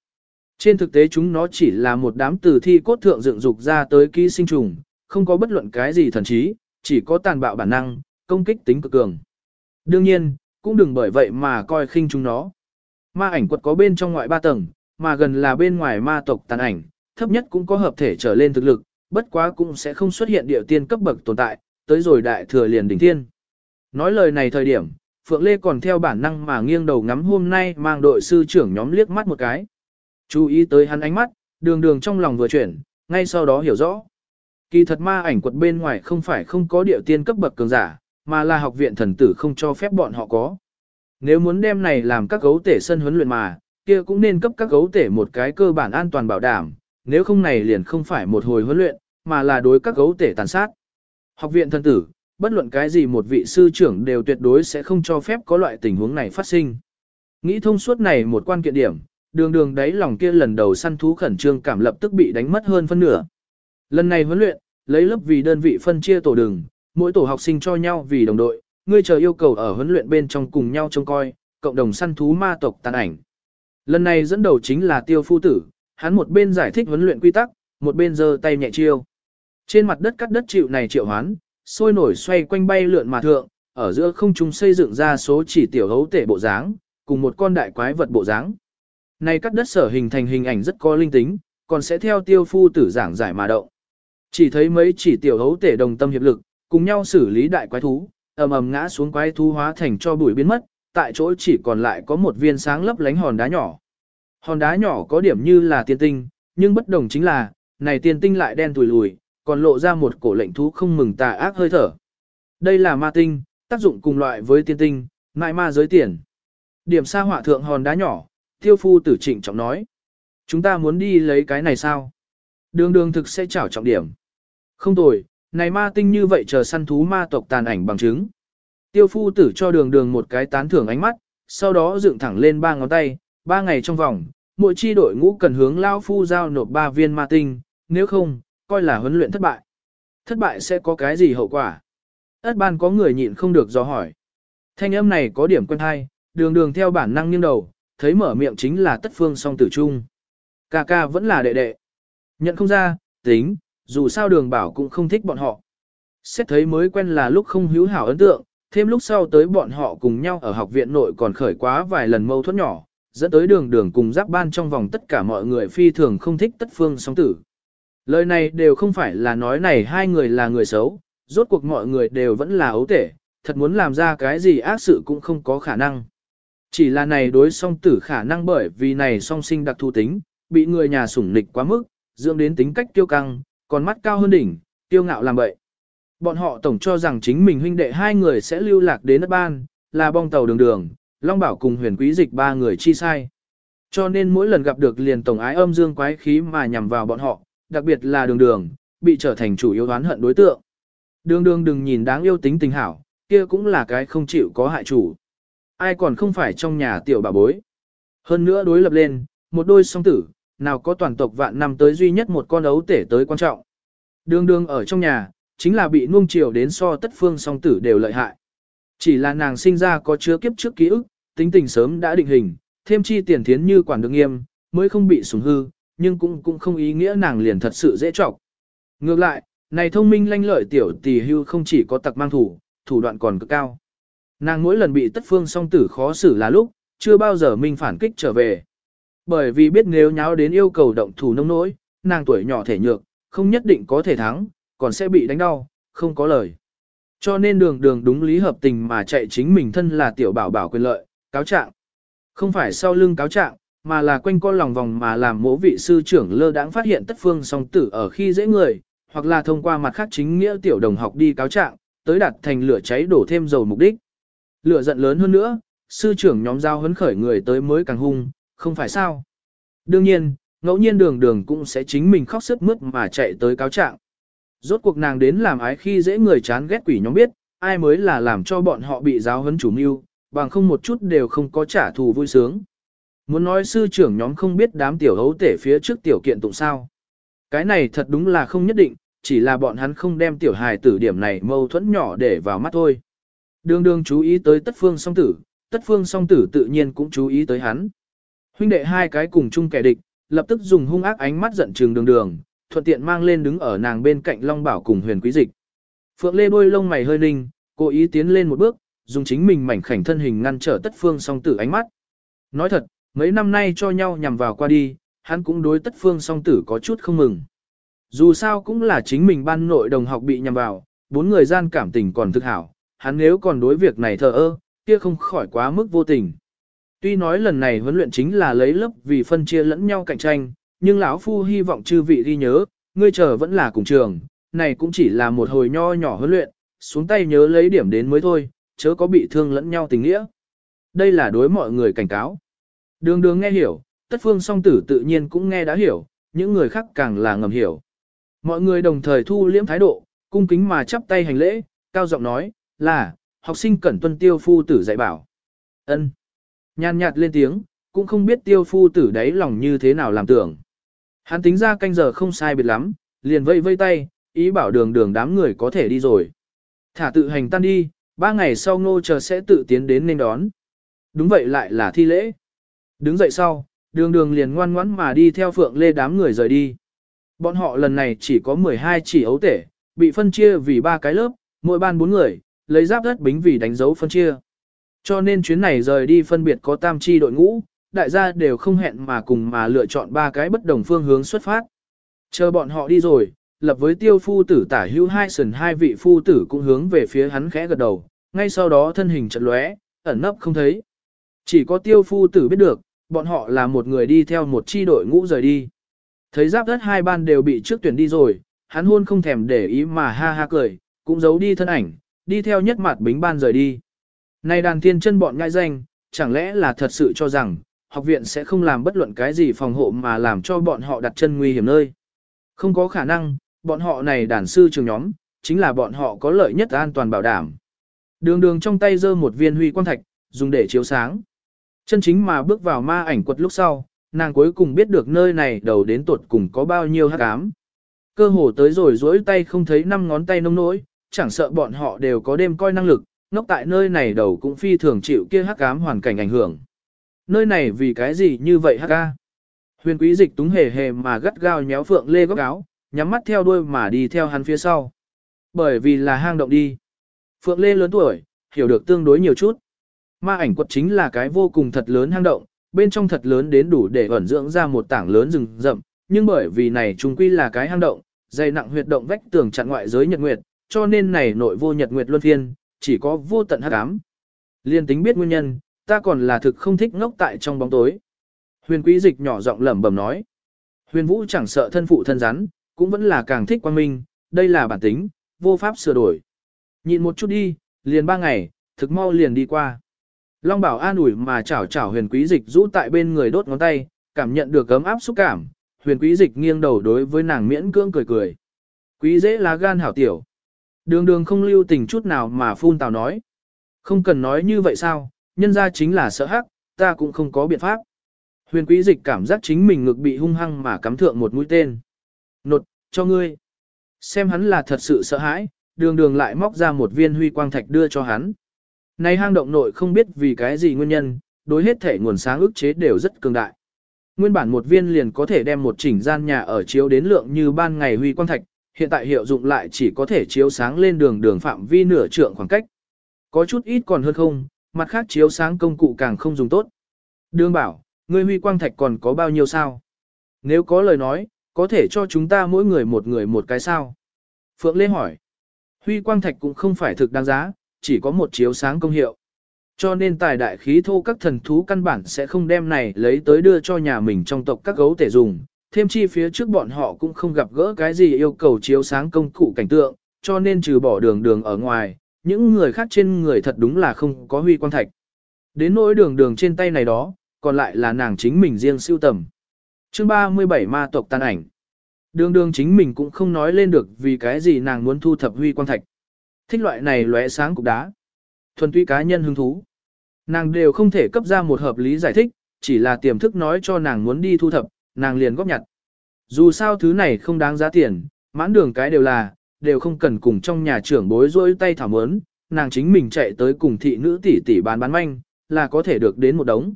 Trên thực tế chúng nó chỉ là một đám từ thi cốt thượng dựng dục ra tới ký sinh trùng, không có bất luận cái gì thần trí, chỉ có tàn bạo bản năng, công kích tính cực cường. Đương nhiên, cũng đừng bởi vậy mà coi khinh chúng nó. Ma ảnh quật có bên trong ngoại ba tầng, mà gần là bên ngoài ma tộc tàn ảnh, thấp nhất cũng có hợp thể trở lên thực lực, bất quá cũng sẽ không xuất hiện địa tiên cấp bậc tồn tại, tới rồi đại thừa liền đỉnh tiên Nói lời này thời điểm, Phượng Lê còn theo bản năng mà nghiêng đầu ngắm hôm nay mang đội sư trưởng nhóm liếc mắt một cái. Chú ý tới hắn ánh mắt, đường đường trong lòng vừa chuyển, ngay sau đó hiểu rõ. Kỳ thật ma ảnh quật bên ngoài không phải không có địa tiên cấp bậc cường giả, mà là học viện thần tử không cho phép bọn họ có. Nếu muốn đem này làm các gấu tể sân huấn luyện mà, kia cũng nên cấp các gấu tể một cái cơ bản an toàn bảo đảm, nếu không này liền không phải một hồi huấn luyện, mà là đối các gấu tể tàn sát. Học viện thần tử, bất luận cái gì một vị sư trưởng đều tuyệt đối sẽ không cho phép có loại tình huống này phát sinh. Nghĩ thông suốt này một quan kiện điểm, đường đường đáy lòng kia lần đầu săn thú khẩn trương cảm lập tức bị đánh mất hơn phân nửa. Lần này huấn luyện, lấy lớp vì đơn vị phân chia tổ đường, mỗi tổ học sinh cho nhau vì đồng đội, ngươi chờ yêu cầu ở huấn luyện bên trong cùng nhau trông coi, cộng đồng săn thú ma tộc tàn ảnh. Lần này dẫn đầu chính là tiêu phu tử, hắn một bên giải thích huấn luyện quy tắc, một bên giơ tay nhẹ chiêu. Trên mặt đất cắt đất chịu này triệu hoán, sôi nổi xoay quanh bay lượn mà thượng, ở giữa không trung xây dựng ra số chỉ tiểu hấu tể bộ dáng, cùng một con đại quái vật bộ dáng. Này cắt đất sở hình thành hình ảnh rất có linh tính, còn sẽ theo tiêu phu tử giảng giải mà động. Chỉ thấy mấy chỉ tiểu hấu tể đồng tâm hiệp lực, cùng nhau xử lý đại quái thú, ầm ầm ngã xuống quái thú hóa thành cho bụi biến mất, tại chỗ chỉ còn lại có một viên sáng lấp lánh hòn đá nhỏ. Hòn đá nhỏ có điểm như là tiên tinh, nhưng bất đồng chính là, này tiên tinh lại đen tùi lùi, còn lộ ra một cổ lệnh thú không mừng tà ác hơi thở. Đây là ma tinh, tác dụng cùng loại với tiên tinh, ngại ma giới tiền. Điểm xa hỏa thượng hòn đá nhỏ, Tiêu phu tử trịnh trọng nói. Chúng ta muốn đi lấy cái này sao? Đường đường thực sẽ trảo trọng điểm. Không tồi, này ma tinh như vậy chờ săn thú ma tộc tàn ảnh bằng chứng. Tiêu phu tử cho đường đường một cái tán thưởng ánh mắt, sau đó dựng thẳng lên ba ngón tay, ba ngày trong vòng, mỗi chi đội ngũ cần hướng lao phu giao nộp ba viên ma tinh, nếu không, coi là huấn luyện thất bại. Thất bại sẽ có cái gì hậu quả? Ất ban có người nhịn không được do hỏi. Thanh âm này có điểm quen hay, đường đường theo bản năng nghiêng đầu, thấy mở miệng chính là tất phương song tử trung. Ca ca vẫn là đệ đệ. Nhận không ra, tính, dù sao đường bảo cũng không thích bọn họ. Xét thấy mới quen là lúc không hữu hảo ấn tượng, thêm lúc sau tới bọn họ cùng nhau ở học viện nội còn khởi quá vài lần mâu thuẫn nhỏ, dẫn tới đường đường cùng giác ban trong vòng tất cả mọi người phi thường không thích tất phương song tử. Lời này đều không phải là nói này hai người là người xấu, rốt cuộc mọi người đều vẫn là ấu tể, thật muốn làm ra cái gì ác sự cũng không có khả năng. Chỉ là này đối song tử khả năng bởi vì này song sinh đặc thù tính, bị người nhà sủng nịch quá mức, dưỡng đến tính cách tiêu căng, còn mắt cao hơn đỉnh, tiêu ngạo làm bậy. Bọn họ tổng cho rằng chính mình huynh đệ hai người sẽ lưu lạc đến đất ban, là bong tàu đường đường, Long Bảo cùng huyền quý dịch ba người chi sai. Cho nên mỗi lần gặp được liền tổng ái âm dương quái khí mà nhằm vào bọn họ, đặc biệt là đường đường, bị trở thành chủ yếu đoán hận đối tượng. Đường đường đừng nhìn đáng yêu tính tình hảo, kia cũng là cái không chịu có hại chủ. Ai còn không phải trong nhà tiểu bà bối. Hơn nữa đối lập lên, một đôi song tử, nào có toàn tộc vạn năm tới duy nhất một con ấu tể tới quan trọng. Đường đường ở trong nhà, chính là bị nuông chiều đến so tất phương song tử đều lợi hại. Chỉ là nàng sinh ra có chứa kiếp trước ký ức, tính tình sớm đã định hình, thêm chi tiền thiến như quản được nghiêm, mới không bị sủng hư, nhưng cũng cũng không ý nghĩa nàng liền thật sự dễ trọng. Ngược lại, này thông minh lanh lợi tiểu tỷ hưu không chỉ có tặc mang thủ, thủ đoạn còn cực cao. Nàng mỗi lần bị tất phương song tử khó xử là lúc, chưa bao giờ mình phản kích trở về. Bởi vì biết nếu nháo đến yêu cầu động thủ nông nỗi, nàng tuổi nhỏ thể nhược, không nhất định có thể thắng, còn sẽ bị đánh đau, không có lời. Cho nên đường đường đúng lý hợp tình mà chạy chính mình thân là tiểu bảo bảo quyền lợi, cáo trạng. Không phải sau lưng cáo trạng, mà là quanh co lòng vòng mà làm mỗ vị sư trưởng lơ đãng phát hiện tất phương song tử ở khi dễ người, hoặc là thông qua mặt khác chính nghĩa tiểu đồng học đi cáo trạng, tới đặt thành lửa cháy đổ thêm dầu mục đích. Lửa giận lớn hơn nữa, sư trưởng nhóm giao hấn khởi người tới mới càng hung, không phải sao. Đương nhiên, ngẫu nhiên đường đường cũng sẽ chính mình khóc sức mướt mà chạy tới cáo trạng. Rốt cuộc nàng đến làm ái khi dễ người chán ghét quỷ nhóm biết, ai mới là làm cho bọn họ bị giáo hấn chủ mưu, bằng không một chút đều không có trả thù vui sướng. Muốn nói sư trưởng nhóm không biết đám tiểu hấu tể phía trước tiểu kiện tụng sao. Cái này thật đúng là không nhất định, chỉ là bọn hắn không đem tiểu hài tử điểm này mâu thuẫn nhỏ để vào mắt thôi. Đường đường chú ý tới tất phương song tử, tất phương song tử tự nhiên cũng chú ý tới hắn. Huynh đệ hai cái cùng chung kẻ địch, lập tức dùng hung ác ánh mắt giận trừng đường đường, thuận tiện mang lên đứng ở nàng bên cạnh Long Bảo cùng huyền quý dịch. Phượng Lê đôi lông mày hơi ninh, cố ý tiến lên một bước, dùng chính mình mảnh khảnh thân hình ngăn trở tất phương song tử ánh mắt. Nói thật, mấy năm nay cho nhau nhằm vào qua đi, hắn cũng đối tất phương song tử có chút không mừng. Dù sao cũng là chính mình ban nội đồng học bị nhằm vào, bốn người gian cảm tình còn thực hảo, hắn nếu còn đối việc này thờ ơ, kia không khỏi quá mức vô tình. Tuy nói lần này huấn luyện chính là lấy lớp vì phân chia lẫn nhau cạnh tranh, nhưng lão phu hy vọng chư vị ghi nhớ, ngươi chờ vẫn là cùng trường, này cũng chỉ là một hồi nho nhỏ huấn luyện, xuống tay nhớ lấy điểm đến mới thôi, chớ có bị thương lẫn nhau tình nghĩa. Đây là đối mọi người cảnh cáo. Đường đường nghe hiểu, tất phương song tử tự nhiên cũng nghe đã hiểu, những người khác càng là ngầm hiểu. Mọi người đồng thời thu liễm thái độ, cung kính mà chắp tay hành lễ, cao giọng nói, là, học sinh cẩn tuân tiêu phu tử dạy bảo. ân Nhàn nhạt lên tiếng, cũng không biết tiêu phu tử đáy lòng như thế nào làm tưởng. Hắn tính ra canh giờ không sai biệt lắm, liền vây vây tay, ý bảo đường đường đám người có thể đi rồi. Thả tự hành tan đi, ba ngày sau ngô chờ sẽ tự tiến đến nên đón. Đúng vậy lại là thi lễ. Đứng dậy sau, đường đường liền ngoan ngoãn mà đi theo phượng lê đám người rời đi. Bọn họ lần này chỉ có 12 chỉ ấu tể, bị phân chia vì ba cái lớp, mỗi ban bốn người, lấy giáp đất bính vì đánh dấu phân chia. Cho nên chuyến này rời đi phân biệt có tam chi đội ngũ, đại gia đều không hẹn mà cùng mà lựa chọn ba cái bất đồng phương hướng xuất phát. Chờ bọn họ đi rồi, lập với tiêu phu tử tả hữu hai sần hai vị phu tử cũng hướng về phía hắn khẽ gật đầu, ngay sau đó thân hình chật lóe, ẩn nấp không thấy. Chỉ có tiêu phu tử biết được, bọn họ là một người đi theo một chi đội ngũ rời đi. Thấy giáp đất hai ban đều bị trước tuyển đi rồi, hắn hôn không thèm để ý mà ha ha cười, cũng giấu đi thân ảnh, đi theo nhất mặt bính ban rời đi. Này đàn thiên chân bọn ngại danh, chẳng lẽ là thật sự cho rằng, học viện sẽ không làm bất luận cái gì phòng hộ mà làm cho bọn họ đặt chân nguy hiểm nơi. Không có khả năng, bọn họ này đàn sư trường nhóm, chính là bọn họ có lợi nhất an toàn bảo đảm. Đường đường trong tay giơ một viên huy quang thạch, dùng để chiếu sáng. Chân chính mà bước vào ma ảnh quật lúc sau, nàng cuối cùng biết được nơi này đầu đến tuột cùng có bao nhiêu hắc ám. Cơ hồ tới rồi dối tay không thấy năm ngón tay nông nỗi, chẳng sợ bọn họ đều có đêm coi năng lực, ngốc tại nơi này đầu cũng phi thường chịu kia hắc ám hoàn cảnh ảnh hưởng. Nơi này vì cái gì như vậy hắc ca? Huyền quý dịch túng hề hề mà gắt gao nhéo phượng lê góc áo, nhắm mắt theo đuôi mà đi theo hắn phía sau. Bởi vì là hang động đi. Phượng lê lớn tuổi, hiểu được tương đối nhiều chút. Ma ảnh quật chính là cái vô cùng thật lớn hang động, bên trong thật lớn đến đủ để ẩn dưỡng ra một tảng lớn rừng rậm, nhưng bởi vì này chúng quy là cái hang động, dày nặng huyệt động vách tường chặn ngoại giới nhật nguyệt, cho nên này nội vô nhật nguyệt luân phiên, chỉ có vô tận hắc ám. Liên tính biết nguyên nhân, ta còn là thực không thích ngốc tại trong bóng tối. Huyền quý dịch nhỏ giọng lẩm bẩm nói. Huyền vũ chẳng sợ thân phụ thân rắn, cũng vẫn là càng thích quan minh, đây là bản tính, vô pháp sửa đổi. nhìn một chút đi, liền ba ngày, thực mau liền đi qua. Long bảo an ủi mà chảo chảo huyền quý dịch rũ tại bên người đốt ngón tay, cảm nhận được ấm áp xúc cảm, huyền quý dịch nghiêng đầu đối với nàng miễn cưỡng cười cười. Quý dễ lá gan hảo tiểu. Đường đường không lưu tình chút nào mà phun tào nói. Không cần nói như vậy sao, nhân ra chính là sợ hắc, ta cũng không có biện pháp. Huyền quý dịch cảm giác chính mình ngực bị hung hăng mà cắm thượng một mũi tên. Nột, cho ngươi. Xem hắn là thật sự sợ hãi, đường đường lại móc ra một viên huy quang thạch đưa cho hắn. Này hang động nội không biết vì cái gì nguyên nhân, đối hết thể nguồn sáng ức chế đều rất cường đại. Nguyên bản một viên liền có thể đem một chỉnh gian nhà ở chiếu đến lượng như ban ngày huy quang thạch, hiện tại hiệu dụng lại chỉ có thể chiếu sáng lên đường đường phạm vi nửa trượng khoảng cách. Có chút ít còn hơn không, mặt khác chiếu sáng công cụ càng không dùng tốt. Đường bảo, ngươi huy quang thạch còn có bao nhiêu sao? Nếu có lời nói, có thể cho chúng ta mỗi người một người một cái sao? Phượng Lê hỏi. Huy quang thạch cũng không phải thực đáng giá, chỉ có một chiếu sáng công hiệu. Cho nên tài đại khí thô các thần thú căn bản sẽ không đem này lấy tới đưa cho nhà mình trong tộc các gấu tể dùng, thêm chi phía trước bọn họ cũng không gặp gỡ cái gì yêu cầu chiếu sáng công cụ cảnh tượng, cho nên trừ bỏ đường đường ở ngoài, những người khác trên người thật đúng là không có huy quang thạch. Đến nỗi đường đường trên tay này đó, còn lại là nàng chính mình riêng siêu tầm. Chương 37 ma tộc tan ảnh. Đường đường chính mình cũng không nói lên được vì cái gì nàng muốn thu thập huy quang thạch. Thích loại này lóe sáng cục đá. Thuần túy cá nhân hứng thú. Nàng đều không thể cấp ra một hợp lý giải thích, chỉ là tiềm thức nói cho nàng muốn đi thu thập, nàng liền góp nhặt. Dù sao thứ này không đáng giá tiền, mãn đường cái đều là, đều không cần cùng trong nhà trưởng bối rối tay thảo mớn, nàng chính mình chạy tới cùng thị nữ tỷ tỷ bán bán manh, là có thể được đến một đống.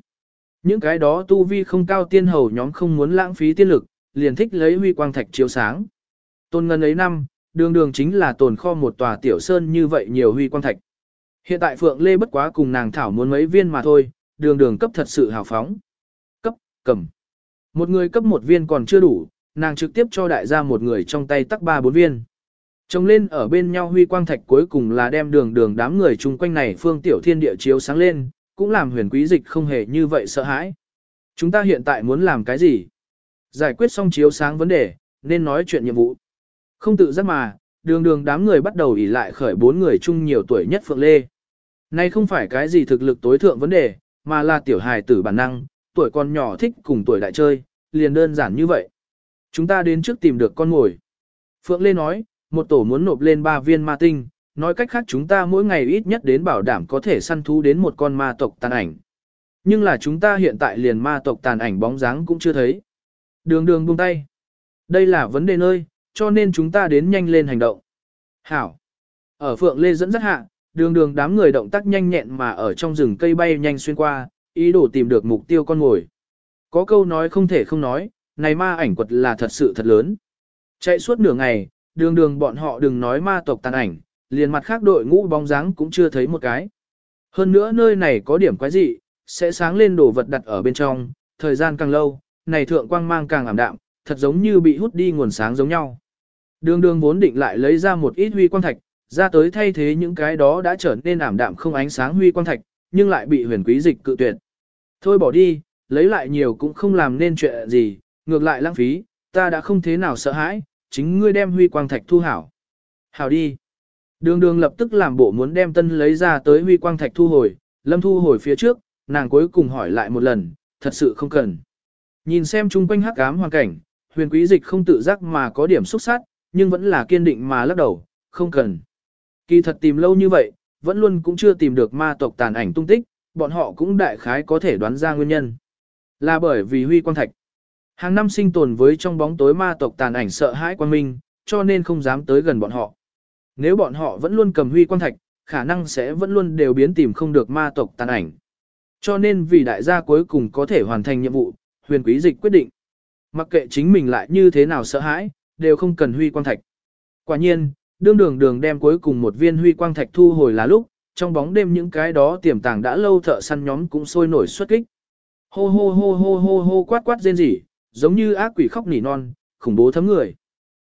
Những cái đó tu vi không cao tiên hầu nhóm không muốn lãng phí tiên lực, liền thích lấy huy quang thạch chiếu sáng. Tôn ngân ấy năm, đường đường chính là tồn kho một tòa tiểu sơn như vậy nhiều huy quang thạch. Hiện tại Phượng Lê bất quá cùng nàng thảo muốn mấy viên mà thôi, đường đường cấp thật sự hào phóng. Cấp, cầm. Một người cấp một viên còn chưa đủ, nàng trực tiếp cho đại gia một người trong tay tắc ba bốn viên. Trông lên ở bên nhau huy quang thạch cuối cùng là đem đường đường đám người chung quanh này phương tiểu thiên địa chiếu sáng lên, cũng làm huyền quý dịch không hề như vậy sợ hãi. Chúng ta hiện tại muốn làm cái gì? Giải quyết xong chiếu sáng vấn đề, nên nói chuyện nhiệm vụ. Không tự giác mà, đường đường đám người bắt đầu ỉ lại khởi bốn người chung nhiều tuổi nhất Phượng Lê. Này không phải cái gì thực lực tối thượng vấn đề, mà là tiểu hài tử bản năng, tuổi còn nhỏ thích cùng tuổi đại chơi, liền đơn giản như vậy. Chúng ta đến trước tìm được con ngồi. Phượng Lê nói, một tổ muốn nộp lên ba viên ma tinh, nói cách khác chúng ta mỗi ngày ít nhất đến bảo đảm có thể săn thú đến một con ma tộc tàn ảnh. Nhưng là chúng ta hiện tại liền ma tộc tàn ảnh bóng dáng cũng chưa thấy. Đường đường buông tay. Đây là vấn đề nơi, cho nên chúng ta đến nhanh lên hành động. Hảo. Ở Phượng Lê dẫn dắt hạ, đường đường đám người động tác nhanh nhẹn mà ở trong rừng cây bay nhanh xuyên qua, ý đồ tìm được mục tiêu con ngồi. Có câu nói không thể không nói, này ma ảnh quật là thật sự thật lớn. Chạy suốt nửa ngày, đường đường bọn họ đừng nói ma tộc tàn ảnh, liền mặt khác đội ngũ bóng dáng cũng chưa thấy một cái. Hơn nữa nơi này có điểm quái dị, sẽ sáng lên đồ vật đặt ở bên trong, thời gian càng lâu, này thượng quang mang càng ảm đạm, thật giống như bị hút đi nguồn sáng giống nhau. Đường đường vốn định lại lấy ra một ít huy quang thạch, ra tới thay thế những cái đó đã trở nên ảm đạm không ánh sáng huy quang thạch, nhưng lại bị huyền quý dịch cự tuyệt. Thôi bỏ đi, lấy lại nhiều cũng không làm nên chuyện gì, ngược lại lãng phí, ta đã không thế nào sợ hãi, chính ngươi đem huy quang thạch thu hảo. Hảo đi. Đường đường lập tức làm bộ muốn đem tân lấy ra tới huy quang thạch thu hồi, lâm thu hồi phía trước, nàng cuối cùng hỏi lại một lần, thật sự không cần. Nhìn xem chung quanh hắc ám hoàn cảnh, huyền quý dịch không tự giác mà có điểm xúc sát, nhưng vẫn là kiên định mà lắc đầu, không cần. Kỳ thật tìm lâu như vậy, vẫn luôn cũng chưa tìm được ma tộc tàn ảnh tung tích, bọn họ cũng đại khái có thể đoán ra nguyên nhân. Là bởi vì huy quang thạch. Hàng năm sinh tồn với trong bóng tối ma tộc tàn ảnh sợ hãi quan minh, cho nên không dám tới gần bọn họ. Nếu bọn họ vẫn luôn cầm huy quang thạch, khả năng sẽ vẫn luôn đều biến tìm không được ma tộc tàn ảnh. Cho nên vì đại gia cuối cùng có thể hoàn thành nhiệm vụ, huyền quý dịch quyết định. Mặc kệ chính mình lại như thế nào sợ hãi, đều không cần huy quang thạch. Quả nhiên, đương đường đường đem cuối cùng một viên huy quang thạch thu hồi là lúc, trong bóng đêm những cái đó tiềm tàng đã lâu thợ săn nhóm cũng sôi nổi xuất kích. Hô hô hô hô hô hô quát quát rên rỉ, giống như ác quỷ khóc nỉ non, khủng bố thấm người.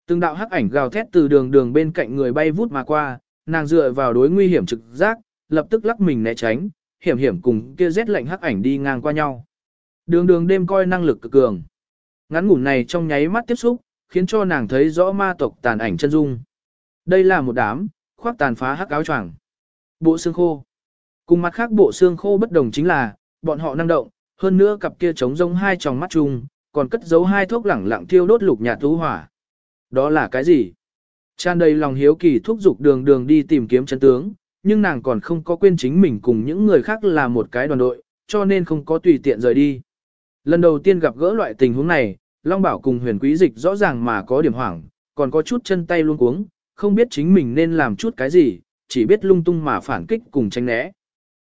Từng đạo hắc ảnh gào thét từ đường đường bên cạnh người bay vút mà qua, nàng dựa vào đối nguy hiểm trực giác, lập tức lắc mình né tránh, hiểm hiểm cùng kia rét lạnh hắc ảnh đi ngang qua nhau. Đường đường đêm coi năng lực cực cường. Ngắn ngủn này trong nháy mắt tiếp xúc, khiến cho nàng thấy rõ ma tộc tàn ảnh chân dung. Đây là một đám, khoác tàn phá hắc áo choàng. Bộ xương khô. Cùng mặt khác bộ xương khô bất đồng chính là, bọn họ năng động, hơn nữa cặp kia trống rông hai tròng mắt chung, còn cất giấu hai thuốc lẳng lặng thiêu đốt lục nhạt tú hỏa. Đó là cái gì? Tràn đầy lòng hiếu kỳ thúc giục đường đường đi tìm kiếm chân tướng, nhưng nàng còn không có quên chính mình cùng những người khác là một cái đoàn đội, cho nên không có tùy tiện rời đi. Lần đầu tiên gặp gỡ loại tình huống này, Long Bảo cùng huyền quý dịch rõ ràng mà có điểm hoảng, còn có chút chân tay luôn cuống, không biết chính mình nên làm chút cái gì, chỉ biết lung tung mà phản kích cùng tranh né.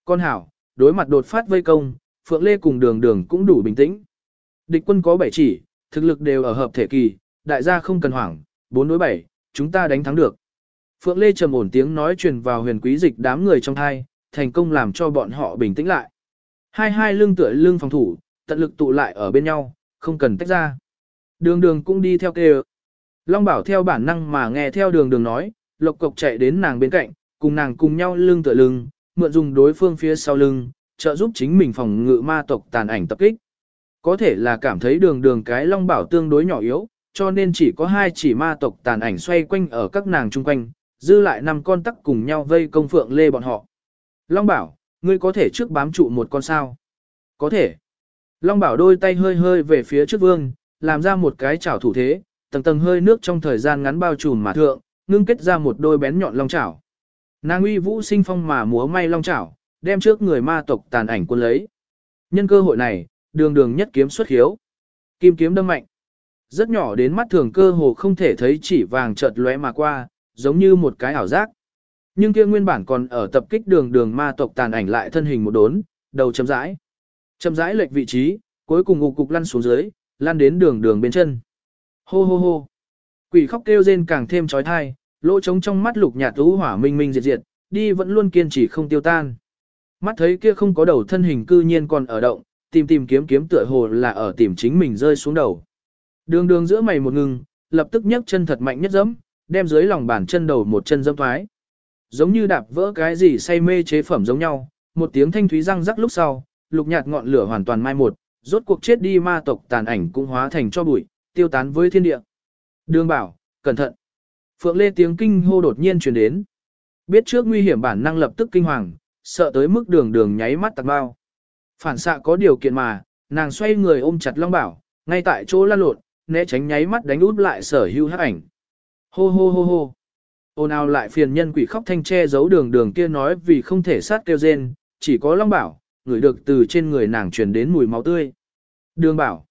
Con hảo, đối mặt đột phát vây công, Phượng Lê cùng đường đường cũng đủ bình tĩnh. Địch quân có bảy chỉ, thực lực đều ở hợp thể kỳ, đại gia không cần hoảng, 4 đối 7, chúng ta đánh thắng được. Phượng Lê trầm ổn tiếng nói truyền vào huyền quý dịch đám người trong thai, thành công làm cho bọn họ bình tĩnh lại. Hai hai lưng tựa lưng phòng thủ, tận lực tụ lại ở bên nhau, không cần tách ra. Đường đường cũng đi theo kêu. Long bảo theo bản năng mà nghe theo đường đường nói, lộc cộc chạy đến nàng bên cạnh, cùng nàng cùng nhau lưng tựa lưng, mượn dùng đối phương phía sau lưng, trợ giúp chính mình phòng ngự ma tộc tàn ảnh tập kích. Có thể là cảm thấy đường đường cái long bảo tương đối nhỏ yếu, cho nên chỉ có hai chỉ ma tộc tàn ảnh xoay quanh ở các nàng chung quanh, dư lại năm con tắc cùng nhau vây công phượng lê bọn họ. Long bảo, ngươi có thể trước bám trụ một con sao? Có thể. Long bảo đôi tay hơi hơi về phía trước vương, làm ra một cái chảo thủ thế, tầng tầng hơi nước trong thời gian ngắn bao trùm mà thượng, ngưng kết ra một đôi bén nhọn long chảo. Nàng uy vũ sinh phong mà múa may long chảo, đem trước người ma tộc tàn ảnh quân lấy. Nhân cơ hội này, đường đường nhất kiếm xuất hiếu. Kim kiếm đâm mạnh. Rất nhỏ đến mắt thường cơ hồ không thể thấy chỉ vàng chợt lóe mà qua, giống như một cái ảo giác. Nhưng kia nguyên bản còn ở tập kích đường đường ma tộc tàn ảnh lại thân hình một đốn, đầu chấm rãi. Chấm rãi lệch vị trí, cuối cùng ngục cục lăn xuống dưới, lăn đến đường đường bên chân. Hô hô hô. Quỷ khóc kêu rên càng thêm trói thai, lỗ trống trong mắt lục nhạt tú hỏa minh minh diệt diệt, đi vẫn luôn kiên trì không tiêu tan. Mắt thấy kia không có đầu thân hình cư nhiên còn ở động, tìm tìm kiếm kiếm tựa hồ là ở tìm chính mình rơi xuống đầu. Đường đường giữa mày một ngừng, lập tức nhấc chân thật mạnh nhất dẫm, đem dưới lòng bàn chân đầu một chân dẫm thoái. Giống như đạp vỡ cái gì say mê chế phẩm giống nhau, một tiếng thanh thúy răng rắc lúc sau, lục nhạt ngọn lửa hoàn toàn mai một, rốt cuộc chết đi ma tộc tàn ảnh cũng hóa thành cho bụi, tiêu tán với thiên địa. Đường bảo, cẩn thận. Phượng Lê tiếng kinh hô đột nhiên truyền đến. Biết trước nguy hiểm bản năng lập tức kinh hoàng, sợ tới mức đường đường nháy mắt tạc bao. Phản xạ có điều kiện mà, nàng xoay người ôm chặt Long Bảo, ngay tại chỗ lăn lộn, né tránh nháy mắt đánh út lại sở hưu hắc ảnh. Hô hô hô hô. Ôn nào lại phiền nhân quỷ khóc thanh che giấu đường đường kia nói vì không thể sát kêu rên, chỉ có Long Bảo, người được từ trên người nàng truyền đến mùi máu tươi. Đường Bảo.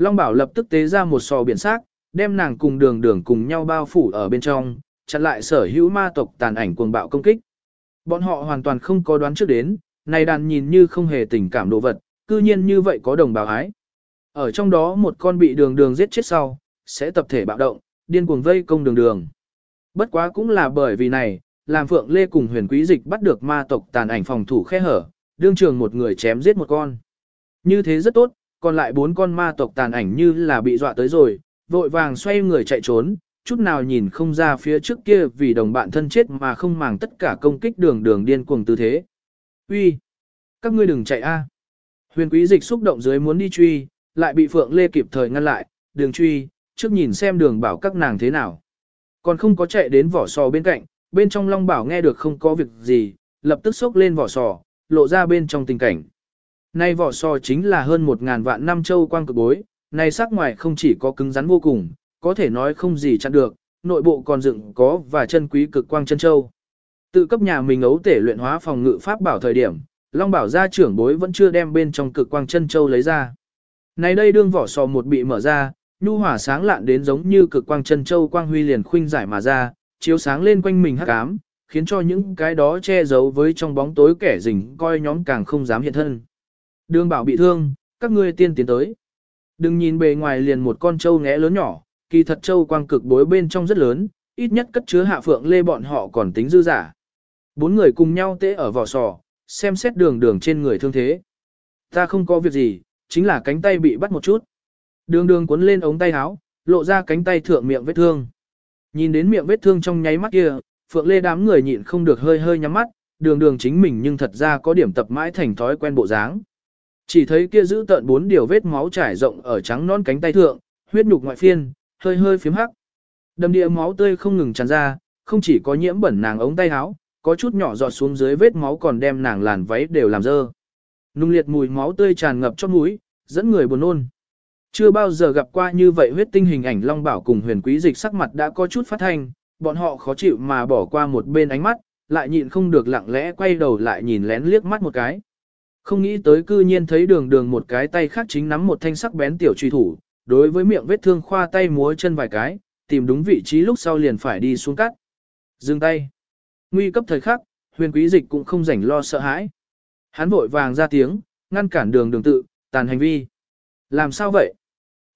Long Bảo lập tức tế ra một sò biển xác, đem nàng cùng đường đường cùng nhau bao phủ ở bên trong, chặn lại sở hữu ma tộc tàn ảnh cuồng bạo công kích. Bọn họ hoàn toàn không có đoán trước đến, này đàn nhìn như không hề tình cảm đồ vật, cư nhiên như vậy có đồng bào ái. Ở trong đó một con bị đường đường giết chết sau, sẽ tập thể bạo động, điên cuồng vây công đường đường. Bất quá cũng là bởi vì này, làm Phượng Lê cùng huyền quý dịch bắt được ma tộc tàn ảnh phòng thủ khe hở, đương trường một người chém giết một con. Như thế rất tốt, còn lại bốn con ma tộc tàn ảnh như là bị dọa tới rồi, vội vàng xoay người chạy trốn, chút nào nhìn không ra phía trước kia vì đồng bạn thân chết mà không màng tất cả công kích đường đường điên cuồng tư thế. Uy, Các ngươi đừng chạy a! Huyền quý dịch xúc động dưới muốn đi truy, lại bị Phượng Lê kịp thời ngăn lại, đường truy, trước nhìn xem đường bảo các nàng thế nào. Còn không có chạy đến vỏ sò bên cạnh, bên trong Long Bảo nghe được không có việc gì, lập tức xốc lên vỏ sò, lộ ra bên trong tình cảnh. Nay vỏ sò chính là hơn một ngàn vạn năm châu quang cực bối, này sắc ngoài không chỉ có cứng rắn vô cùng, có thể nói không gì chặn được, nội bộ còn dựng có và chân quý cực quang chân châu. Tự cấp nhà mình ấu tể luyện hóa phòng ngự pháp bảo thời điểm, Long Bảo gia trưởng bối vẫn chưa đem bên trong cực quang chân châu lấy ra. Này đây đương vỏ sò một bị mở ra, nhu hỏa sáng lạn đến giống như cực quang chân châu quang huy liền khuynh giải mà ra, chiếu sáng lên quanh mình hắc ám, khiến cho những cái đó che giấu với trong bóng tối kẻ rình coi nhóm càng không dám hiện thân. Đường bảo bị thương, các ngươi tiên tiến tới. Đừng nhìn bề ngoài liền một con trâu ngẽ lớn nhỏ, kỳ thật trâu quang cực bối bên trong rất lớn, ít nhất cất chứa hạ phượng lê bọn họ còn tính dư giả. Bốn người cùng nhau tê ở vỏ sò, xem xét đường đường trên người thương thế. Ta không có việc gì, chính là cánh tay bị bắt một chút. Đường đường cuốn lên ống tay áo, lộ ra cánh tay thượng miệng vết thương. Nhìn đến miệng vết thương trong nháy mắt kia, Phượng Lê đám người nhịn không được hơi hơi nhắm mắt, đường đường chính mình nhưng thật ra có điểm tập mãi thành thói quen bộ dáng. Chỉ thấy kia giữ tợn bốn điều vết máu trải rộng ở trắng non cánh tay thượng, huyết nhục ngoại phiên, hơi hơi phím hắc. Đầm địa máu tươi không ngừng tràn ra, không chỉ có nhiễm bẩn nàng ống tay áo, có chút nhỏ giọt xuống dưới vết máu còn đem nàng làn váy đều làm dơ. Nung liệt mùi máu tươi tràn ngập trong mũi, dẫn người buồn nôn. Chưa bao giờ gặp qua như vậy huyết tinh hình ảnh Long Bảo cùng huyền quý dịch sắc mặt đã có chút phát thanh, bọn họ khó chịu mà bỏ qua một bên ánh mắt, lại nhịn không được lặng lẽ quay đầu lại nhìn lén liếc mắt một cái. Không nghĩ tới cư nhiên thấy đường đường một cái tay khác chính nắm một thanh sắc bén tiểu truy thủ, đối với miệng vết thương khoa tay múa chân vài cái, tìm đúng vị trí lúc sau liền phải đi xuống cắt. Dừng tay. Nguy cấp thời khắc, huyền quý dịch cũng không rảnh lo sợ hãi. Hắn vội vàng ra tiếng, ngăn cản đường đường tự, tàn hành vi. Làm sao vậy?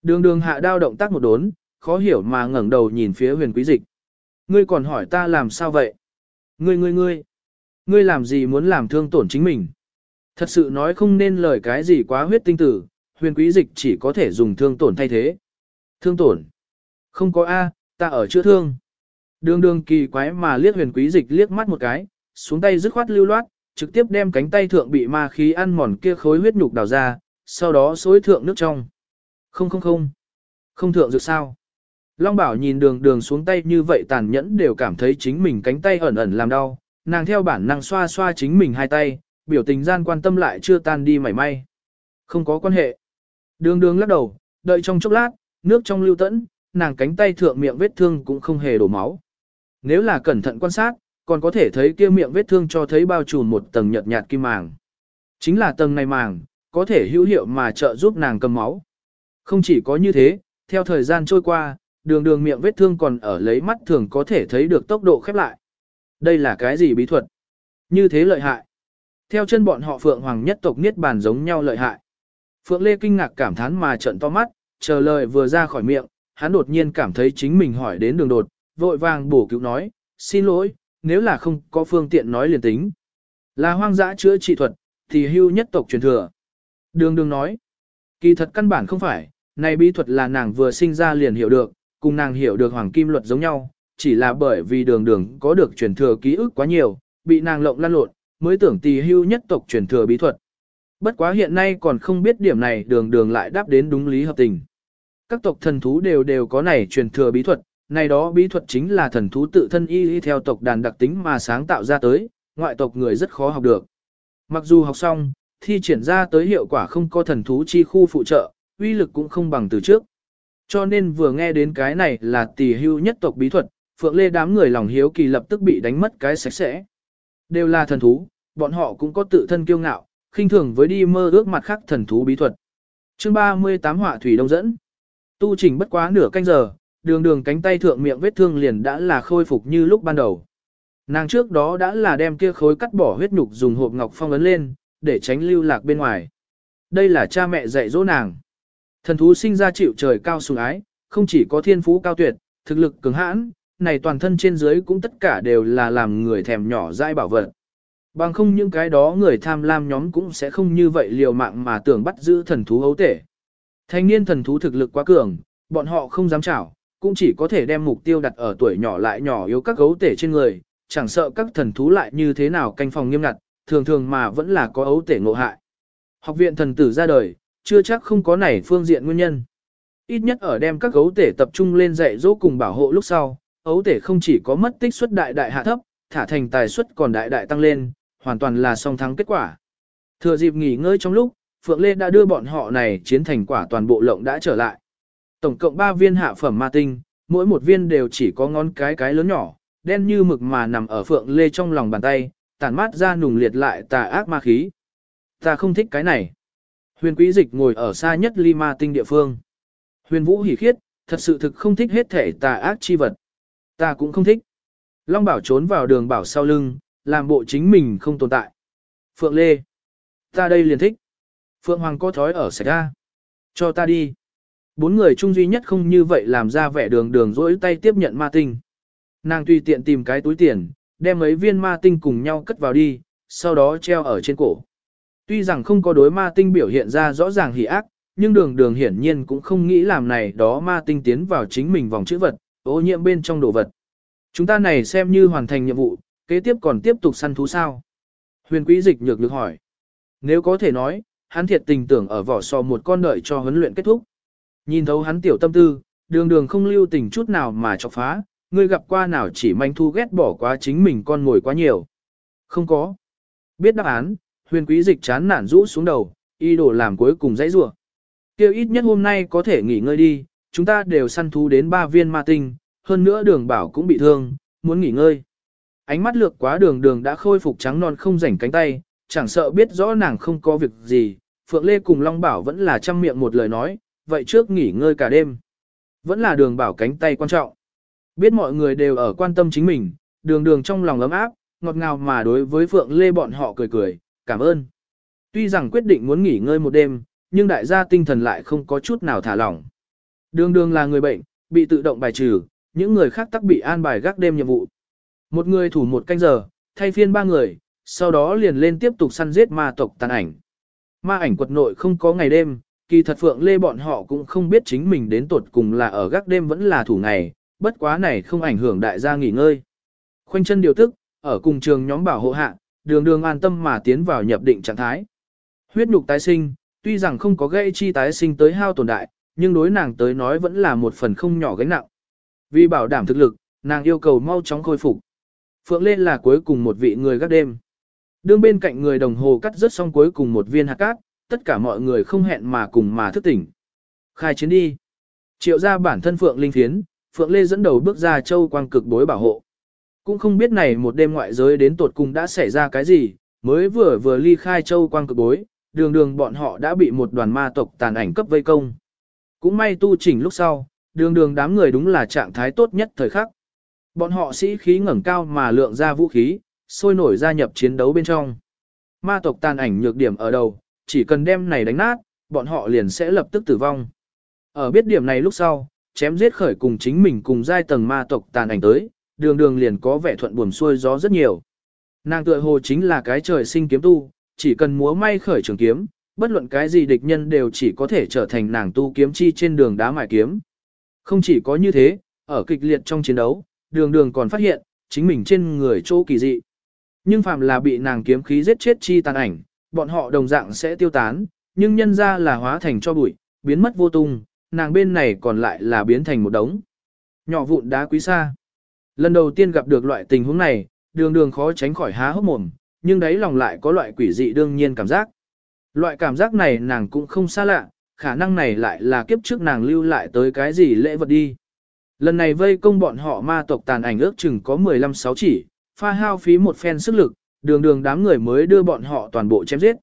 Đường đường hạ đao động tác một đốn, khó hiểu mà ngẩng đầu nhìn phía huyền quý dịch. Ngươi còn hỏi ta làm sao vậy? Ngươi ngươi ngươi, ngươi làm gì muốn làm thương tổn chính mình? Thật sự nói không nên lời cái gì quá huyết tinh tử, huyền quý dịch chỉ có thể dùng thương tổn thay thế. Thương tổn? Không có A, ta ở chữa thương. Đường đường kỳ quái mà liếc huyền quý dịch liếc mắt một cái, xuống tay dứt khoát lưu loát, trực tiếp đem cánh tay thượng bị ma khí ăn mòn kia khối huyết nhục đào ra, sau đó xối thượng nước trong. Không không không. Không thượng dược sao. Long bảo nhìn đường đường xuống tay như vậy tàn nhẫn đều cảm thấy chính mình cánh tay ẩn ẩn làm đau, nàng theo bản năng xoa xoa chính mình hai tay, biểu tình gian quan tâm lại chưa tan đi mảy may. Không có quan hệ. Đường đường lắc đầu, đợi trong chốc lát, nước trong lưu tẫn, nàng cánh tay thượng miệng vết thương cũng không hề đổ máu. Nếu là cẩn thận quan sát, còn có thể thấy kia miệng vết thương cho thấy bao trùm một tầng nhợt nhạt kim màng. Chính là tầng này màng, có thể hữu hiệu mà trợ giúp nàng cầm máu. Không chỉ có như thế, theo thời gian trôi qua, đường đường miệng vết thương còn ở lấy mắt thường có thể thấy được tốc độ khép lại. Đây là cái gì bí thuật? Như thế lợi hại. Theo chân bọn họ Phượng Hoàng nhất tộc Niết Bàn giống nhau lợi hại. Phượng Lê kinh ngạc cảm thán mà trợn to mắt, chờ lời vừa ra khỏi miệng, hắn đột nhiên cảm thấy chính mình hỏi đến đường đột, vội vàng bổ cứu nói, xin lỗi, nếu là không có phương tiện nói liền tính. Là hoang dã chữa trị thuật, thì hưu nhất tộc truyền thừa. Đường đường nói, kỳ thật căn bản không phải, này bí thuật là nàng vừa sinh ra liền hiểu được, cùng nàng hiểu được hoàng kim luật giống nhau, chỉ là bởi vì đường đường có được truyền thừa ký ức quá nhiều, bị nàng lộng lan lộn, mới tưởng tỳ hưu nhất tộc truyền thừa bí thuật. Bất quá hiện nay còn không biết điểm này đường đường lại đáp đến đúng lý hợp tình. Các tộc thần thú đều đều có này truyền thừa bí thuật, này đó bí thuật chính là thần thú tự thân y y theo tộc đàn đặc tính mà sáng tạo ra tới, ngoại tộc người rất khó học được. Mặc dù học xong, thi triển ra tới hiệu quả không có thần thú chi khu phụ trợ, uy lực cũng không bằng từ trước. Cho nên vừa nghe đến cái này là tỷ hưu nhất tộc bí thuật, Phượng Lê đám người lòng hiếu kỳ lập tức bị đánh mất cái sạch sẽ. Đều là thần thú, bọn họ cũng có tự thân kiêu ngạo, khinh thường với đi mơ ước mặt khác thần thú bí thuật. Chương 38 Họa thủy đông dẫn. Tu trình bất quá nửa canh giờ, đường đường cánh tay thượng miệng vết thương liền đã là khôi phục như lúc ban đầu. Nàng trước đó đã là đem kia khối cắt bỏ huyết nhục dùng hộp ngọc phong ấn lên, để tránh lưu lạc bên ngoài. Đây là cha mẹ dạy dỗ nàng. Thần thú sinh ra chịu trời cao sùng ái, không chỉ có thiên phú cao tuyệt, thực lực cứng hãn, này toàn thân trên dưới cũng tất cả đều là làm người thèm nhỏ dai bảo vật. Bằng không những cái đó người tham lam nhóm cũng sẽ không như vậy liều mạng mà tưởng bắt giữ thần thú hấu tể. Thanh niên thần thú thực lực quá cường, bọn họ không dám chảo, cũng chỉ có thể đem mục tiêu đặt ở tuổi nhỏ lại nhỏ yếu các gấu tể trên người, chẳng sợ các thần thú lại như thế nào canh phòng nghiêm ngặt, thường thường mà vẫn là có ấu tể ngộ hại. Học viện thần tử ra đời, chưa chắc không có nảy phương diện nguyên nhân. Ít nhất ở đem các gấu tể tập trung lên dạy dỗ cùng bảo hộ lúc sau, ấu tể không chỉ có mất tích suất đại đại hạ thấp, thả thành tài suất còn đại đại tăng lên, hoàn toàn là song thắng kết quả. Thừa dịp nghỉ ngơi trong lúc, Phượng Lê đã đưa bọn họ này chiến thành quả toàn bộ lộng đã trở lại. Tổng cộng 3 viên hạ phẩm ma tinh, mỗi một viên đều chỉ có ngón cái cái lớn nhỏ, đen như mực mà nằm ở Phượng Lê trong lòng bàn tay, tản mát ra nùng liệt lại tà ác ma khí. Ta không thích cái này. Huyền quý dịch ngồi ở xa nhất ly ma tinh địa phương. Huyền vũ hỉ khiết, thật sự thực không thích hết thể tà ác chi vật. Ta cũng không thích. Long bảo trốn vào đường bảo sau lưng, làm bộ chính mình không tồn tại. Phượng Lê. Ta đây liền thích. Phượng Hoàng có thói ở sạch ra. Cho ta đi. Bốn người chung duy nhất không như vậy làm ra vẻ đường đường rỗi tay tiếp nhận ma tinh. Nàng tùy tiện tìm cái túi tiền, đem mấy viên ma tinh cùng nhau cất vào đi, sau đó treo ở trên cổ. Tuy rằng không có đối ma tinh biểu hiện ra rõ ràng hỉ ác, nhưng đường đường hiển nhiên cũng không nghĩ làm này đó ma tinh tiến vào chính mình vòng chữ vật, ô nhiễm bên trong đồ vật. Chúng ta này xem như hoàn thành nhiệm vụ, kế tiếp còn tiếp tục săn thú sao? Huyền quý dịch nhược được hỏi. Nếu có thể nói, hắn thiệt tình tưởng ở vỏ sò một con đợi cho huấn luyện kết thúc. Nhìn thấu hắn tiểu tâm tư, đường đường không lưu tình chút nào mà chọc phá, ngươi gặp qua nào chỉ manh thu ghét bỏ quá chính mình con ngồi quá nhiều. Không có. Biết đáp án, huyền quý dịch chán nản rũ xuống đầu, y đổ làm cuối cùng dãy rủa Kêu ít nhất hôm nay có thể nghỉ ngơi đi, chúng ta đều săn thú đến ba viên ma tinh, hơn nữa đường bảo cũng bị thương, muốn nghỉ ngơi. Ánh mắt lược quá đường đường đã khôi phục trắng non không rảnh cánh tay, chẳng sợ biết rõ nàng không có việc gì, Phượng Lê cùng Long Bảo vẫn là chăm miệng một lời nói, vậy trước nghỉ ngơi cả đêm. Vẫn là đường bảo cánh tay quan trọng. Biết mọi người đều ở quan tâm chính mình, đường đường trong lòng ấm áp, ngọt ngào mà đối với Phượng Lê bọn họ cười cười, cảm ơn. Tuy rằng quyết định muốn nghỉ ngơi một đêm, nhưng đại gia tinh thần lại không có chút nào thả lỏng. Đường đường là người bệnh, bị tự động bài trừ, những người khác tắc bị an bài gác đêm nhiệm vụ. Một người thủ một canh giờ, thay phiên ba người, sau đó liền lên tiếp tục săn giết ma tộc tàn ảnh. Ma ảnh quật nội không có ngày đêm, kỳ thật Phượng Lê bọn họ cũng không biết chính mình đến tột cùng là ở gác đêm vẫn là thủ ngày, bất quá này không ảnh hưởng đại gia nghỉ ngơi. Khoanh chân điều tức, ở cùng trường nhóm bảo hộ hạ, đường đường an tâm mà tiến vào nhập định trạng thái. Huyết nhục tái sinh, tuy rằng không có gây chi tái sinh tới hao tổn đại, nhưng đối nàng tới nói vẫn là một phần không nhỏ gánh nặng. Vì bảo đảm thực lực, nàng yêu cầu mau chóng khôi phục. Phượng Lê là cuối cùng một vị người gác đêm. Đương bên cạnh người đồng hồ cắt rớt xong cuối cùng một viên hạt cát, tất cả mọi người không hẹn mà cùng mà thức tỉnh. Khai chiến đi. Triệu ra bản thân Phượng Linh Thiến, Phượng Lê dẫn đầu bước ra châu quang cực bối bảo hộ. Cũng không biết này một đêm ngoại giới đến tột cùng đã xảy ra cái gì, mới vừa vừa ly khai châu quang cực bối, đường đường bọn họ đã bị một đoàn ma tộc tàn ảnh cấp vây công. Cũng may tu chỉnh lúc sau, đường đường đám người đúng là trạng thái tốt nhất thời khắc. Bọn họ sĩ khí ngẩng cao mà lượng ra vũ khí, sôi nổi gia nhập chiến đấu bên trong. Ma tộc tàn ảnh nhược điểm ở đầu, chỉ cần đem này đánh nát, bọn họ liền sẽ lập tức tử vong. Ở biết điểm này lúc sau, chém giết khởi cùng chính mình cùng giai tầng ma tộc tàn ảnh tới, đường đường liền có vẻ thuận buồm xuôi gió rất nhiều. Nàng tựa hồ chính là cái trời sinh kiếm tu, chỉ cần múa may khởi trường kiếm, bất luận cái gì địch nhân đều chỉ có thể trở thành nàng tu kiếm chi trên đường đá mài kiếm. Không chỉ có như thế, ở kịch liệt trong chiến đấu, đường đường còn phát hiện, chính mình trên người chỗ kỳ dị. Nhưng phạm là bị nàng kiếm khí giết chết chi tàn ảnh, bọn họ đồng dạng sẽ tiêu tán, nhưng nhân ra là hóa thành cho bụi, biến mất vô tung, nàng bên này còn lại là biến thành một đống. Nhỏ vụn đá quý xa. Lần đầu tiên gặp được loại tình huống này, đường đường khó tránh khỏi há hốc mồm, nhưng đấy lòng lại có loại quỷ dị đương nhiên cảm giác. Loại cảm giác này nàng cũng không xa lạ, khả năng này lại là kiếp trước nàng lưu lại tới cái gì lễ vật đi. Lần này vây công bọn họ ma tộc tàn ảnh ước chừng có 15-6 chỉ, pha hao phí một phen sức lực, đường đường đám người mới đưa bọn họ toàn bộ chém giết.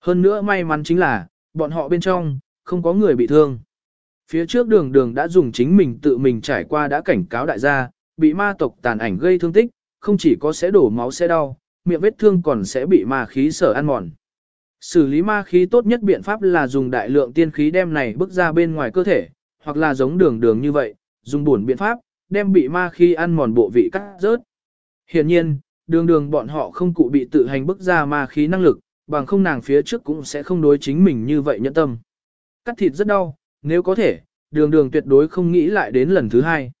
Hơn nữa may mắn chính là, bọn họ bên trong, không có người bị thương. Phía trước đường đường đã dùng chính mình tự mình trải qua đã cảnh cáo đại gia, bị ma tộc tàn ảnh gây thương tích, không chỉ có sẽ đổ máu sẽ đau, miệng vết thương còn sẽ bị ma khí sở ăn mòn. Xử lý ma khí tốt nhất biện pháp là dùng đại lượng tiên khí đem này bước ra bên ngoài cơ thể, hoặc là giống đường đường như vậy, dùng buồn biện pháp, đem bị ma khí ăn mòn bộ vị cắt rớt. Hiện nhiên, đường đường bọn họ không cụ bị tự hành bức ra ma khí năng lực, bằng không nàng phía trước cũng sẽ không đối chính mình như vậy nhẫn tâm. Cắt thịt rất đau, nếu có thể, đường đường tuyệt đối không nghĩ lại đến lần thứ hai.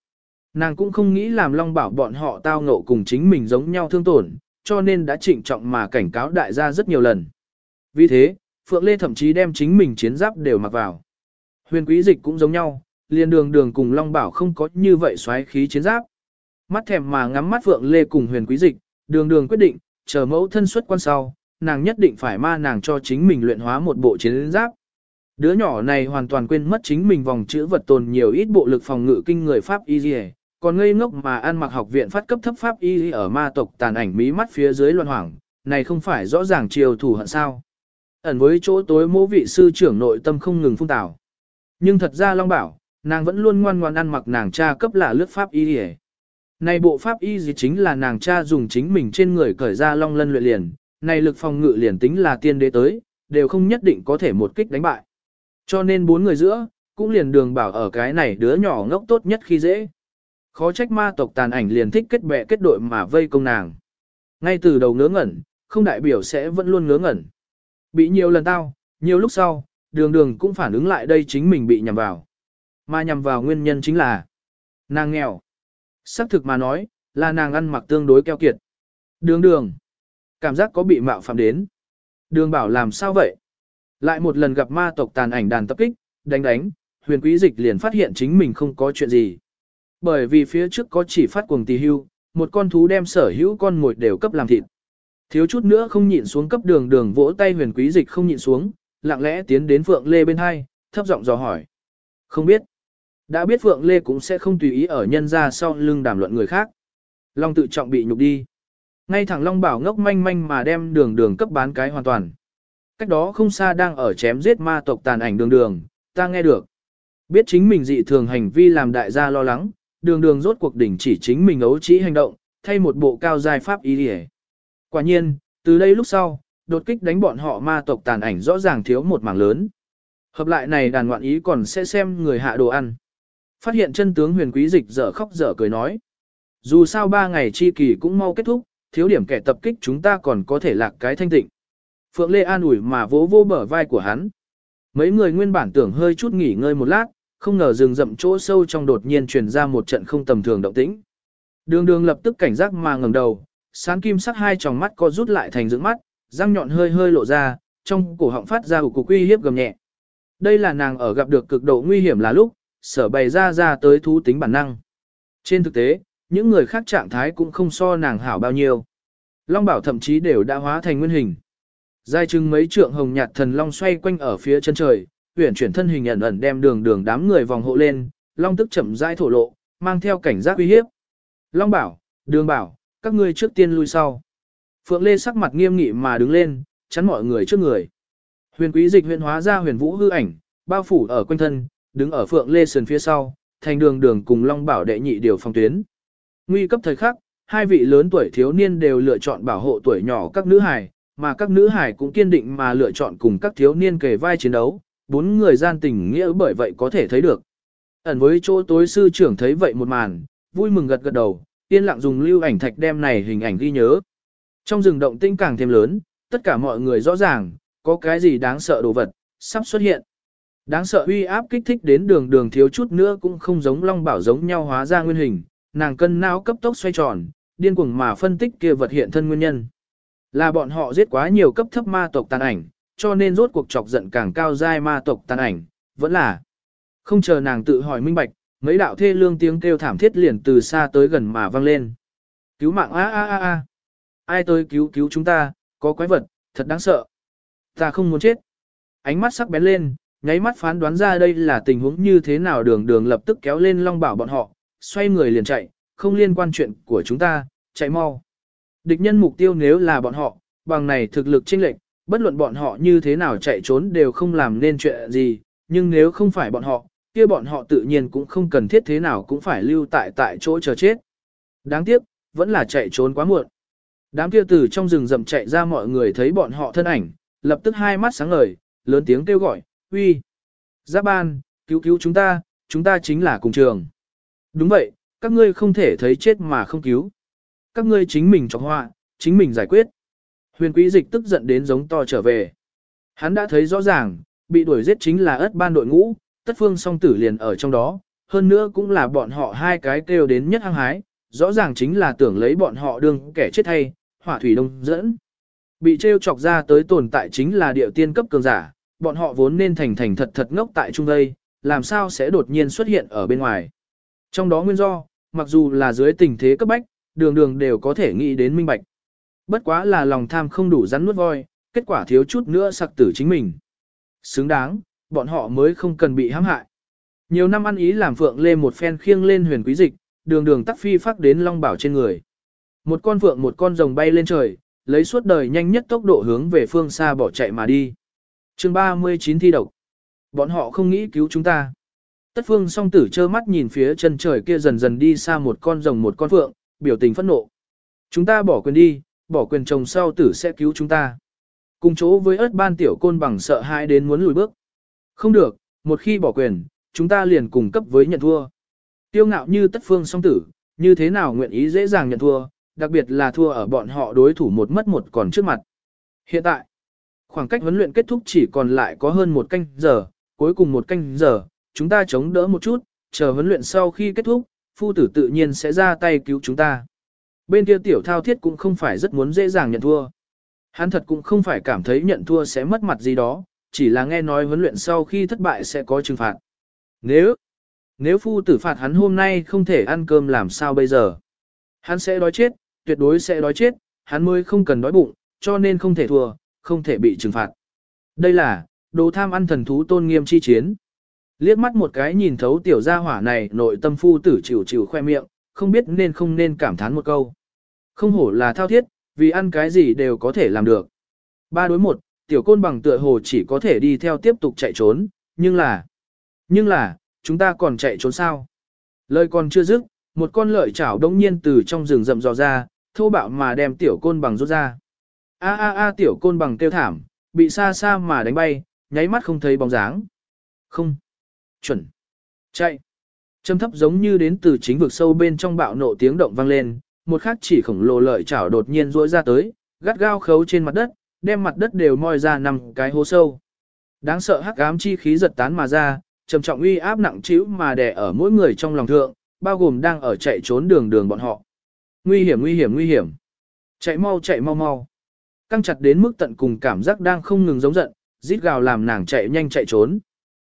Nàng cũng không nghĩ làm Long Bảo bọn họ tao ngộ cùng chính mình giống nhau thương tổn, cho nên đã trịnh trọng mà cảnh cáo đại gia rất nhiều lần. Vì thế, Phượng Lê thậm chí đem chính mình chiến giáp đều mặc vào. Huyền quý dịch cũng giống nhau, liền đường đường cùng Long Bảo không có như vậy xoáy khí chiến giáp. Mắt thèm mà ngắm mắt Phượng Lê cùng huyền quý dịch, đường đường quyết định, chờ mẫu thân xuất quan sau, nàng nhất định phải ma nàng cho chính mình luyện hóa một bộ chiến giáp. Đứa nhỏ này hoàn toàn quên mất chính mình vòng chữ vật tồn nhiều ít bộ lực phòng ngự kinh người Pháp y còn ngây ngốc mà ăn mặc học viện phát cấp thấp Pháp y ở ma tộc tàn ảnh mí mắt phía dưới loạn hoảng, này không phải rõ ràng chiều thủ hận sao. Ẩn với chỗ tối mô vị sư trưởng nội tâm không ngừng phung tảo. Nhưng thật ra Long bảo, nàng vẫn luôn ngoan ngoan ăn mặc nàng cha cấp là lướt Pháp y Này bộ Pháp y gì chính là nàng cha dùng chính mình trên người cởi ra long lân luyện liền, này lực phòng ngự liền tính là tiên đế tới, đều không nhất định có thể một kích đánh bại. Cho nên bốn người giữa, cũng liền đường bảo ở cái này đứa nhỏ ngốc tốt nhất khi dễ. Khó trách ma tộc tàn ảnh liền thích kết bè kết đội mà vây công nàng. Ngay từ đầu ngớ ngẩn, không đại biểu sẽ vẫn luôn ngớ ngẩn. Bị nhiều lần tao, nhiều lúc sau, đường đường cũng phản ứng lại đây chính mình bị nhầm vào. Mà nhầm vào nguyên nhân chính là nàng nghèo. Sắc thực mà nói, là nàng ăn mặc tương đối keo kiệt. Đường đường. Cảm giác có bị mạo phạm đến. Đường bảo làm sao vậy? Lại một lần gặp ma tộc tàn ảnh đàn tập kích, đánh đánh, huyền quý dịch liền phát hiện chính mình không có chuyện gì. Bởi vì phía trước có chỉ phát cuồng tì hưu, một con thú đem sở hữu con mồi đều cấp làm thịt. Thiếu chút nữa không nhịn xuống cấp đường đường vỗ tay huyền quý dịch không nhịn xuống, lặng lẽ tiến đến Phượng Lê bên hai, thấp giọng dò hỏi. Không biết. Đã biết Phượng Lê cũng sẽ không tùy ý ở nhân ra sau lưng đàm luận người khác. Long tự trọng bị nhục đi. Ngay thẳng Long bảo ngốc manh manh mà đem đường đường cấp bán cái hoàn toàn. Cách đó không xa đang ở chém giết ma tộc tàn ảnh đường đường, ta nghe được. Biết chính mình dị thường hành vi làm đại gia lo lắng, đường đường rốt cuộc đỉnh chỉ chính mình ấu trĩ hành động, thay một bộ cao dài pháp ý địa. Quả nhiên, từ đây lúc sau, đột kích đánh bọn họ ma tộc tàn ảnh rõ ràng thiếu một mảng lớn. Hợp lại này đàn ngoạn ý còn sẽ xem người hạ đồ ăn. Phát hiện chân tướng huyền quý dịch dở khóc dở cười nói. Dù sao ba ngày chi kỳ cũng mau kết thúc, thiếu điểm kẻ tập kích chúng ta còn có thể lạc cái thanh tịnh. Phượng Lê an ủi mà vỗ vô bờ vai của hắn. Mấy người nguyên bản tưởng hơi chút nghỉ ngơi một lát, không ngờ rừng rậm chỗ sâu trong đột nhiên truyền ra một trận không tầm thường động tĩnh. Đường đường lập tức cảnh giác mà ngẩng đầu, sáng kim sắc hai tròng mắt co rút lại thành dưỡng mắt, răng nhọn hơi hơi lộ ra, trong cổ họng phát ra một cục uy hiếp gầm nhẹ. Đây là nàng ở gặp được cực độ nguy hiểm là lúc, sở bày ra ra tới thú tính bản năng. Trên thực tế, những người khác trạng thái cũng không so nàng hảo bao nhiêu. Long bảo thậm chí đều đã hóa thành nguyên hình. Dài chừng mấy trượng hồng nhạt thần long xoay quanh ở phía chân trời, uyển chuyển thân hình ẩn ẩn đem đường đường đám người vòng hộ lên, long tức chậm rãi thổ lộ, mang theo cảnh giác uy hiếp. Long bảo, đường bảo, các ngươi trước tiên lui sau. Phượng Lê sắc mặt nghiêm nghị mà đứng lên, chắn mọi người trước người. Huyền quý dịch huyền hóa ra huyền vũ hư ảnh, bao phủ ở quanh thân, đứng ở Phượng Lê sườn phía sau, thành đường đường cùng Long bảo đệ nhị điều phong tuyến. Nguy cấp thời khắc, hai vị lớn tuổi thiếu niên đều lựa chọn bảo hộ tuổi nhỏ các nữ hài, mà các nữ hài cũng kiên định mà lựa chọn cùng các thiếu niên kề vai chiến đấu, bốn người gian tình nghĩa bởi vậy có thể thấy được. Ẩn với chỗ tối sư trưởng thấy vậy một màn, vui mừng gật gật đầu, yên lặng dùng lưu ảnh thạch đem này hình ảnh ghi nhớ. Trong rừng động tinh càng thêm lớn, tất cả mọi người rõ ràng, có cái gì đáng sợ đồ vật, sắp xuất hiện. Đáng sợ uy áp kích thích đến đường đường thiếu chút nữa cũng không giống long bảo giống nhau hóa ra nguyên hình, nàng cân não cấp tốc xoay tròn, điên cuồng mà phân tích kia vật hiện thân nguyên nhân. Là bọn họ giết quá nhiều cấp thấp ma tộc tàn ảnh, cho nên rốt cuộc chọc giận càng cao giai ma tộc tàn ảnh, vẫn là. Không chờ nàng tự hỏi minh bạch, mấy đạo thê lương tiếng kêu thảm thiết liền từ xa tới gần mà vang lên. Cứu mạng a a a a. Ai tới cứu cứu chúng ta, có quái vật, thật đáng sợ. Ta không muốn chết. Ánh mắt sắc bén lên, nháy mắt phán đoán ra đây là tình huống như thế nào đường đường lập tức kéo lên long bảo bọn họ, xoay người liền chạy, không liên quan chuyện của chúng ta, chạy mau. Địch nhân mục tiêu nếu là bọn họ, bằng này thực lực chênh lệch, bất luận bọn họ như thế nào chạy trốn đều không làm nên chuyện gì, nhưng nếu không phải bọn họ, kia bọn họ tự nhiên cũng không cần thiết thế nào cũng phải lưu tại tại chỗ chờ chết. Đáng tiếc, vẫn là chạy trốn quá muộn. Đám kia từ trong rừng rậm chạy ra mọi người thấy bọn họ thân ảnh, lập tức hai mắt sáng ngời, lớn tiếng kêu gọi, uy, Giáp ban, cứu cứu chúng ta, chúng ta chính là cùng trường. Đúng vậy, các ngươi không thể thấy chết mà không cứu các ngươi chính mình chọc họa, chính mình giải quyết. Huyền quý dịch tức giận đến giống to trở về. Hắn đã thấy rõ ràng, bị đuổi giết chính là ất ban đội ngũ, tất phương song tử liền ở trong đó, hơn nữa cũng là bọn họ hai cái kêu đến nhất hăng hái, rõ ràng chính là tưởng lấy bọn họ đương kẻ chết hay, hỏa thủy đông dẫn. Bị trêu chọc ra tới tồn tại chính là điệu tiên cấp cường giả, bọn họ vốn nên thành thành thật thật ngốc tại trung đây, làm sao sẽ đột nhiên xuất hiện ở bên ngoài. Trong đó nguyên do, mặc dù là dưới tình thế cấp bách, đường đường đều có thể nghĩ đến minh bạch. Bất quá là lòng tham không đủ rắn nuốt voi, kết quả thiếu chút nữa sặc tử chính mình. Xứng đáng, bọn họ mới không cần bị hãm hại. Nhiều năm ăn ý làm phượng lê một phen khiêng lên huyền quý dịch, đường đường tắc phi phát đến long bảo trên người. Một con phượng một con rồng bay lên trời, lấy suốt đời nhanh nhất tốc độ hướng về phương xa bỏ chạy mà đi chương 39 thi độc. Bọn họ không nghĩ cứu chúng ta. Tất phương song tử trơ mắt nhìn phía chân trời kia dần dần đi xa một con rồng một con phượng, biểu tình phẫn nộ. Chúng ta bỏ quyền đi, bỏ quyền chồng sau tử sẽ cứu chúng ta. Cùng chỗ với ớt ban tiểu côn bằng sợ hãi đến muốn lùi bước. Không được, một khi bỏ quyền, chúng ta liền cùng cấp với nhận thua. Tiêu ngạo như tất phương song tử, như thế nào nguyện ý dễ dàng nhận thua, đặc biệt là thua ở bọn họ đối thủ một mất một còn trước mặt. Hiện tại, khoảng cách huấn luyện kết thúc chỉ còn lại có hơn một canh giờ, cuối cùng một canh giờ, chúng ta chống đỡ một chút, chờ huấn luyện sau khi kết thúc, phu tử tự nhiên sẽ ra tay cứu chúng ta. Bên kia tiểu thao thiết cũng không phải rất muốn dễ dàng nhận thua. Hắn thật cũng không phải cảm thấy nhận thua sẽ mất mặt gì đó, chỉ là nghe nói huấn luyện sau khi thất bại sẽ có trừng phạt. Nếu, nếu phu tử phạt hắn hôm nay không thể ăn cơm làm sao bây giờ? Hắn sẽ đói chết, tuyệt đối sẽ đói chết, hắn mới không cần đói bụng, cho nên không thể thua, không thể bị trừng phạt. Đây là, đồ tham ăn thần thú tôn nghiêm chi chiến. Liếc mắt một cái nhìn thấu tiểu gia hỏa này nội tâm phu tử chịu chịu khoe miệng, không biết nên không nên cảm thán một câu. Không hổ là thao thiết, vì ăn cái gì đều có thể làm được. Ba đối một, tiểu côn bằng tựa hồ chỉ có thể đi theo tiếp tục chạy trốn, nhưng là, nhưng là, chúng ta còn chạy trốn sao? Lời còn chưa dứt, một con lợi chảo đông nhiên từ trong rừng rậm dò ra, thô bạo mà đem tiểu côn bằng rút ra. A a a tiểu côn bằng kêu thảm, bị xa xa mà đánh bay, nháy mắt không thấy bóng dáng. Không. Chuẩn. Chạy. Châm thấp giống như đến từ chính vực sâu bên trong bạo nộ tiếng động vang lên, một khắc chỉ khổng lồ lợi chảo đột nhiên rũa ra tới, gắt gao khấu trên mặt đất, đem mặt đất đều moi ra nằm cái hố sâu. Đáng sợ hắc ám chi khí giật tán mà ra, trầm trọng uy áp nặng trĩu mà đè ở mỗi người trong lòng thượng, bao gồm đang ở chạy trốn đường đường bọn họ. Nguy hiểm nguy hiểm nguy hiểm. Chạy mau chạy mau mau. Căng chặt đến mức tận cùng cảm giác đang không ngừng giống giận, rít gào làm nàng chạy nhanh chạy trốn.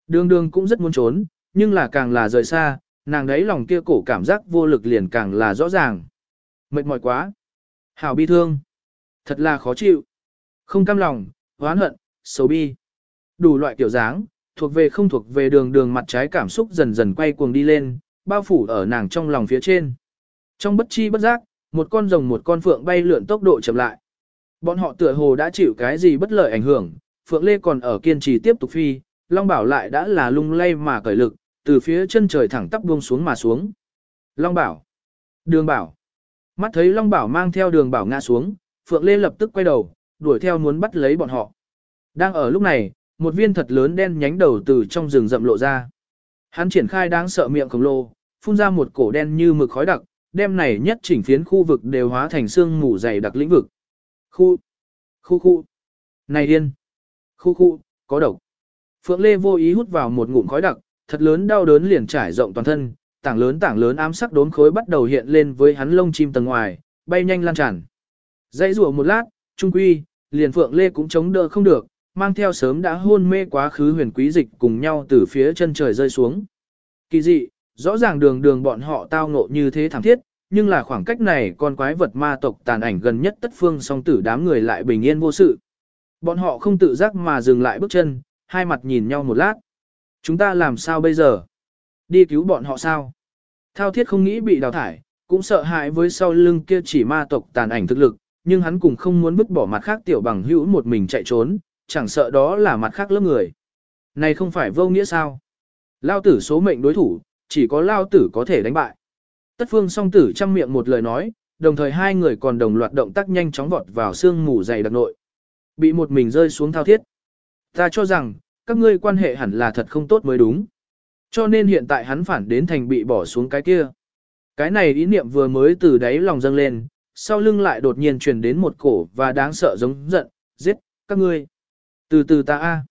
Đường đường cũng rất muốn trốn, nhưng là càng là rời xa, nàng đấy lòng kia cổ cảm giác vô lực liền càng là rõ ràng. Mệt mỏi quá. Hảo bi thương. Thật là khó chịu. Không cam lòng, hoán hận, xấu bi. Đủ loại kiểu dáng, thuộc về không thuộc về đường đường mặt trái cảm xúc dần dần quay cuồng đi lên, bao phủ ở nàng trong lòng phía trên. Trong bất chi bất giác, một con rồng một con phượng bay lượn tốc độ chậm lại. Bọn họ tựa hồ đã chịu cái gì bất lợi ảnh hưởng, phượng lê còn ở kiên trì tiếp tục phi, long bảo lại đã là lung lay mà cởi lực, từ phía chân trời thẳng tắp buông xuống mà xuống. Long bảo, đường bảo, mắt thấy long bảo mang theo đường bảo ngã xuống, phượng lê lập tức quay đầu, đuổi theo muốn bắt lấy bọn họ. Đang ở lúc này, một viên thật lớn đen nhánh đầu từ trong rừng rậm lộ ra. Hắn triển khai đáng sợ miệng khổng lồ, phun ra một cổ đen như mực khói đặc, đem này nhất chỉnh phiến khu vực đều hóa thành xương mù dày đặc lĩnh vực. Khu, khu khu, này điên, khu khu, có độc. Phượng Lê vô ý hút vào một ngụm khói đặc, thật lớn đau đớn liền trải rộng toàn thân, tảng lớn tảng lớn ám sắc đốm khối bắt đầu hiện lên với hắn lông chim tầng ngoài, bay nhanh lan tràn. Dãy rủa một lát, trung quy, liền Phượng Lê cũng chống đỡ không được, mang theo sớm đã hôn mê quá khứ huyền quý dịch cùng nhau từ phía chân trời rơi xuống. Kỳ dị, rõ ràng đường đường bọn họ tao ngộ như thế thảm thiết, nhưng là khoảng cách này con quái vật ma tộc tàn ảnh gần nhất tất phương song tử đám người lại bình yên vô sự. Bọn họ không tự giác mà dừng lại bước chân, hai mặt nhìn nhau một lát. Chúng ta làm sao bây giờ? Đi cứu bọn họ sao? Thao thiết không nghĩ bị đào thải, cũng sợ hãi với sau lưng kia chỉ ma tộc tàn ảnh thực lực, nhưng hắn cũng không muốn vứt bỏ mặt khác tiểu bằng hữu một mình chạy trốn, chẳng sợ đó là mặt khác lớp người. Này không phải vô nghĩa sao? Lao tử số mệnh đối thủ, chỉ có Lao tử có thể đánh bại. Tất phương song tử chăm miệng một lời nói, đồng thời hai người còn đồng loạt động tác nhanh chóng vọt vào xương mù dày đặc nội. Bị một mình rơi xuống thao thiết. Ta cho rằng, các ngươi quan hệ hẳn là thật không tốt mới đúng. Cho nên hiện tại hắn phản đến thành bị bỏ xuống cái kia. Cái này ý niệm vừa mới từ đáy lòng dâng lên, sau lưng lại đột nhiên truyền đến một cổ và đáng sợ giống giận, giết, các ngươi. Từ từ ta a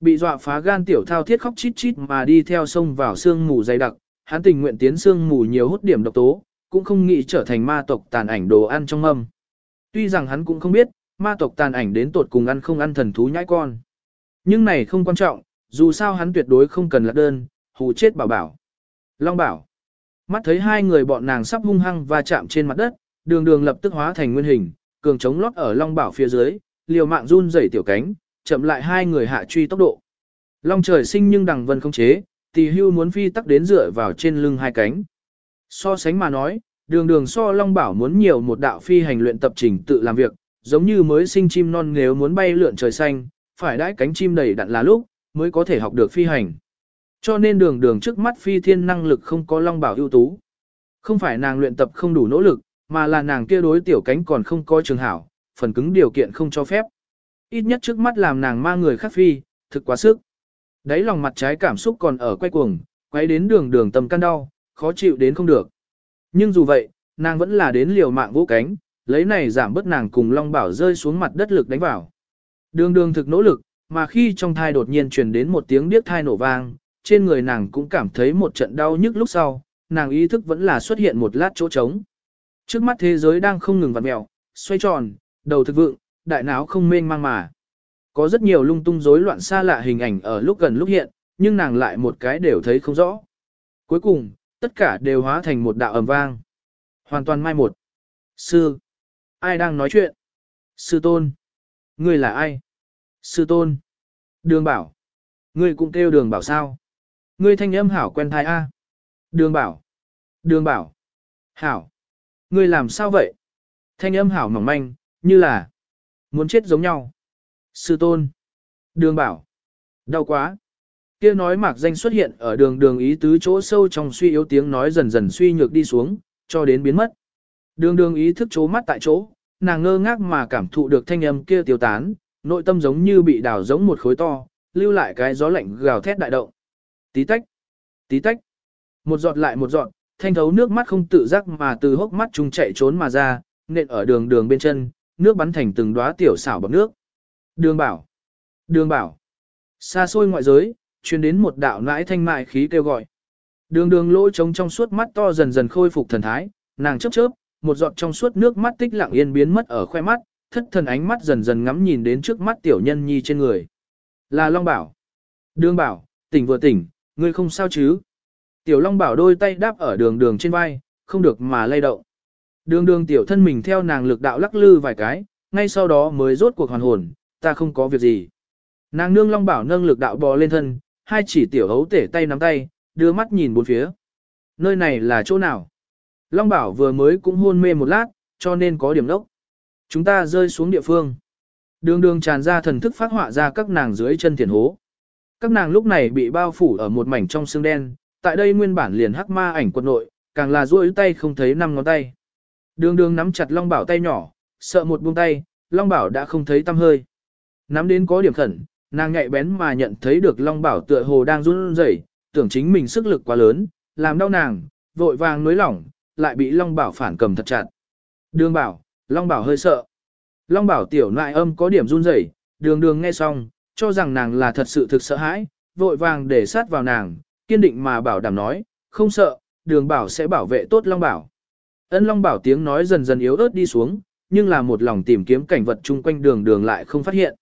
Bị dọa phá gan tiểu thao thiết khóc chít chít mà đi theo sông vào sương mù dày đặc, hắn tình nguyện tiến sương mù nhiều hút điểm độc tố, cũng không nghĩ trở thành ma tộc tàn ảnh đồ ăn trong âm. Tuy rằng hắn cũng không biết, ma tộc tàn ảnh đến tột cùng ăn không ăn thần thú nhãi con. Nhưng này không quan trọng, dù sao hắn tuyệt đối không cần lạc đơn, hù chết bảo bảo. Long bảo. Mắt thấy hai người bọn nàng sắp hung hăng và chạm trên mặt đất, đường đường lập tức hóa thành nguyên hình, cường chống lót ở long bảo phía dưới, liều mạng run rẩy tiểu cánh, chậm lại hai người hạ truy tốc độ. Long trời sinh nhưng đằng vân không chế, tỳ hưu muốn phi tắc đến dựa vào trên lưng hai cánh. So sánh mà nói, đường đường so Long Bảo muốn nhiều một đạo phi hành luyện tập trình tự làm việc, giống như mới sinh chim non nếu muốn bay lượn trời xanh, phải đãi cánh chim đầy đặn là lúc, mới có thể học được phi hành. Cho nên đường đường trước mắt phi thiên năng lực không có Long Bảo ưu tú. Không phải nàng luyện tập không đủ nỗ lực, mà là nàng kia đối tiểu cánh còn không có trường hảo, phần cứng điều kiện không cho phép. Ít nhất trước mắt làm nàng ma người khác phi, thực quá sức. Đấy lòng mặt trái cảm xúc còn ở quay cuồng, quay đến đường đường tầm căn đau, khó chịu đến không được. Nhưng dù vậy, nàng vẫn là đến liều mạng vũ cánh, lấy này giảm bớt nàng cùng Long Bảo rơi xuống mặt đất lực đánh vào. Đường đường thực nỗ lực, mà khi trong thai đột nhiên truyền đến một tiếng điếc thai nổ vang, trên người nàng cũng cảm thấy một trận đau nhức lúc sau, nàng ý thức vẫn là xuất hiện một lát chỗ trống. Trước mắt thế giới đang không ngừng vặn mèo, xoay tròn, đầu thực vượng, đại não không mênh mang mà. Có rất nhiều lung tung rối loạn xa lạ hình ảnh ở lúc gần lúc hiện, nhưng nàng lại một cái đều thấy không rõ. Cuối cùng, tất cả đều hóa thành một đạo ầm vang. Hoàn toàn mai một. Sư. Ai đang nói chuyện? Sư tôn. Ngươi là ai? Sư tôn. Đường bảo. Ngươi cũng kêu đường bảo sao? Ngươi thanh âm hảo quen thai A. Đường bảo. Đường bảo. Hảo. Ngươi làm sao vậy? Thanh âm hảo mỏng manh, như là muốn chết giống nhau. Sư tôn. Đường bảo. Đau quá. Kia nói mạc danh xuất hiện ở đường đường ý tứ chỗ sâu trong suy yếu tiếng nói dần dần suy nhược đi xuống, cho đến biến mất. Đường đường ý thức chố mắt tại chỗ, nàng ngơ ngác mà cảm thụ được thanh âm kia tiêu tán, nội tâm giống như bị đào giống một khối to, lưu lại cái gió lạnh gào thét đại động. Tí tách, tí tách, một giọt lại một giọt, thanh thấu nước mắt không tự giác mà từ hốc mắt trung chạy trốn mà ra, nện ở đường đường bên chân, nước bắn thành từng đóa tiểu xảo bọt nước. Đường bảo, đường bảo, xa xôi ngoại giới, truyền đến một đạo nãi thanh mại khí kêu gọi. Đường đường lỗ trống trong suốt mắt to dần dần khôi phục thần thái, nàng chớp chớp, một giọt trong suốt nước mắt tích lặng yên biến mất ở khoe mắt, thất thần ánh mắt dần dần ngắm nhìn đến trước mắt tiểu nhân nhi trên người. Là Long Bảo. Đường Bảo, tỉnh vừa tỉnh, ngươi không sao chứ? Tiểu Long Bảo đôi tay đáp ở đường đường trên vai, không được mà lay động. Đường đường tiểu thân mình theo nàng lực đạo lắc lư vài cái, ngay sau đó mới rốt cuộc hoàn hồn, ta không có việc gì. Nàng nương Long Bảo nâng lực đạo bò lên thân, hai chỉ tiểu hấu tể tay nắm tay, đưa mắt nhìn bốn phía. Nơi này là chỗ nào? Long Bảo vừa mới cũng hôn mê một lát, cho nên có điểm đốc. Chúng ta rơi xuống địa phương. Đường đường tràn ra thần thức phát họa ra các nàng dưới chân thiền hố. Các nàng lúc này bị bao phủ ở một mảnh trong xương đen, tại đây nguyên bản liền hắc ma ảnh quật nội, càng là duỗi tay không thấy năm ngón tay. Đường đường nắm chặt Long Bảo tay nhỏ, sợ một buông tay, Long Bảo đã không thấy tâm hơi. Nắm đến có điểm khẩn, nàng nhạy bén mà nhận thấy được Long Bảo tựa hồ đang run rẩy, tưởng chính mình sức lực quá lớn, làm đau nàng, vội vàng nới lỏng, lại bị Long Bảo phản cầm thật chặt. Đường Bảo, Long Bảo hơi sợ. Long Bảo tiểu nại âm có điểm run rẩy, đường đường nghe xong, cho rằng nàng là thật sự thực sợ hãi, vội vàng để sát vào nàng, kiên định mà bảo đảm nói, không sợ, đường Bảo sẽ bảo vệ tốt Long Bảo. Ân Long Bảo tiếng nói dần dần yếu ớt đi xuống, nhưng là một lòng tìm kiếm cảnh vật chung quanh đường đường lại không phát hiện.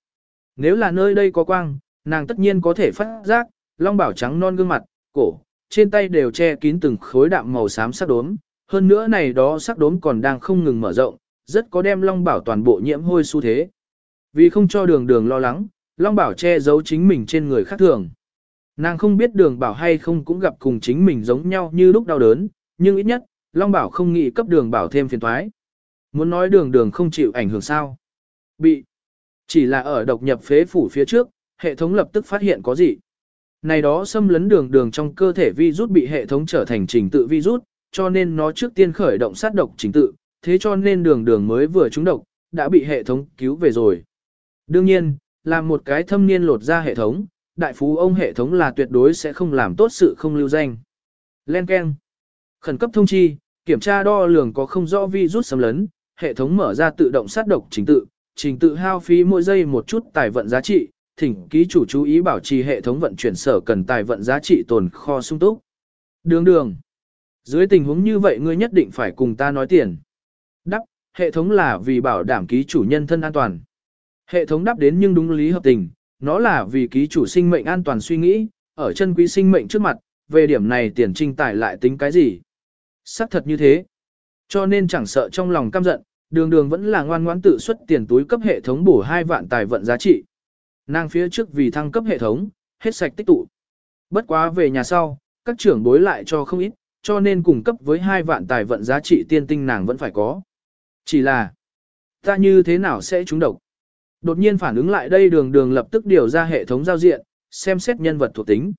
Nếu là nơi đây có quang, nàng tất nhiên có thể phát giác, Long Bảo trắng non gương mặt, cổ, trên tay đều che kín từng khối đạm màu xám sắc đốm, hơn nữa này đó sắc đốm còn đang không ngừng mở rộng, rất có đem Long Bảo toàn bộ nhiễm hôi xu thế. Vì không cho đường đường lo lắng, Long Bảo che giấu chính mình trên người khác thường. Nàng không biết đường bảo hay không cũng gặp cùng chính mình giống nhau như lúc đau đớn, nhưng ít nhất, Long Bảo không nghĩ cấp đường bảo thêm phiền toái. Muốn nói đường đường không chịu ảnh hưởng sao? Bị. Chỉ là ở độc nhập phế phủ phía trước, hệ thống lập tức phát hiện có gì. Này đó xâm lấn đường đường trong cơ thể virus bị hệ thống trở thành trình tự virus, cho nên nó trước tiên khởi động sát độc trình tự, thế cho nên đường đường mới vừa trúng độc, đã bị hệ thống cứu về rồi. Đương nhiên, làm một cái thâm niên lột ra hệ thống, đại phú ông hệ thống là tuyệt đối sẽ không làm tốt sự không lưu danh. Len Ken. Khẩn cấp thông chi, kiểm tra đo lường có không rõ virus xâm lấn, hệ thống mở ra tự động sát độc trình tự, trình tự hao phí mỗi giây một chút tài vận giá trị, thỉnh ký chủ chú ý bảo trì hệ thống vận chuyển sở cần tài vận giá trị tồn kho sung túc. Đường đường. Dưới tình huống như vậy ngươi nhất định phải cùng ta nói tiền. Đắp, hệ thống là vì bảo đảm ký chủ nhân thân an toàn. Hệ thống đáp đến nhưng đúng lý hợp tình, nó là vì ký chủ sinh mệnh an toàn suy nghĩ, ở chân quý sinh mệnh trước mặt, về điểm này tiền trinh tải lại tính cái gì. Sắc thật như thế. Cho nên chẳng sợ trong lòng căm giận, đường đường vẫn là ngoan ngoãn tự xuất tiền túi cấp hệ thống bổ hai vạn tài vận giá trị. Nàng phía trước vì thăng cấp hệ thống, hết sạch tích tụ. Bất quá về nhà sau, các trưởng bối lại cho không ít, cho nên cung cấp với hai vạn tài vận giá trị tiên tinh nàng vẫn phải có. Chỉ là, ta như thế nào sẽ trúng độc? Đột nhiên phản ứng lại đây đường đường lập tức điều ra hệ thống giao diện, xem xét nhân vật thuộc tính.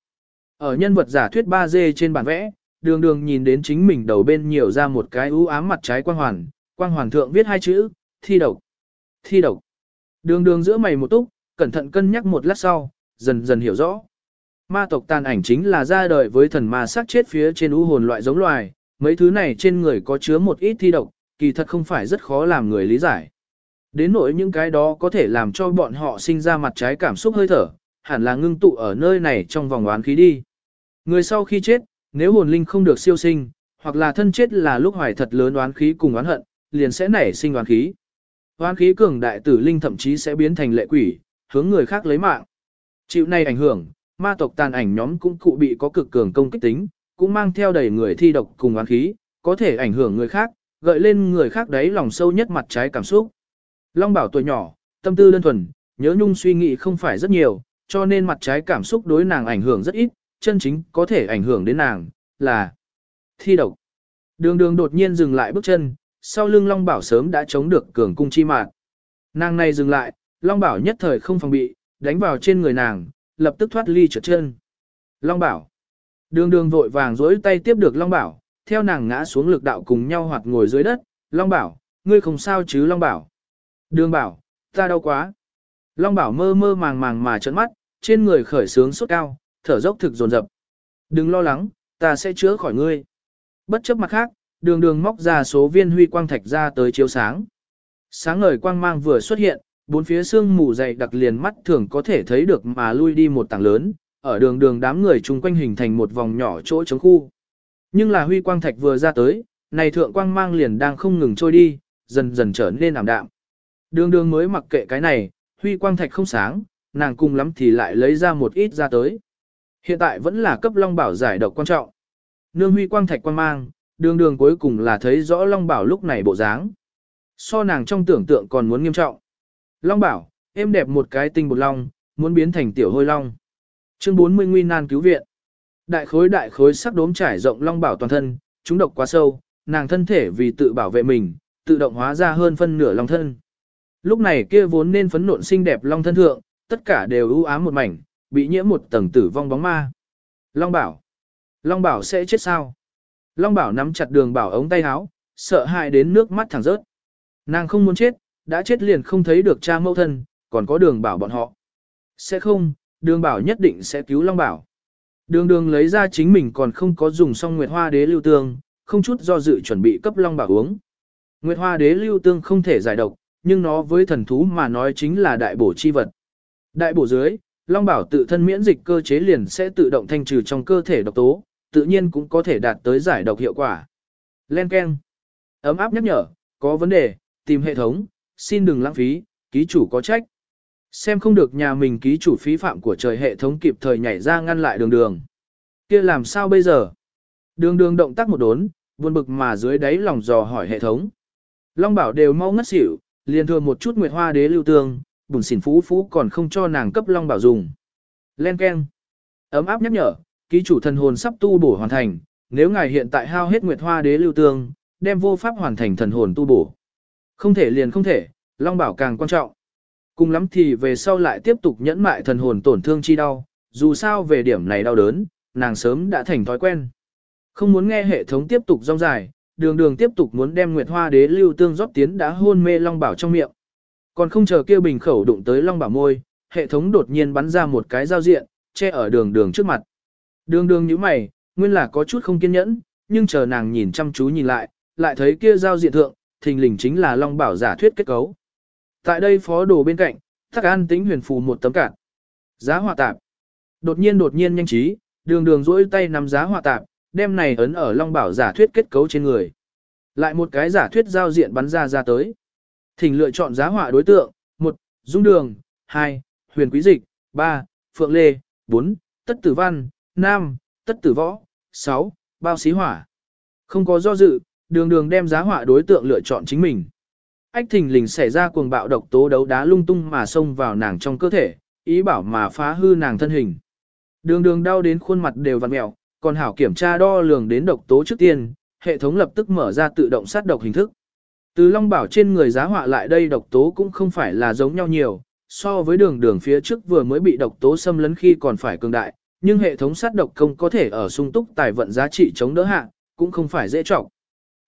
Ở nhân vật giả thuyết 3D trên bản vẽ, đường đường nhìn đến chính mình đầu bên nhiều ra một cái ưu ám mặt trái quan hoàn, quang hoàn thượng viết hai chữ, thi độc. Thi độc. Đường đường giữa mày một túc, cẩn thận cân nhắc một lát sau, dần dần hiểu rõ. Ma tộc tàn ảnh chính là ra đời với thần ma sát chết phía trên u hồn loại giống loài, mấy thứ này trên người có chứa một ít thi độc, kỳ thật không phải rất khó làm người lý giải. Đến nỗi những cái đó có thể làm cho bọn họ sinh ra mặt trái cảm xúc hơi thở, hẳn là ngưng tụ ở nơi này trong vòng oán khí đi. Người sau khi chết, nếu hồn linh không được siêu sinh, hoặc là thân chết là lúc hoài thật lớn oán khí cùng oán hận, liền sẽ nảy sinh oán khí. Oán khí cường đại tử linh thậm chí sẽ biến thành lệ quỷ, hướng người khác lấy mạng. Chịu này ảnh hưởng, ma tộc tàn ảnh nhóm cũng cụ bị có cực cường công kích tính, cũng mang theo đầy người thi độc cùng oán khí, có thể ảnh hưởng người khác, gợi lên người khác đấy lòng sâu nhất mặt trái cảm xúc. Long bảo tuổi nhỏ, tâm tư đơn thuần, nhớ nhung suy nghĩ không phải rất nhiều, cho nên mặt trái cảm xúc đối nàng ảnh hưởng rất ít, chân chính có thể ảnh hưởng đến nàng, là thi độc. Đường đường đột nhiên dừng lại bước chân, sau lưng Long Bảo sớm đã chống được cường cung chi mạt, Nàng này dừng lại, Long Bảo nhất thời không phòng bị, đánh vào trên người nàng, lập tức thoát ly trượt chân. Long Bảo. Đường đường vội vàng dối tay tiếp được Long Bảo, theo nàng ngã xuống lực đạo cùng nhau hoặc ngồi dưới đất. Long Bảo, ngươi không sao chứ Long Bảo. Đường Bảo, ta đau quá. Long Bảo mơ mơ màng màng mà trợn mắt, trên người khởi sướng sốt cao, thở dốc thực dồn dập. Đừng lo lắng, ta sẽ chữa khỏi ngươi. Bất chấp mặt khác, đường đường móc ra số viên huy quang thạch ra tới chiếu sáng. Sáng ngời quang mang vừa xuất hiện, bốn phía sương mù dày đặc liền mắt thường có thể thấy được mà lui đi một tảng lớn, ở đường đường đám người chung quanh hình thành một vòng nhỏ chỗ trống khu. Nhưng là huy quang thạch vừa ra tới, này thượng quang mang liền đang không ngừng trôi đi, dần dần trở nên ảm đạm. Đường đường mới mặc kệ cái này, huy quang thạch không sáng, nàng cùng lắm thì lại lấy ra một ít ra tới. Hiện tại vẫn là cấp Long Bảo giải độc quan trọng. Nương huy quang thạch quang mang, đường đường cuối cùng là thấy rõ Long Bảo lúc này bộ dáng. So nàng trong tưởng tượng còn muốn nghiêm trọng. Long Bảo, em đẹp một cái tinh bột long, muốn biến thành tiểu hôi long. Chương 40 Nguy nan cứu viện. Đại khối đại khối sắc đốm trải rộng Long Bảo toàn thân, chúng độc quá sâu, nàng thân thể vì tự bảo vệ mình, tự động hóa ra hơn phân nửa long thân. Lúc này kia vốn nên phấn nộn xinh đẹp long thân thượng, tất cả đều ưu ám một mảnh, bị nhiễm một tầng tử vong bóng ma. Long bảo. Long bảo sẽ chết sao? Long bảo nắm chặt đường bảo ống tay áo, sợ hãi đến nước mắt thẳng rớt. Nàng không muốn chết, đã chết liền không thấy được cha mẫu thân, còn có đường bảo bọn họ. Sẽ không, đường bảo nhất định sẽ cứu Long bảo. Đường đường lấy ra chính mình còn không có dùng xong Nguyệt Hoa Đế lưu tương, không chút do dự chuẩn bị cấp Long bảo uống. Nguyệt Hoa Đế lưu tương không thể giải độc, nhưng nó với thần thú mà nói chính là đại bổ chi vật. Đại bổ dưới, Long Bảo tự thân miễn dịch cơ chế liền sẽ tự động thanh trừ trong cơ thể độc tố, tự nhiên cũng có thể đạt tới giải độc hiệu quả. Len Ken. Ấm áp nhắc nhở, có vấn đề, tìm hệ thống, xin đừng lãng phí, ký chủ có trách. Xem không được nhà mình ký chủ phí phạm của trời hệ thống kịp thời nhảy ra ngăn lại đường đường. kia làm sao bây giờ? Đường đường động tác một đốn, buồn bực mà dưới đáy lòng dò hỏi hệ thống. Long bảo đều mau ngất xỉu, liền thừa một chút nguyệt hoa đế lưu tương, bùn xỉn phú phú còn không cho nàng cấp long bảo dùng. Len Ken. Ấm áp nhắc nhở, ký chủ thần hồn sắp tu bổ hoàn thành, nếu ngài hiện tại hao hết nguyệt hoa đế lưu tương, đem vô pháp hoàn thành thần hồn tu bổ. Không thể liền không thể, long bảo càng quan trọng. Cùng lắm thì về sau lại tiếp tục nhẫn mại thần hồn tổn thương chi đau, dù sao về điểm này đau đớn, nàng sớm đã thành thói quen. Không muốn nghe hệ thống tiếp tục rong dài, đường đường tiếp tục muốn đem Nguyệt Hoa Đế lưu tương rót tiến đã hôn mê Long Bảo trong miệng. Còn không chờ kêu bình khẩu đụng tới Long Bảo môi, hệ thống đột nhiên bắn ra một cái giao diện, che ở đường đường trước mặt. Đường đường như mày, nguyên là có chút không kiên nhẫn, nhưng chờ nàng nhìn chăm chú nhìn lại, lại thấy kia giao diện thượng, thình lình chính là Long Bảo giả thuyết kết cấu. Tại đây phó đồ bên cạnh, thắc an tính huyền phù một tấm cạn. Giá họa tạp. Đột nhiên đột nhiên nhanh trí, đường đường rỗi tay nắm giá họa tạp, đem này ấn ở Long Bảo giả thuyết kết cấu trên người. Lại một cái giả thuyết giao diện bắn ra ra tới. Thỉnh lựa chọn giá họa đối tượng, 1. Dung Đường, 2. Huyền Quý Dịch, 3. Phượng Lê, 4. Tất Tử Văn, Nam, Tất Tử Võ, 6. Bao Xí Hỏa. Không có do dự, đường đường đem giá hỏa đối tượng lựa chọn chính mình. Ách thình lình xảy ra cuồng bạo độc tố đấu đá lung tung mà xông vào nàng trong cơ thể, ý bảo mà phá hư nàng thân hình. Đường đường đau đến khuôn mặt đều vặn mẹo, còn hảo kiểm tra đo lường đến độc tố trước tiên, hệ thống lập tức mở ra tự động sát độc hình thức. Từ long bảo trên người giá họa lại đây độc tố cũng không phải là giống nhau nhiều, so với đường đường phía trước vừa mới bị độc tố xâm lấn khi còn phải cường đại, nhưng hệ thống sát độc công có thể ở sung túc tài vận giá trị chống đỡ hạ, cũng không phải dễ trọng.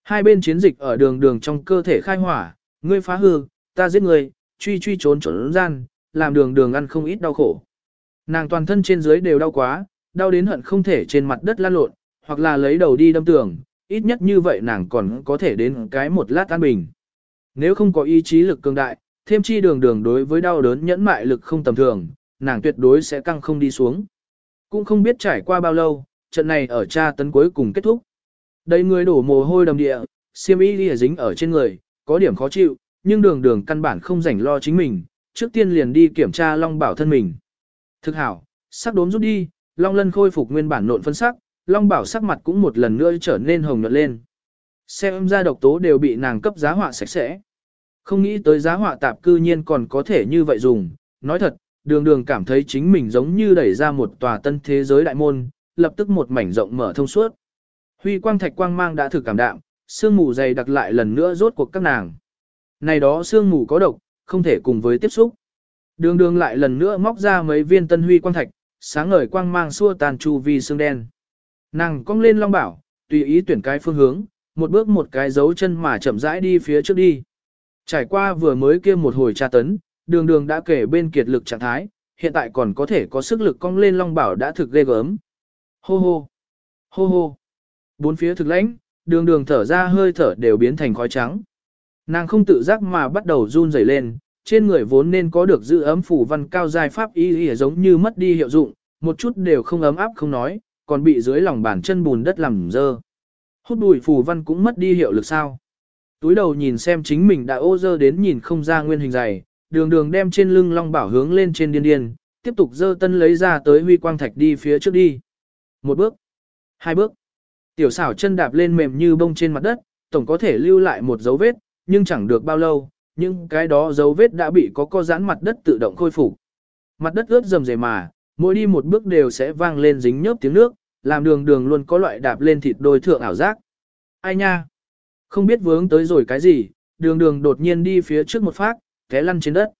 Hai bên chiến dịch ở đường đường trong cơ thể khai hỏa, ngươi phá hư, ta giết ngươi, truy truy trốn trốn gian, làm đường đường ăn không ít đau khổ. Nàng toàn thân trên dưới đều đau quá, đau đến hận không thể trên mặt đất lăn lộn, hoặc là lấy đầu đi đâm tường, ít nhất như vậy nàng còn có thể đến cái một lát an bình. Nếu không có ý chí lực cường đại, thêm chi đường đường đối với đau đớn nhẫn mại lực không tầm thường, nàng tuyệt đối sẽ căng không đi xuống. Cũng không biết trải qua bao lâu, trận này ở tra tấn cuối cùng kết thúc. Đầy người đổ mồ hôi đầm địa, xiêm y đi dính ở trên người, có điểm khó chịu, nhưng đường đường căn bản không rảnh lo chính mình, trước tiên liền đi kiểm tra long bảo thân mình. Thực hảo, sắc đốm rút đi, long lân khôi phục nguyên bản nộn phân sắc, long bảo sắc mặt cũng một lần nữa trở nên hồng nhuận lên. Xem ra độc tố đều bị nàng cấp giá họa sạch sẽ. Không nghĩ tới giá họa tạp cư nhiên còn có thể như vậy dùng, nói thật, đường đường cảm thấy chính mình giống như đẩy ra một tòa tân thế giới đại môn, lập tức một mảnh rộng mở thông suốt. Huy quang thạch quang mang đã thực cảm đạm, sương mù dày đặc lại lần nữa rốt cuộc các nàng. Này đó sương mù có độc, không thể cùng với tiếp xúc. Đường đường lại lần nữa móc ra mấy viên tân huy quang thạch, sáng ngời quang mang xua tàn chu vi xương đen. Nàng cong lên long bảo, tùy ý tuyển cái phương hướng, một bước một cái dấu chân mà chậm rãi đi phía trước đi. Trải qua vừa mới kia một hồi tra tấn, đường đường đã kể bên kiệt lực trạng thái, hiện tại còn có thể có sức lực cong lên long bảo đã thực ghê gớm. Hô hô, hô hô, bốn phía thực lãnh, đường đường thở ra hơi thở đều biến thành khói trắng. Nàng không tự giác mà bắt đầu run rẩy lên, trên người vốn nên có được giữ ấm phủ văn cao dài pháp y y giống như mất đi hiệu dụng, một chút đều không ấm áp không nói, còn bị dưới lòng bàn chân bùn đất làm dơ. Hút bụi phủ văn cũng mất đi hiệu lực sao. Túi đầu nhìn xem chính mình đã ô dơ đến nhìn không ra nguyên hình dày, đường đường đem trên lưng long bảo hướng lên trên điên điên, tiếp tục dơ tân lấy ra tới huy quang thạch đi phía trước đi. Một bước, hai bước, tiểu xảo chân đạp lên mềm như bông trên mặt đất, tổng có thể lưu lại một dấu vết, nhưng chẳng được bao lâu, nhưng cái đó dấu vết đã bị có co giãn mặt đất tự động khôi phục. Mặt đất ướt rầm rề mà, mỗi đi một bước đều sẽ vang lên dính nhớp tiếng nước, làm đường đường luôn có loại đạp lên thịt đôi thượng ảo giác. Ai nha? Không biết vướng tới rồi cái gì, đường đường đột nhiên đi phía trước một phát, té lăn trên đất.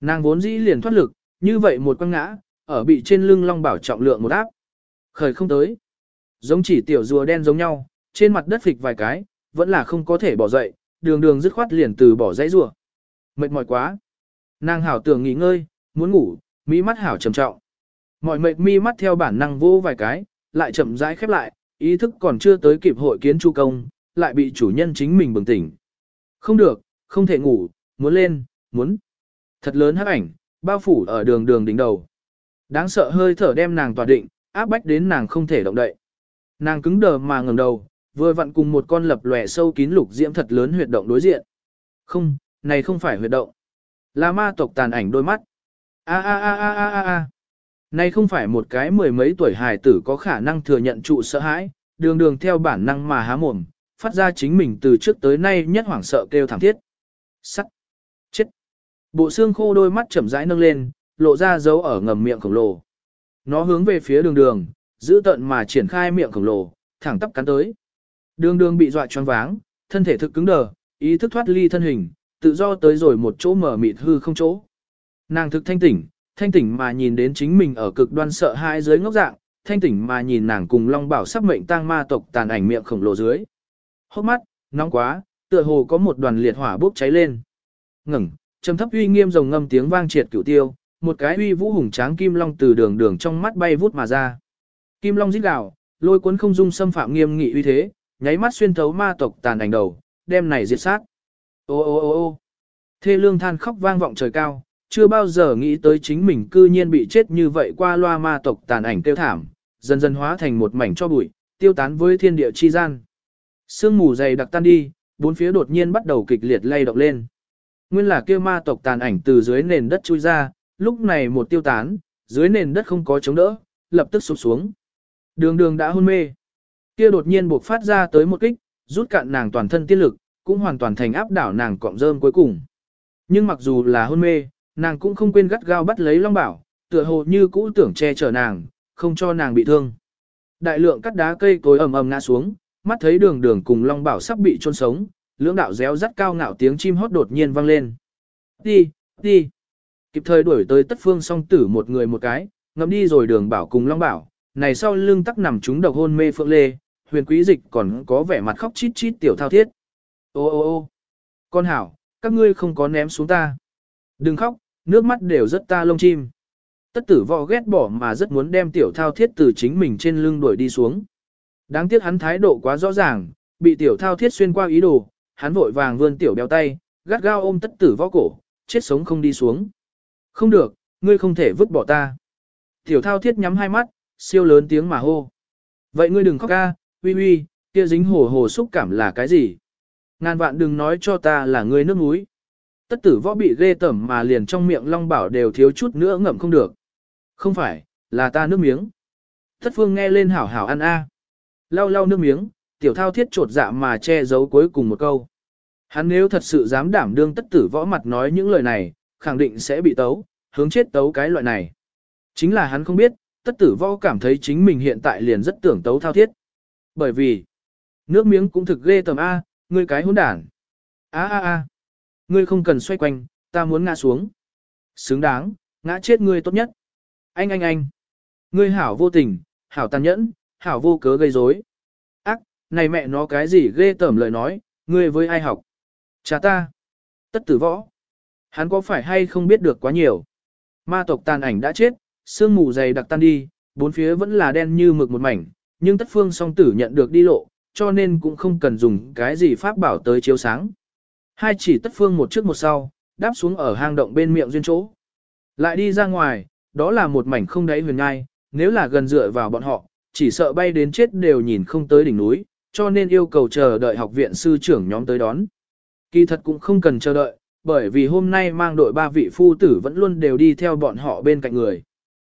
Nàng vốn dĩ liền thoát lực, như vậy một quăng ngã, ở bị trên lưng long bảo trọng lượng một áp. Khởi không tới. Giống chỉ tiểu rùa đen giống nhau, trên mặt đất phịch vài cái, vẫn là không có thể bỏ dậy, đường đường dứt khoát liền từ bỏ dãy rùa. Mệt mỏi quá. Nàng hảo tưởng nghỉ ngơi, muốn ngủ, mỹ mắt hảo trầm trọng. Mọi mệt mi mắt theo bản năng vô vài cái, lại chậm rãi khép lại, ý thức còn chưa tới kịp hội kiến chu công, lại bị chủ nhân chính mình bừng tỉnh. Không được, không thể ngủ, muốn lên, muốn. Thật lớn hắc ảnh, bao phủ ở đường đường đỉnh đầu. Đáng sợ hơi thở đem nàng tỏa định, áp bách đến nàng không thể động đậy. Nàng cứng đờ mà ngẩng đầu, vừa vặn cùng một con lập lòe sâu kín lục diễm thật lớn huyệt động đối diện. Không, này không phải huyệt động. Là ma tộc tàn ảnh đôi mắt. A a a a a a a. Này không phải một cái mười mấy tuổi hài tử có khả năng thừa nhận trụ sợ hãi, đường đường theo bản năng mà há mồm, phát ra chính mình từ trước tới nay nhất hoảng sợ kêu thảm thiết. Sắt. Chết. Bộ xương khô đôi mắt chậm rãi nâng lên, lộ ra dấu ở ngầm miệng khổng lồ. Nó hướng về phía đường đường, giữ tận mà triển khai miệng khổng lồ, thẳng tắp cắn tới. Đường đường bị dọa choáng váng, thân thể thực cứng đờ, ý thức thoát ly thân hình, tự do tới rồi một chỗ mở mịt hư không chỗ. Nàng thực thanh tỉnh, thanh tỉnh mà nhìn đến chính mình ở cực đoan sợ hãi dưới ngốc dạng, thanh tỉnh mà nhìn nàng cùng Long Bảo sắp mệnh tang ma tộc tàn ảnh miệng khổng lồ dưới. Hốc mắt, nóng quá, tựa hồ có một đoàn liệt hỏa bốc cháy lên. Ngừng, trầm thấp uy nghiêm rồng ngâm tiếng vang triệt cửu tiêu, một cái uy vũ hùng tráng kim long từ đường đường trong mắt bay vút mà ra. Kim long rít gào, lôi cuốn không dung xâm phạm nghiêm nghị uy thế, nháy mắt xuyên thấu ma tộc tàn ảnh đầu, đem này diệt sát. Ô ô ô ô thê lương than khóc vang vọng trời cao, chưa bao giờ nghĩ tới chính mình cư nhiên bị chết như vậy qua loa ma tộc tàn ảnh tiêu thảm, dần dần hóa thành một mảnh cho bụi, tiêu tán với thiên địa chi gian. Sương mù dày đặc tan đi, bốn phía đột nhiên bắt đầu kịch liệt lay động lên. Nguyên là kia ma tộc tàn ảnh từ dưới nền đất chui ra, lúc này một tiêu tán, dưới nền đất không có chống đỡ, lập tức sụp xuống. Đường đường đã hôn mê. Kia đột nhiên buộc phát ra tới một kích, rút cạn nàng toàn thân tiên lực, cũng hoàn toàn thành áp đảo nàng cọng rơm cuối cùng. Nhưng mặc dù là hôn mê, nàng cũng không quên gắt gao bắt lấy Long Bảo, tựa hồ như cũ tưởng che chở nàng, không cho nàng bị thương. Đại lượng cắt đá cây cối ầm ầm ngã xuống, mắt thấy đường đường cùng Long Bảo sắp bị chôn sống, lưỡng đạo réo rắt cao ngạo tiếng chim hót đột nhiên vang lên. Đi, đi. Kịp thời đuổi tới tất phương song tử một người một cái, ngậm đi rồi đường bảo cùng Long Bảo, này sau lưng tắc nằm chúng độc hôn mê phượng lê, huyền quý dịch còn có vẻ mặt khóc chít chít tiểu thao thiết. Ô ô ô con hảo, các ngươi không có ném xuống ta. Đừng khóc, nước mắt đều rất ta lông chim. Tất tử võ ghét bỏ mà rất muốn đem tiểu thao thiết từ chính mình trên lưng đuổi đi xuống. Đáng tiếc hắn thái độ quá rõ ràng, bị tiểu thao thiết xuyên qua ý đồ, hắn vội vàng vươn tiểu béo tay, gắt gao ôm tất tử võ cổ, chết sống không đi xuống. Không được, ngươi không thể vứt bỏ ta. Tiểu thao thiết nhắm hai mắt, siêu lớn tiếng mà hô. Vậy ngươi đừng khóc ca, uy uy, kia dính hồ hồ xúc cảm là cái gì? Ngàn vạn đừng nói cho ta là ngươi nước mũi. Tất tử võ bị ghê tẩm mà liền trong miệng long bảo đều thiếu chút nữa ngậm không được. Không phải, là ta nước miếng. Tất phương nghe lên hảo hảo ăn a. Lau lau nước miếng, tiểu thao thiết trột dạ mà che giấu cuối cùng một câu. Hắn nếu thật sự dám đảm đương tất tử võ mặt nói những lời này, khẳng định sẽ bị tấu, hướng chết tấu cái loại này. Chính là hắn không biết, tất tử võ cảm thấy chính mình hiện tại liền rất tưởng tấu thao thiết. Bởi vì, nước miếng cũng thực ghê tầm A, ngươi cái hỗn đản. A a a, ngươi không cần xoay quanh, ta muốn ngã xuống. Xứng đáng, ngã chết ngươi tốt nhất. Anh anh anh, ngươi hảo vô tình, hảo tàn nhẫn, hảo vô cớ gây rối. Này mẹ nó cái gì ghê tởm lời nói, ngươi với ai học? Cha ta. Tất tử võ. Hắn có phải hay không biết được quá nhiều? Ma tộc tàn ảnh đã chết, sương mù dày đặc tan đi, bốn phía vẫn là đen như mực một mảnh, nhưng tất phương song tử nhận được đi lộ, cho nên cũng không cần dùng cái gì pháp bảo tới chiếu sáng. Hai chỉ tất phương một trước một sau, đáp xuống ở hang động bên miệng duyên chỗ. Lại đi ra ngoài, đó là một mảnh không đáy huyền ngai, nếu là gần dựa vào bọn họ, chỉ sợ bay đến chết đều nhìn không tới đỉnh núi, cho nên yêu cầu chờ đợi học viện sư trưởng nhóm tới đón. Kỳ thật cũng không cần chờ đợi, bởi vì hôm nay mang đội ba vị phu tử vẫn luôn đều đi theo bọn họ bên cạnh người.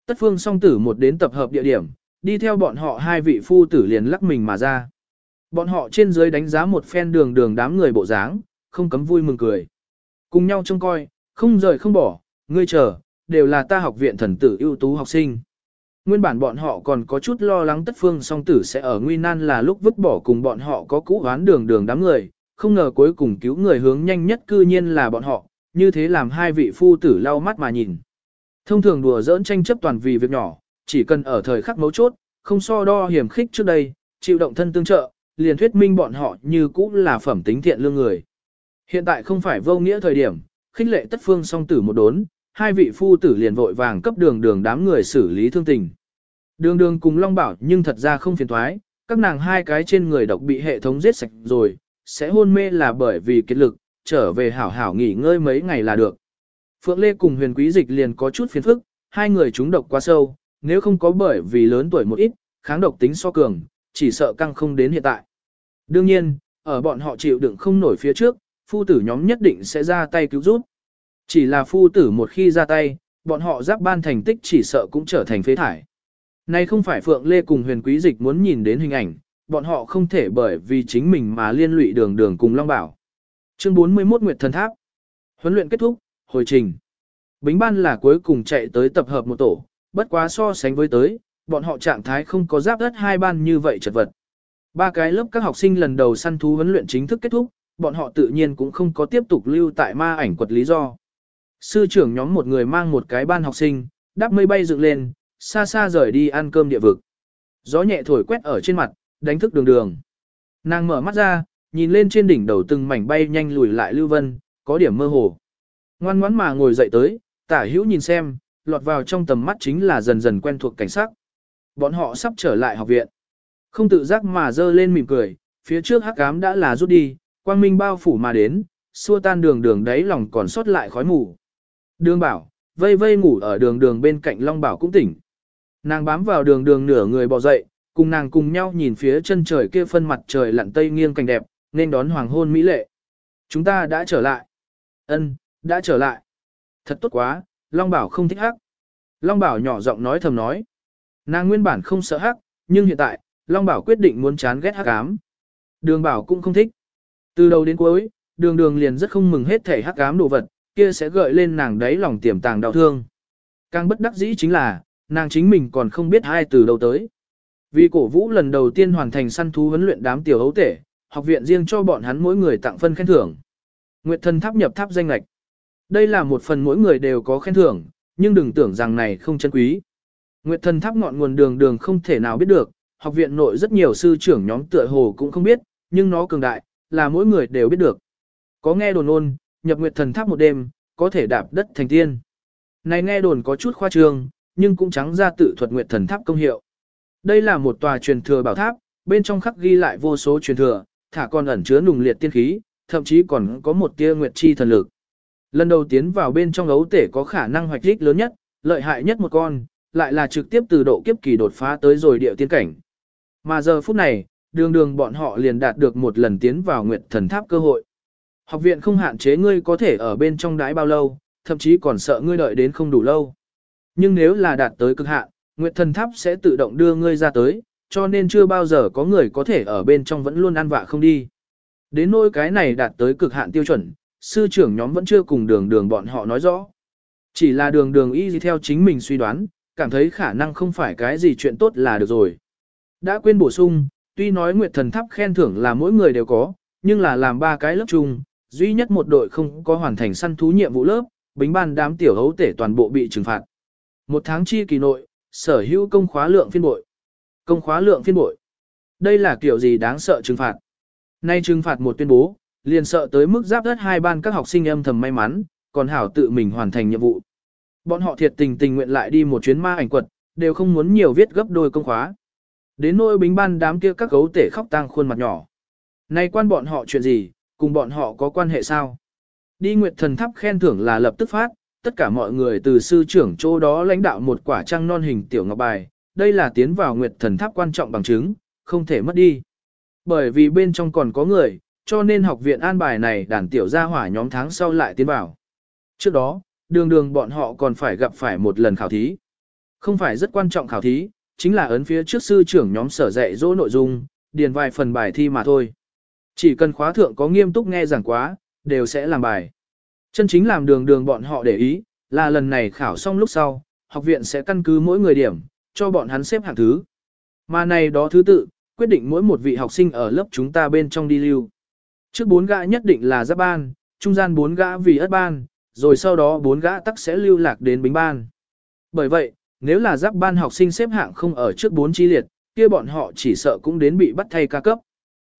Tất phương song tử một đến tập hợp địa điểm, đi theo bọn họ hai vị phu tử liền lắc mình mà ra. Bọn họ trên dưới đánh giá một phen đường đường đám người bộ dáng, không cấm vui mừng cười. Cùng nhau trông coi, không rời không bỏ, ngươi chờ, đều là ta học viện thần tử ưu tú học sinh. Nguyên bản bọn họ còn có chút lo lắng tất phương song tử sẽ ở nguy nan là lúc vứt bỏ cùng bọn họ có cũ oán đường đường đám người, không ngờ cuối cùng cứu người hướng nhanh nhất cư nhiên là bọn họ, như thế làm hai vị phu tử lau mắt mà nhìn. Thông thường đùa giỡn tranh chấp toàn vì việc nhỏ, chỉ cần ở thời khắc mấu chốt, không so đo hiểm khích trước đây, chịu động thân tương trợ, liền thuyết minh bọn họ như cũ là phẩm tính thiện lương người. Hiện tại không phải vô nghĩa thời điểm, khích lệ tất phương song tử một đốn, hai vị phu tử liền vội vàng cấp đường đường đám người xử lý thương tình. Đường đường cùng Long Bảo nhưng thật ra không phiền thoái, các nàng hai cái trên người độc bị hệ thống giết sạch rồi, sẽ hôn mê là bởi vì kiệt lực, trở về hảo hảo nghỉ ngơi mấy ngày là được. Phượng Lê cùng huyền quý dịch liền có chút phiền phức, hai người chúng độc quá sâu, nếu không có bởi vì lớn tuổi một ít, kháng độc tính so cường, chỉ sợ căng không đến hiện tại. Đương nhiên, ở bọn họ chịu đựng không nổi phía trước, phu tử nhóm nhất định sẽ ra tay cứu giúp. Chỉ là phu tử một khi ra tay, bọn họ giáp ban thành tích chỉ sợ cũng trở thành phế thải. Này không phải Phượng Lê cùng huyền quý dịch muốn nhìn đến hình ảnh, bọn họ không thể bởi vì chính mình mà liên lụy đường đường cùng Long Bảo. Chương 41 Nguyệt Thần Tháp Huấn luyện kết thúc, hồi trình. Bính ban là cuối cùng chạy tới tập hợp một tổ, bất quá so sánh với tới, bọn họ trạng thái không có giáp đất hai ban như vậy chật vật. Ba cái lớp các học sinh lần đầu săn thú huấn luyện chính thức kết thúc, bọn họ tự nhiên cũng không có tiếp tục lưu tại ma ảnh quật lý do. Sư trưởng nhóm một người mang một cái ban học sinh, đáp mây bay dựng lên, xa xa rời đi ăn cơm địa vực. Gió nhẹ thổi quét ở trên mặt, đánh thức đường đường. Nàng mở mắt ra, nhìn lên trên đỉnh đầu từng mảnh bay nhanh lùi lại lưu vân, có điểm mơ hồ. Ngoan ngoãn mà ngồi dậy tới, tả hữu nhìn xem, lọt vào trong tầm mắt chính là dần dần quen thuộc cảnh sắc. Bọn họ sắp trở lại học viện. Không tự giác mà dơ lên mỉm cười, phía trước hắc ám đã là rút đi, quang minh bao phủ mà đến, xua tan đường đường đấy lòng còn sót lại khói mù. Đường bảo, vây vây ngủ ở đường đường bên cạnh Long Bảo cũng tỉnh. Nàng bám vào đường đường nửa người bò dậy, cùng nàng cùng nhau nhìn phía chân trời kia phân mặt trời lặn tây nghiêng cảnh đẹp, nên đón hoàng hôn mỹ lệ. Chúng ta đã trở lại. Ân, đã trở lại. Thật tốt quá, Long Bảo không thích hắc. Long Bảo nhỏ giọng nói thầm nói. Nàng nguyên bản không sợ hắc, nhưng hiện tại, Long Bảo quyết định muốn chán ghét hắc ám. Đường Bảo cũng không thích. Từ đầu đến cuối, đường đường liền rất không mừng hết thể hắc ám đồ vật, kia sẽ gợi lên nàng đấy lòng tiềm tàng đau thương. Càng bất đắc dĩ chính là, nàng chính mình còn không biết hai từ đâu tới. Vì cổ vũ lần đầu tiên hoàn thành săn thú huấn luyện đám tiểu hấu tể, học viện riêng cho bọn hắn mỗi người tặng phân khen thưởng. Nguyệt thần tháp nhập tháp danh lạch. Đây là một phần mỗi người đều có khen thưởng, nhưng đừng tưởng rằng này không chân quý. Nguyệt thần tháp ngọn nguồn đường đường không thể nào biết được, học viện nội rất nhiều sư trưởng nhóm tựa hồ cũng không biết, nhưng nó cường đại, là mỗi người đều biết được. Có nghe đồn ôn, nhập Nguyệt thần tháp một đêm, có thể đạp đất thành tiên. Này nghe đồn có chút khoa trương, nhưng cũng trắng ra tự thuật Nguyệt thần tháp công hiệu. Đây là một tòa truyền thừa bảo tháp, bên trong khắc ghi lại vô số truyền thừa, thả còn ẩn chứa nùng liệt tiên khí, thậm chí còn có một tia nguyệt chi thần lực. Lần đầu tiến vào bên trong ấu tể có khả năng hoạch đích lớn nhất, lợi hại nhất một con, lại là trực tiếp từ độ kiếp kỳ đột phá tới rồi địa tiên cảnh. Mà giờ phút này, đường đường bọn họ liền đạt được một lần tiến vào nguyệt thần tháp cơ hội. Học viện không hạn chế ngươi có thể ở bên trong đái bao lâu, thậm chí còn sợ ngươi đợi đến không đủ lâu. Nhưng nếu là đạt tới cực hạn, nguyệt thần tháp sẽ tự động đưa ngươi ra tới, cho nên chưa bao giờ có người có thể ở bên trong vẫn luôn ăn vạ không đi. Đến nỗi cái này đạt tới cực hạn tiêu chuẩn, sư trưởng nhóm vẫn chưa cùng đường đường bọn họ nói rõ. Chỉ là đường đường y gì theo chính mình suy đoán, cảm thấy khả năng không phải cái gì chuyện tốt là được rồi. Đã quên bổ sung, tuy nói Nguyệt Thần Tháp khen thưởng là mỗi người đều có, nhưng là làm ba cái lớp chung, duy nhất một đội không có hoàn thành săn thú nhiệm vụ lớp, bính ban đám tiểu hấu tể toàn bộ bị trừng phạt. Một tháng chi kỳ nội, sở hữu công khóa lượng phiên bội. Công khóa lượng phiên bội. Đây là kiểu gì đáng sợ trừng phạt. Nay trừng phạt một tuyên bố, liền sợ tới mức giáp đất hai ban các học sinh âm thầm may mắn, còn hảo tự mình hoàn thành nhiệm vụ. Bọn họ thiệt tình tình nguyện lại đi một chuyến ma ảnh quật, đều không muốn nhiều viết gấp đôi công khóa. Đến nỗi bính ban đám kia các gấu tể khóc tang khuôn mặt nhỏ. Nay quan bọn họ chuyện gì, cùng bọn họ có quan hệ sao? Đi Nguyệt Thần Tháp khen thưởng là lập tức phát, tất cả mọi người từ sư trưởng chỗ đó lãnh đạo một quả trăng non hình tiểu ngọc bài, đây là tiến vào Nguyệt Thần Tháp quan trọng bằng chứng, không thể mất đi. Bởi vì bên trong còn có người, cho nên học viện an bài này đàn tiểu gia hỏa nhóm tháng sau lại tiến vào. Trước đó, đường đường bọn họ còn phải gặp phải một lần khảo thí. Không phải rất quan trọng khảo thí, chính là ấn phía trước sư trưởng nhóm sở dạy dỗ nội dung, điền vài phần bài thi mà thôi. Chỉ cần khóa thượng có nghiêm túc nghe giảng quá, đều sẽ làm bài. Chân chính làm đường đường bọn họ để ý, là lần này khảo xong lúc sau, học viện sẽ căn cứ mỗi người điểm, cho bọn hắn xếp hạng thứ. Mà này đó thứ tự, quyết định mỗi một vị học sinh ở lớp chúng ta bên trong đi lưu. Trước bốn gã nhất định là giáp ban, trung gian bốn gã vì ất ban, rồi sau đó bốn gã tắc sẽ lưu lạc đến bính ban. Bởi vậy, nếu là giáp ban học sinh xếp hạng không ở trước bốn chi liệt, kia bọn họ chỉ sợ cũng đến bị bắt thay ca cấp.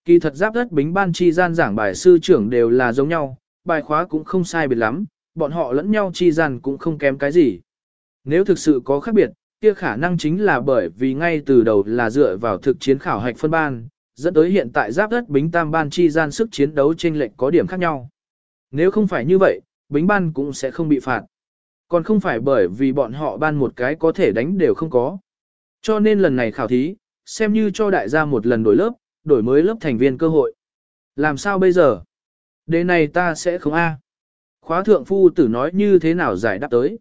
Kỳ thật giáp đất bính ban chi gian giảng bài sư trưởng đều là giống nhau, bài khóa cũng không sai biệt lắm, bọn họ lẫn nhau chi gian cũng không kém cái gì. Nếu thực sự có khác biệt, kia khả năng chính là bởi vì ngay từ đầu là dựa vào thực chiến khảo hạch phân ban, dẫn tới hiện tại giáp đất bính tam ban chi gian sức chiến đấu trên lệch có điểm khác nhau. Nếu không phải như vậy, bính ban cũng sẽ không bị phạt. Còn không phải bởi vì bọn họ ban một cái có thể đánh đều không có. Cho nên lần này khảo thí, xem như cho đại gia một lần đổi lớp, đổi mới lớp thành viên cơ hội. Làm sao bây giờ? Đề này ta sẽ không A. Khóa thượng phu tử nói như thế nào giải đáp tới.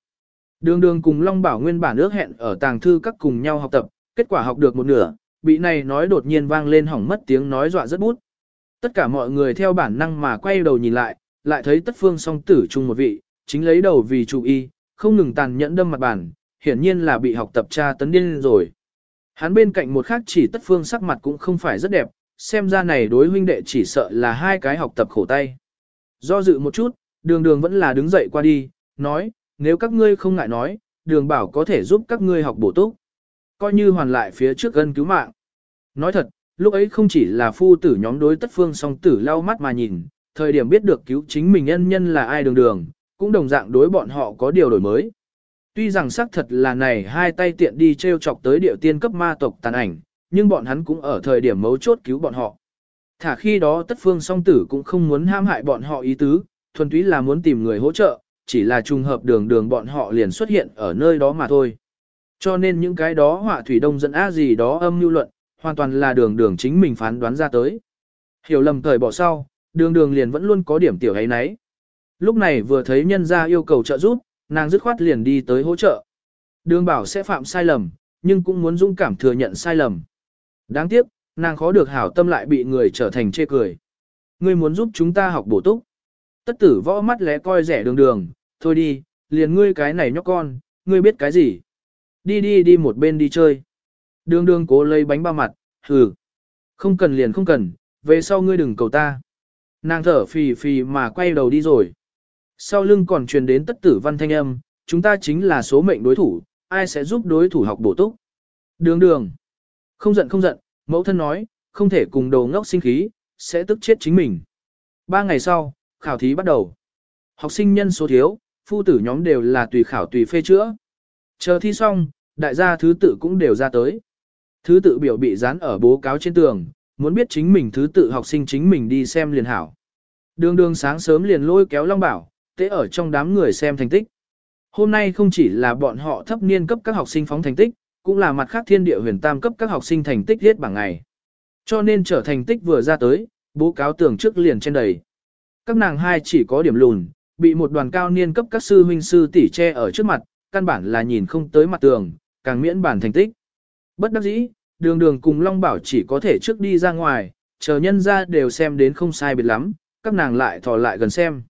Đường đường cùng Long Bảo nguyên bản ước hẹn ở tàng thư các cùng nhau học tập, kết quả học được một nửa, bị này nói đột nhiên vang lên hỏng mất tiếng nói dọa rất bút. Tất cả mọi người theo bản năng mà quay đầu nhìn lại, lại thấy tất phương song tử chung một vị, chính lấy đầu vì chủ y, không ngừng tàn nhẫn đâm mặt bản, hiển nhiên là bị học tập tra tấn điên rồi. Hắn bên cạnh một khác chỉ tất phương sắc mặt cũng không phải rất đẹp, xem ra này đối huynh đệ chỉ sợ là hai cái học tập khổ tay. Do dự một chút, đường đường vẫn là đứng dậy qua đi, nói, nếu các ngươi không ngại nói, đường bảo có thể giúp các ngươi học bổ túc. Coi như hoàn lại phía trước gân cứu mạng. Nói thật, lúc ấy không chỉ là phu tử nhóm đối tất phương song tử lau mắt mà nhìn, thời điểm biết được cứu chính mình nhân nhân là ai đường đường, cũng đồng dạng đối bọn họ có điều đổi mới. Tuy rằng xác thật là này hai tay tiện đi treo chọc tới điệu tiên cấp ma tộc tàn ảnh, nhưng bọn hắn cũng ở thời điểm mấu chốt cứu bọn họ. Thả khi đó tất phương song tử cũng không muốn ham hại bọn họ ý tứ, thuần túy là muốn tìm người hỗ trợ, chỉ là trùng hợp đường đường bọn họ liền xuất hiện ở nơi đó mà thôi. Cho nên những cái đó họa thủy đông dẫn á gì đó âm mưu luận, hoàn toàn là đường đường chính mình phán đoán ra tới. Hiểu lầm thời bỏ sau, đường đường liền vẫn luôn có điểm tiểu ấy nấy. Lúc này vừa thấy nhân ra yêu cầu trợ giúp, nàng dứt khoát liền đi tới hỗ trợ. Đường bảo sẽ phạm sai lầm, nhưng cũng muốn dũng cảm thừa nhận sai lầm. Đáng tiếc, nàng khó được hảo tâm lại bị người trở thành chê cười. Ngươi muốn giúp chúng ta học bổ túc. Tất tử võ mắt lé coi rẻ đường đường, thôi đi, liền ngươi cái này nhóc con, ngươi biết cái gì. Đi đi đi một bên đi chơi. Đường đường cố lấy bánh ba mặt, hừ. Không cần liền không cần, về sau ngươi đừng cầu ta. Nàng thở phì phì mà quay đầu đi rồi. Sau lưng còn truyền đến tất tử văn thanh âm, chúng ta chính là số mệnh đối thủ, ai sẽ giúp đối thủ học bổ túc. Đường đường. Không giận không giận, mẫu thân nói, không thể cùng đồ ngốc sinh khí, sẽ tức chết chính mình. Ba ngày sau, khảo thí bắt đầu. Học sinh nhân số thiếu, phu tử nhóm đều là tùy khảo tùy phê chữa. Chờ thi xong, đại gia thứ tự cũng đều ra tới. Thứ tự biểu bị dán ở bố cáo trên tường, muốn biết chính mình thứ tự học sinh chính mình đi xem liền hảo. Đường đường sáng sớm liền lôi kéo Long Bảo, tế ở trong đám người xem thành tích. Hôm nay không chỉ là bọn họ thấp niên cấp các học sinh phóng thành tích, cũng là mặt khác thiên địa huyền tam cấp các học sinh thành tích viết bảng ngày. Cho nên trở thành tích vừa ra tới, bố cáo tưởng trước liền trên đầy. Các nàng hai chỉ có điểm lùn, bị một đoàn cao niên cấp các sư huynh sư tỷ che ở trước mặt, căn bản là nhìn không tới mặt tường, càng miễn bản thành tích. Bất đắc dĩ, đường đường cùng Long Bảo chỉ có thể trước đi ra ngoài, chờ nhân ra đều xem đến không sai biệt lắm, các nàng lại thò lại gần xem.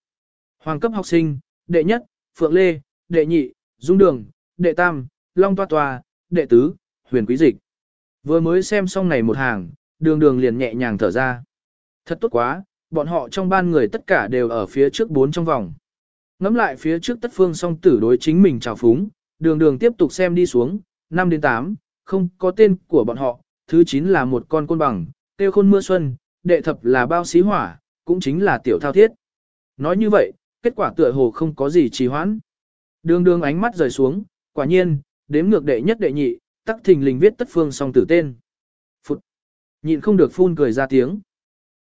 Hoàng cấp học sinh, đệ nhất, Phượng Lê, đệ nhị, Dung Đường, đệ tam, Long Toa Toa, đệ tứ, Huyền Quý Dịch. Vừa mới xem xong này một hàng, đường đường liền nhẹ nhàng thở ra. Thật tốt quá, bọn họ trong ban người tất cả đều ở phía trước bốn trong vòng. Ngắm lại phía trước tất phương song tử đối chính mình chào phúng, đường đường tiếp tục xem đi xuống, 5 đến 8, không có tên của bọn họ, thứ 9 là một con côn bằng, tiêu khôn mưa xuân, đệ thập là bao xí hỏa, cũng chính là tiểu thao thiết. Nói như vậy, kết quả tựa hồ không có gì trì hoãn. Đường đường ánh mắt rời xuống, quả nhiên, đếm ngược đệ nhất đệ nhị, tắc thình lình viết tất phương song tử tên. Phụt! Nhịn không được phun cười ra tiếng.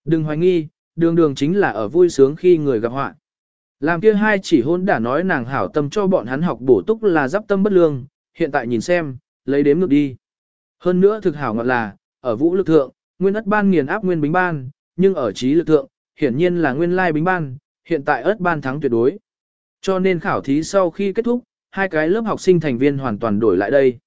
Đừng hoài nghi, đường đường chính là ở vui sướng khi người gặp họa. Làm kia hai chỉ hôn đã nói nàng hảo tâm cho bọn hắn học bổ túc là giáp tâm bất lương, hiện tại nhìn xem, lấy đếm ngược đi. Hơn nữa thực hảo ngọt là, ở vũ lực thượng, nguyên ất ban nghiền áp nguyên bính ban, nhưng ở trí lực thượng, hiển nhiên là nguyên lai bính ban, hiện tại ất ban thắng tuyệt đối. Cho nên khảo thí sau khi kết thúc, hai cái lớp học sinh thành viên hoàn toàn đổi lại đây.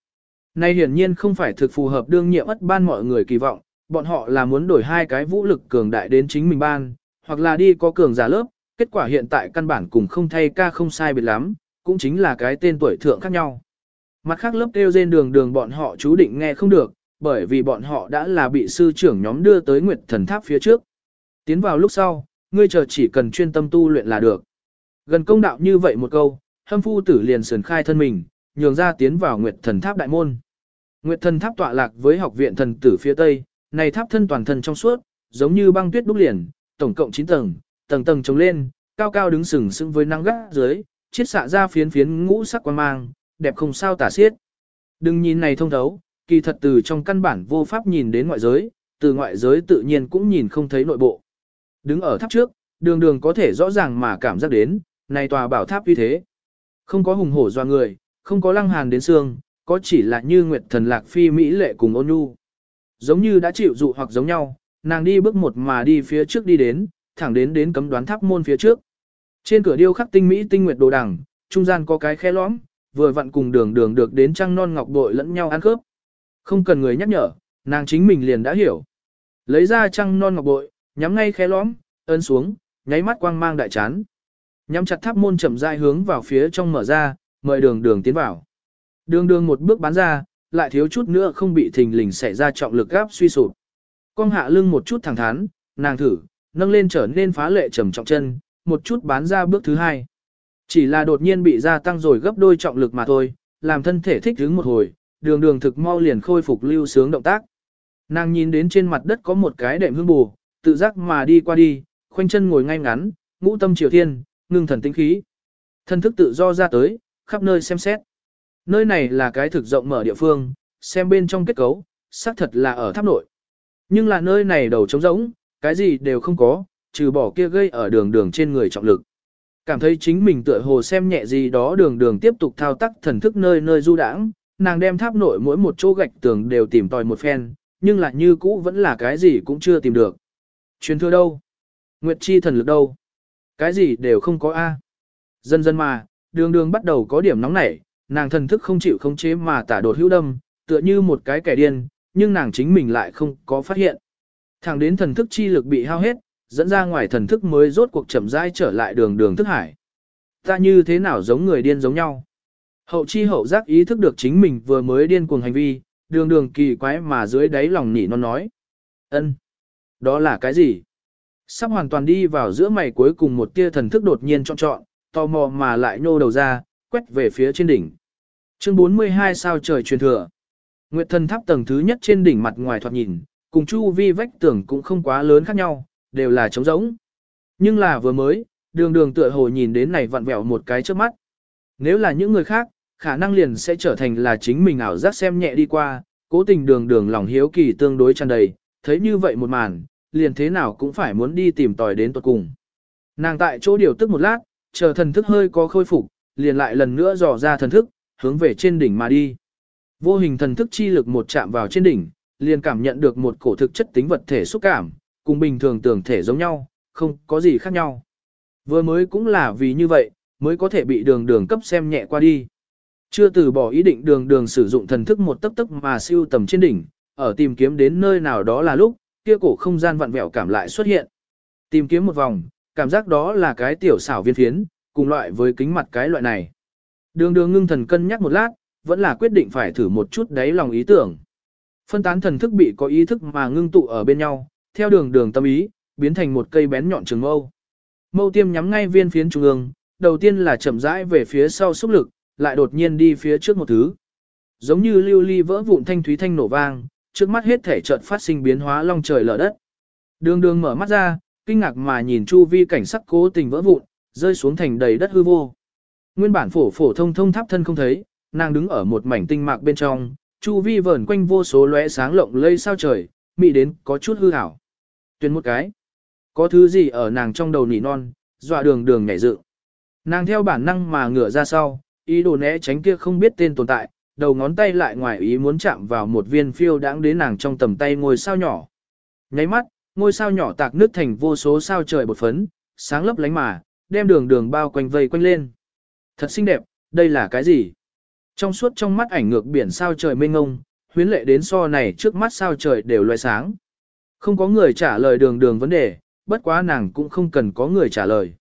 nay hiển nhiên không phải thực phù hợp đương nhiệm ất ban mọi người kỳ vọng, bọn họ là muốn đổi hai cái vũ lực cường đại đến chính mình ban, hoặc là đi có cường giả lớp, kết quả hiện tại căn bản cùng không thay ca không sai biệt lắm, cũng chính là cái tên tuổi thượng khác nhau. Mặt khác lớp kêu trên đường đường bọn họ chú định nghe không được, bởi vì bọn họ đã là bị sư trưởng nhóm đưa tới Nguyệt Thần Tháp phía trước. Tiến vào lúc sau, ngươi chờ chỉ cần chuyên tâm tu luyện là được. Gần công đạo như vậy một câu, hâm phu tử liền sườn khai thân mình, nhường ra tiến vào Nguyệt Thần Tháp đại môn. Nguyệt Thần Tháp tọa lạc với học viện thần tử phía tây, này tháp thân toàn thân trong suốt, giống như băng tuyết đúc liền, tổng cộng 9 tầng, tầng tầng trồng lên, cao cao đứng sừng sững với năng gác dưới, chiết xạ ra phiến phiến ngũ sắc quan mang, đẹp không sao tả xiết. Đừng nhìn này thông thấu, kỳ thật từ trong căn bản vô pháp nhìn đến ngoại giới, từ ngoại giới tự nhiên cũng nhìn không thấy nội bộ. Đứng ở tháp trước, đường đường có thể rõ ràng mà cảm giác đến, này tòa bảo tháp như thế. Không có hùng hổ doa người, không có lăng hàn đến xương, có chỉ là như nguyệt thần lạc phi mỹ lệ cùng ôn nhu. Giống như đã chịu dụ hoặc giống nhau, nàng đi bước một mà đi phía trước đi đến, thẳng đến đến cấm đoán tháp môn phía trước. Trên cửa điêu khắc tinh mỹ tinh nguyệt đồ đằng, trung gian có cái khe lõm, vừa vặn cùng đường đường được đến trăng non ngọc bội lẫn nhau ăn khớp. Không cần người nhắc nhở, nàng chính mình liền đã hiểu. Lấy ra trăng non ngọc bội, nhắm ngay khe lõm, ấn xuống, nháy mắt quang mang đại chán. Nhắm chặt tháp môn chậm rãi hướng vào phía trong mở ra, mời đường đường tiến vào. Đường đường một bước bán ra, lại thiếu chút nữa không bị thình lình xảy ra trọng lực gáp suy sụp. Cong hạ lưng một chút thẳng thắn, nàng thử, nâng lên trở nên phá lệ trầm trọng chân, một chút bán ra bước thứ hai. Chỉ là đột nhiên bị gia tăng rồi gấp đôi trọng lực mà thôi, làm thân thể thích ứng một hồi, đường đường thực mau liền khôi phục lưu sướng động tác. Nàng nhìn đến trên mặt đất có một cái đệm hương bù, tự giác mà đi qua đi, khoanh chân ngồi ngay ngắn, ngũ tâm triều thiên, ngưng thần tinh khí. Thân thức tự do ra tới, khắp nơi xem xét. Nơi này là cái thực rộng mở địa phương, xem bên trong kết cấu, xác thật là ở tháp nội. Nhưng là nơi này đầu trống rỗng, cái gì đều không có, trừ bỏ kia gây ở đường đường trên người trọng lực. Cảm thấy chính mình tựa hồ xem nhẹ gì đó đường đường tiếp tục thao tác thần thức nơi nơi du đãng, nàng đem tháp nội mỗi một chỗ gạch tường đều tìm tòi một phen, nhưng là như cũ vẫn là cái gì cũng chưa tìm được. Truyền thừa đâu? Nguyệt chi thần lực đâu? Cái gì đều không có A. Dần dần mà, đường đường bắt đầu có điểm nóng nảy, nàng thần thức không chịu khống chế mà tả đột hữu đâm, tựa như một cái kẻ điên, nhưng nàng chính mình lại không có phát hiện. Thẳng đến thần thức chi lực bị hao hết, dẫn ra ngoài thần thức mới rốt cuộc chậm rãi trở lại đường đường thức hải. Ta như thế nào giống người điên giống nhau. Hậu chi hậu giác ý thức được chính mình vừa mới điên cuồng hành vi, đường đường kỳ quái mà dưới đáy lòng nỉ non nói. ân, Đó là cái gì? Sắp hoàn toàn đi vào giữa mày cuối cùng một tia thần thức đột nhiên trọn trọn, tò mò mà lại nhô đầu ra, quét về phía trên đỉnh. Chương 42 sao trời truyền thừa. Nguyệt thần tháp tầng thứ nhất trên đỉnh mặt ngoài thoạt nhìn, cùng chu vi vách tường cũng không quá lớn khác nhau, đều là trống rỗng. Nhưng là vừa mới, đường đường tựa hồ nhìn đến này vặn vẹo một cái trước mắt. Nếu là những người khác, khả năng liền sẽ trở thành là chính mình ảo giác xem nhẹ đi qua, cố tình đường đường lòng hiếu kỳ tương đối tràn đầy, thấy như vậy một màn, liền thế nào cũng phải muốn đi tìm tòi đến tuật cùng. Nàng tại chỗ điều tức một lát, chờ thần thức hơi có khôi phục, liền lại lần nữa dò ra thần thức, hướng về trên đỉnh mà đi. Vô hình thần thức chi lực một chạm vào trên đỉnh, liền cảm nhận được một cổ thực chất tính vật thể xúc cảm, cùng bình thường tưởng thể giống nhau, không có gì khác nhau. Vừa mới cũng là vì như vậy, mới có thể bị đường đường cấp xem nhẹ qua đi. Chưa từ bỏ ý định đường đường sử dụng thần thức một tấc tấc mà siêu tầm trên đỉnh, ở tìm kiếm đến nơi nào đó là lúc, kia cổ không gian vặn vẹo cảm lại xuất hiện. Tìm kiếm một vòng, cảm giác đó là cái tiểu xảo viên phiến, cùng loại với kính mặt cái loại này. Đường đường ngưng thần cân nhắc một lát, vẫn là quyết định phải thử một chút đáy lòng ý tưởng. Phân tán thần thức bị có ý thức mà ngưng tụ ở bên nhau, theo đường đường tâm ý, biến thành một cây bén nhọn trường mâu. Mâu tiêm nhắm ngay viên phiến trung ương, đầu tiên là chậm rãi về phía sau xúc lực, lại đột nhiên đi phía trước một thứ. Giống như lưu ly vỡ vụn thanh thúy thanh nổ vang, trước mắt hết thể chợt phát sinh biến hóa long trời lở đất. Đường đường mở mắt ra, kinh ngạc mà nhìn chu vi cảnh sắc cố tình vỡ vụn, rơi xuống thành đầy đất hư vô. Nguyên bản phổ phổ thông thông tháp thân không thấy, nàng đứng ở một mảnh tinh mạc bên trong, chu vi vờn quanh vô số lóe sáng lộng lây sao trời, mị đến có chút hư ảo. Tuyên một cái. Có thứ gì ở nàng trong đầu nỉ non, dọa đường đường nhảy dựng. Nàng theo bản năng mà ngửa ra sau, ý đồ né tránh kia không biết tên tồn tại, đầu ngón tay lại ngoài ý muốn chạm vào một viên phiêu đãng đến nàng trong tầm tay ngôi sao nhỏ. Nháy mắt, ngôi sao nhỏ tạc nước thành vô số sao trời bột phấn, sáng lấp lánh mà, đem đường đường bao quanh vây quanh lên. Thật xinh đẹp, đây là cái gì? Trong suốt trong mắt ảnh ngược biển sao trời mênh ngông, huyến lệ đến so này trước mắt sao trời đều loài sáng. Không có người trả lời đường đường vấn đề, bất quá nàng cũng không cần có người trả lời.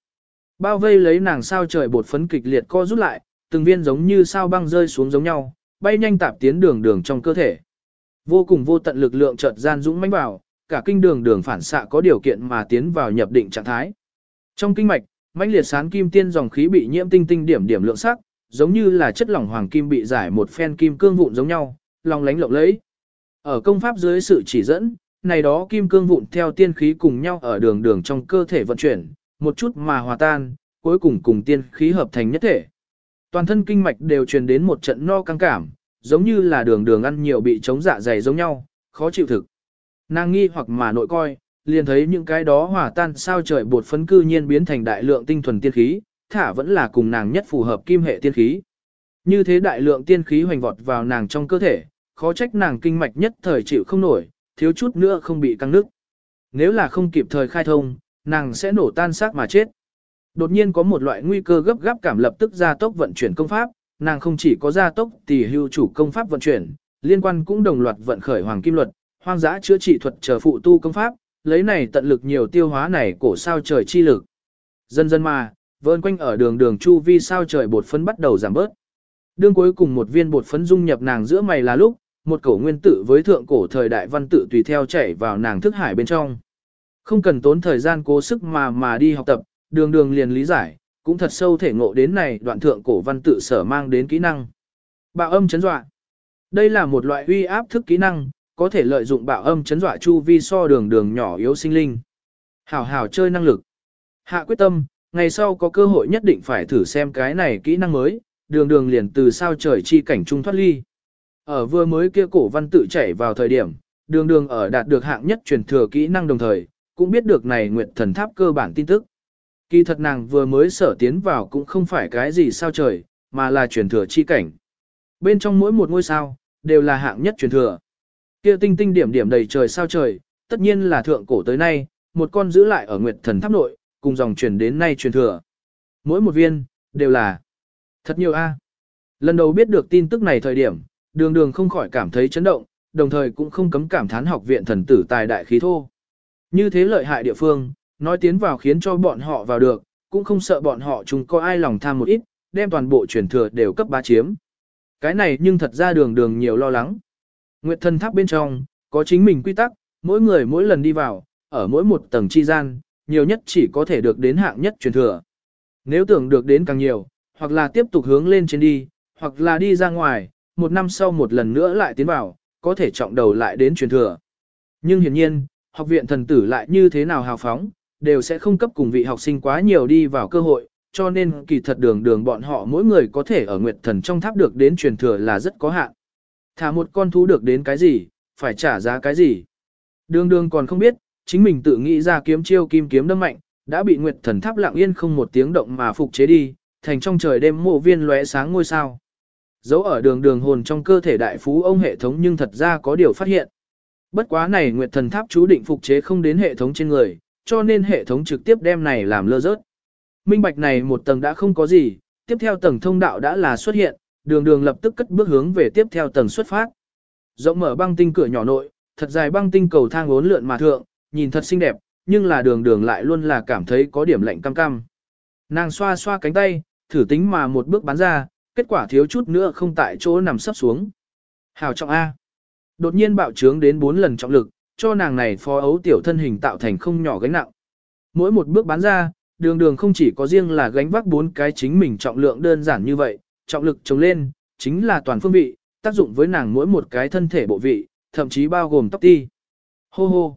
Bao vây lấy nàng sao trời bột phấn kịch liệt co rút lại, từng viên giống như sao băng rơi xuống giống nhau, bay nhanh tạp tiến đường đường trong cơ thể. Vô cùng vô tận lực lượng chợt gian dũng mãnh vào, cả kinh đường đường phản xạ có điều kiện mà tiến vào nhập định trạng thái. Trong kinh mạch, mãnh liệt sán kim tiên dòng khí bị nhiễm tinh tinh điểm điểm lượng sắc, giống như là chất lỏng hoàng kim bị giải một phen kim cương vụn giống nhau, long lánh lộng lẫy. Ở công pháp dưới sự chỉ dẫn, này đó kim cương vụn theo tiên khí cùng nhau ở đường đường trong cơ thể vận chuyển, một chút mà hòa tan, cuối cùng cùng tiên khí hợp thành nhất thể. Toàn thân kinh mạch đều truyền đến một trận no căng cảm, giống như là đường đường ăn nhiều bị chống dạ dày giống nhau, khó chịu thực. Nàng nghi hoặc mà nội coi, liền thấy những cái đó hòa tan sao trời bột phấn cư nhiên biến thành đại lượng tinh thuần tiên khí, thả vẫn là cùng nàng nhất phù hợp kim hệ tiên khí. Như thế đại lượng tiên khí hoành vọt vào nàng trong cơ thể, khó trách nàng kinh mạch nhất thời chịu không nổi, thiếu chút nữa không bị căng nứt. Nếu là không kịp thời khai thông, nàng sẽ nổ tan xác mà chết. Đột nhiên có một loại nguy cơ gấp gáp cảm lập tức gia tốc vận chuyển công pháp, nàng không chỉ có gia tốc tỷ hưu chủ công pháp vận chuyển, liên quan cũng đồng loạt vận khởi hoàng kim luật, hoang dã chữa trị thuật chờ phụ tu công pháp, lấy này tận lực nhiều tiêu hóa này cổ sao trời chi lực. Dần dần mà, vơn quanh ở đường đường chu vi sao trời bột phấn bắt đầu giảm bớt. Đương cuối cùng một viên bột phấn dung nhập nàng giữa mày là lúc, một cổ nguyên tử với thượng cổ thời đại văn tự tùy theo chảy vào nàng thức hải bên trong. Không cần tốn thời gian cố sức mà mà đi học tập, đường đường liền lý giải, cũng thật sâu thể ngộ đến này đoạn thượng cổ văn tự sở mang đến kỹ năng. Bạo âm chấn dọa. Đây là một loại uy áp thức kỹ năng, có thể lợi dụng bạo âm chấn dọa chu vi so đường đường nhỏ yếu sinh linh. Hảo hảo chơi năng lực. Hạ quyết tâm, ngày sau có cơ hội nhất định phải thử xem cái này kỹ năng mới, đường đường liền từ sao trời chi cảnh trung thoát ly. Ở vừa mới kia cổ văn tự chảy vào thời điểm, đường đường ở đạt được hạng nhất truyền thừa kỹ năng đồng thời, cũng biết được này nguyệt thần tháp cơ bản tin tức. Kỳ thật nàng vừa mới sở tiến vào cũng không phải cái gì sao trời, mà là truyền thừa chi cảnh. Bên trong mỗi một ngôi sao, đều là hạng nhất truyền thừa. Kia tinh tinh điểm điểm đầy trời sao trời, tất nhiên là thượng cổ tới nay, một con giữ lại ở nguyệt thần tháp nội, cùng dòng truyền đến nay truyền thừa. Mỗi một viên, đều là thật nhiều a. Lần đầu biết được tin tức này thời điểm, đường đường không khỏi cảm thấy chấn động, đồng thời cũng không cấm cảm thán học viện thần tử tài đại khí thô. Như thế lợi hại địa phương, nói tiến vào khiến cho bọn họ vào được, cũng không sợ bọn họ chúng có ai lòng tham một ít, đem toàn bộ truyền thừa đều cấp bá chiếm. Cái này nhưng thật ra đường đường nhiều lo lắng. Nguyệt thần tháp bên trong, có chính mình quy tắc, mỗi người mỗi lần đi vào, ở mỗi một tầng chi gian, nhiều nhất chỉ có thể được đến hạng nhất truyền thừa. Nếu tưởng được đến càng nhiều, hoặc là tiếp tục hướng lên trên đi, hoặc là đi ra ngoài, một năm sau một lần nữa lại tiến vào, có thể trọng đầu lại đến truyền thừa. Nhưng hiển nhiên, học viện thần tử lại như thế nào hào phóng, đều sẽ không cấp cùng vị học sinh quá nhiều đi vào cơ hội, cho nên kỳ thật đường đường bọn họ mỗi người có thể ở Nguyệt Thần trong tháp được đến truyền thừa là rất có hạn. Thả một con thú được đến cái gì, phải trả giá cái gì. Đường đường còn không biết, chính mình tự nghĩ ra kiếm chiêu kim kiếm đâm mạnh, đã bị Nguyệt Thần tháp lặng yên không một tiếng động mà phục chế đi, thành trong trời đêm mộ viên lóe sáng ngôi sao. Dấu ở đường đường hồn trong cơ thể đại phú ông hệ thống nhưng thật ra có điều phát hiện. Bất quá này Nguyệt Thần tháp chú định phục chế không đến hệ thống trên người, cho nên hệ thống trực tiếp đem này làm lơ rớt. Minh bạch này một tầng đã không có gì, tiếp theo tầng thông đạo đã là xuất hiện, đường đường lập tức cất bước hướng về tiếp theo tầng xuất phát. Rộng mở băng tinh cửa nhỏ nội, thật dài băng tinh cầu thang uốn lượn mà thượng, nhìn thật xinh đẹp, nhưng là đường đường lại luôn là cảm thấy có điểm lạnh cam cam. Nàng xoa xoa cánh tay, thử tính mà một bước bắn ra, kết quả thiếu chút nữa không tại chỗ nằm sấp xuống. Hào trọng A. Đột nhiên bạo trướng đến 4 lần trọng lực, cho nàng này phó ấu tiểu thân hình tạo thành không nhỏ gánh nặng. Mỗi một bước bán ra, đường đường không chỉ có riêng là gánh vác bốn cái chính mình trọng lượng đơn giản như vậy, trọng lực chống lên, chính là toàn phương vị, tác dụng với nàng mỗi một cái thân thể bộ vị, thậm chí bao gồm tóc ti. Hô hô.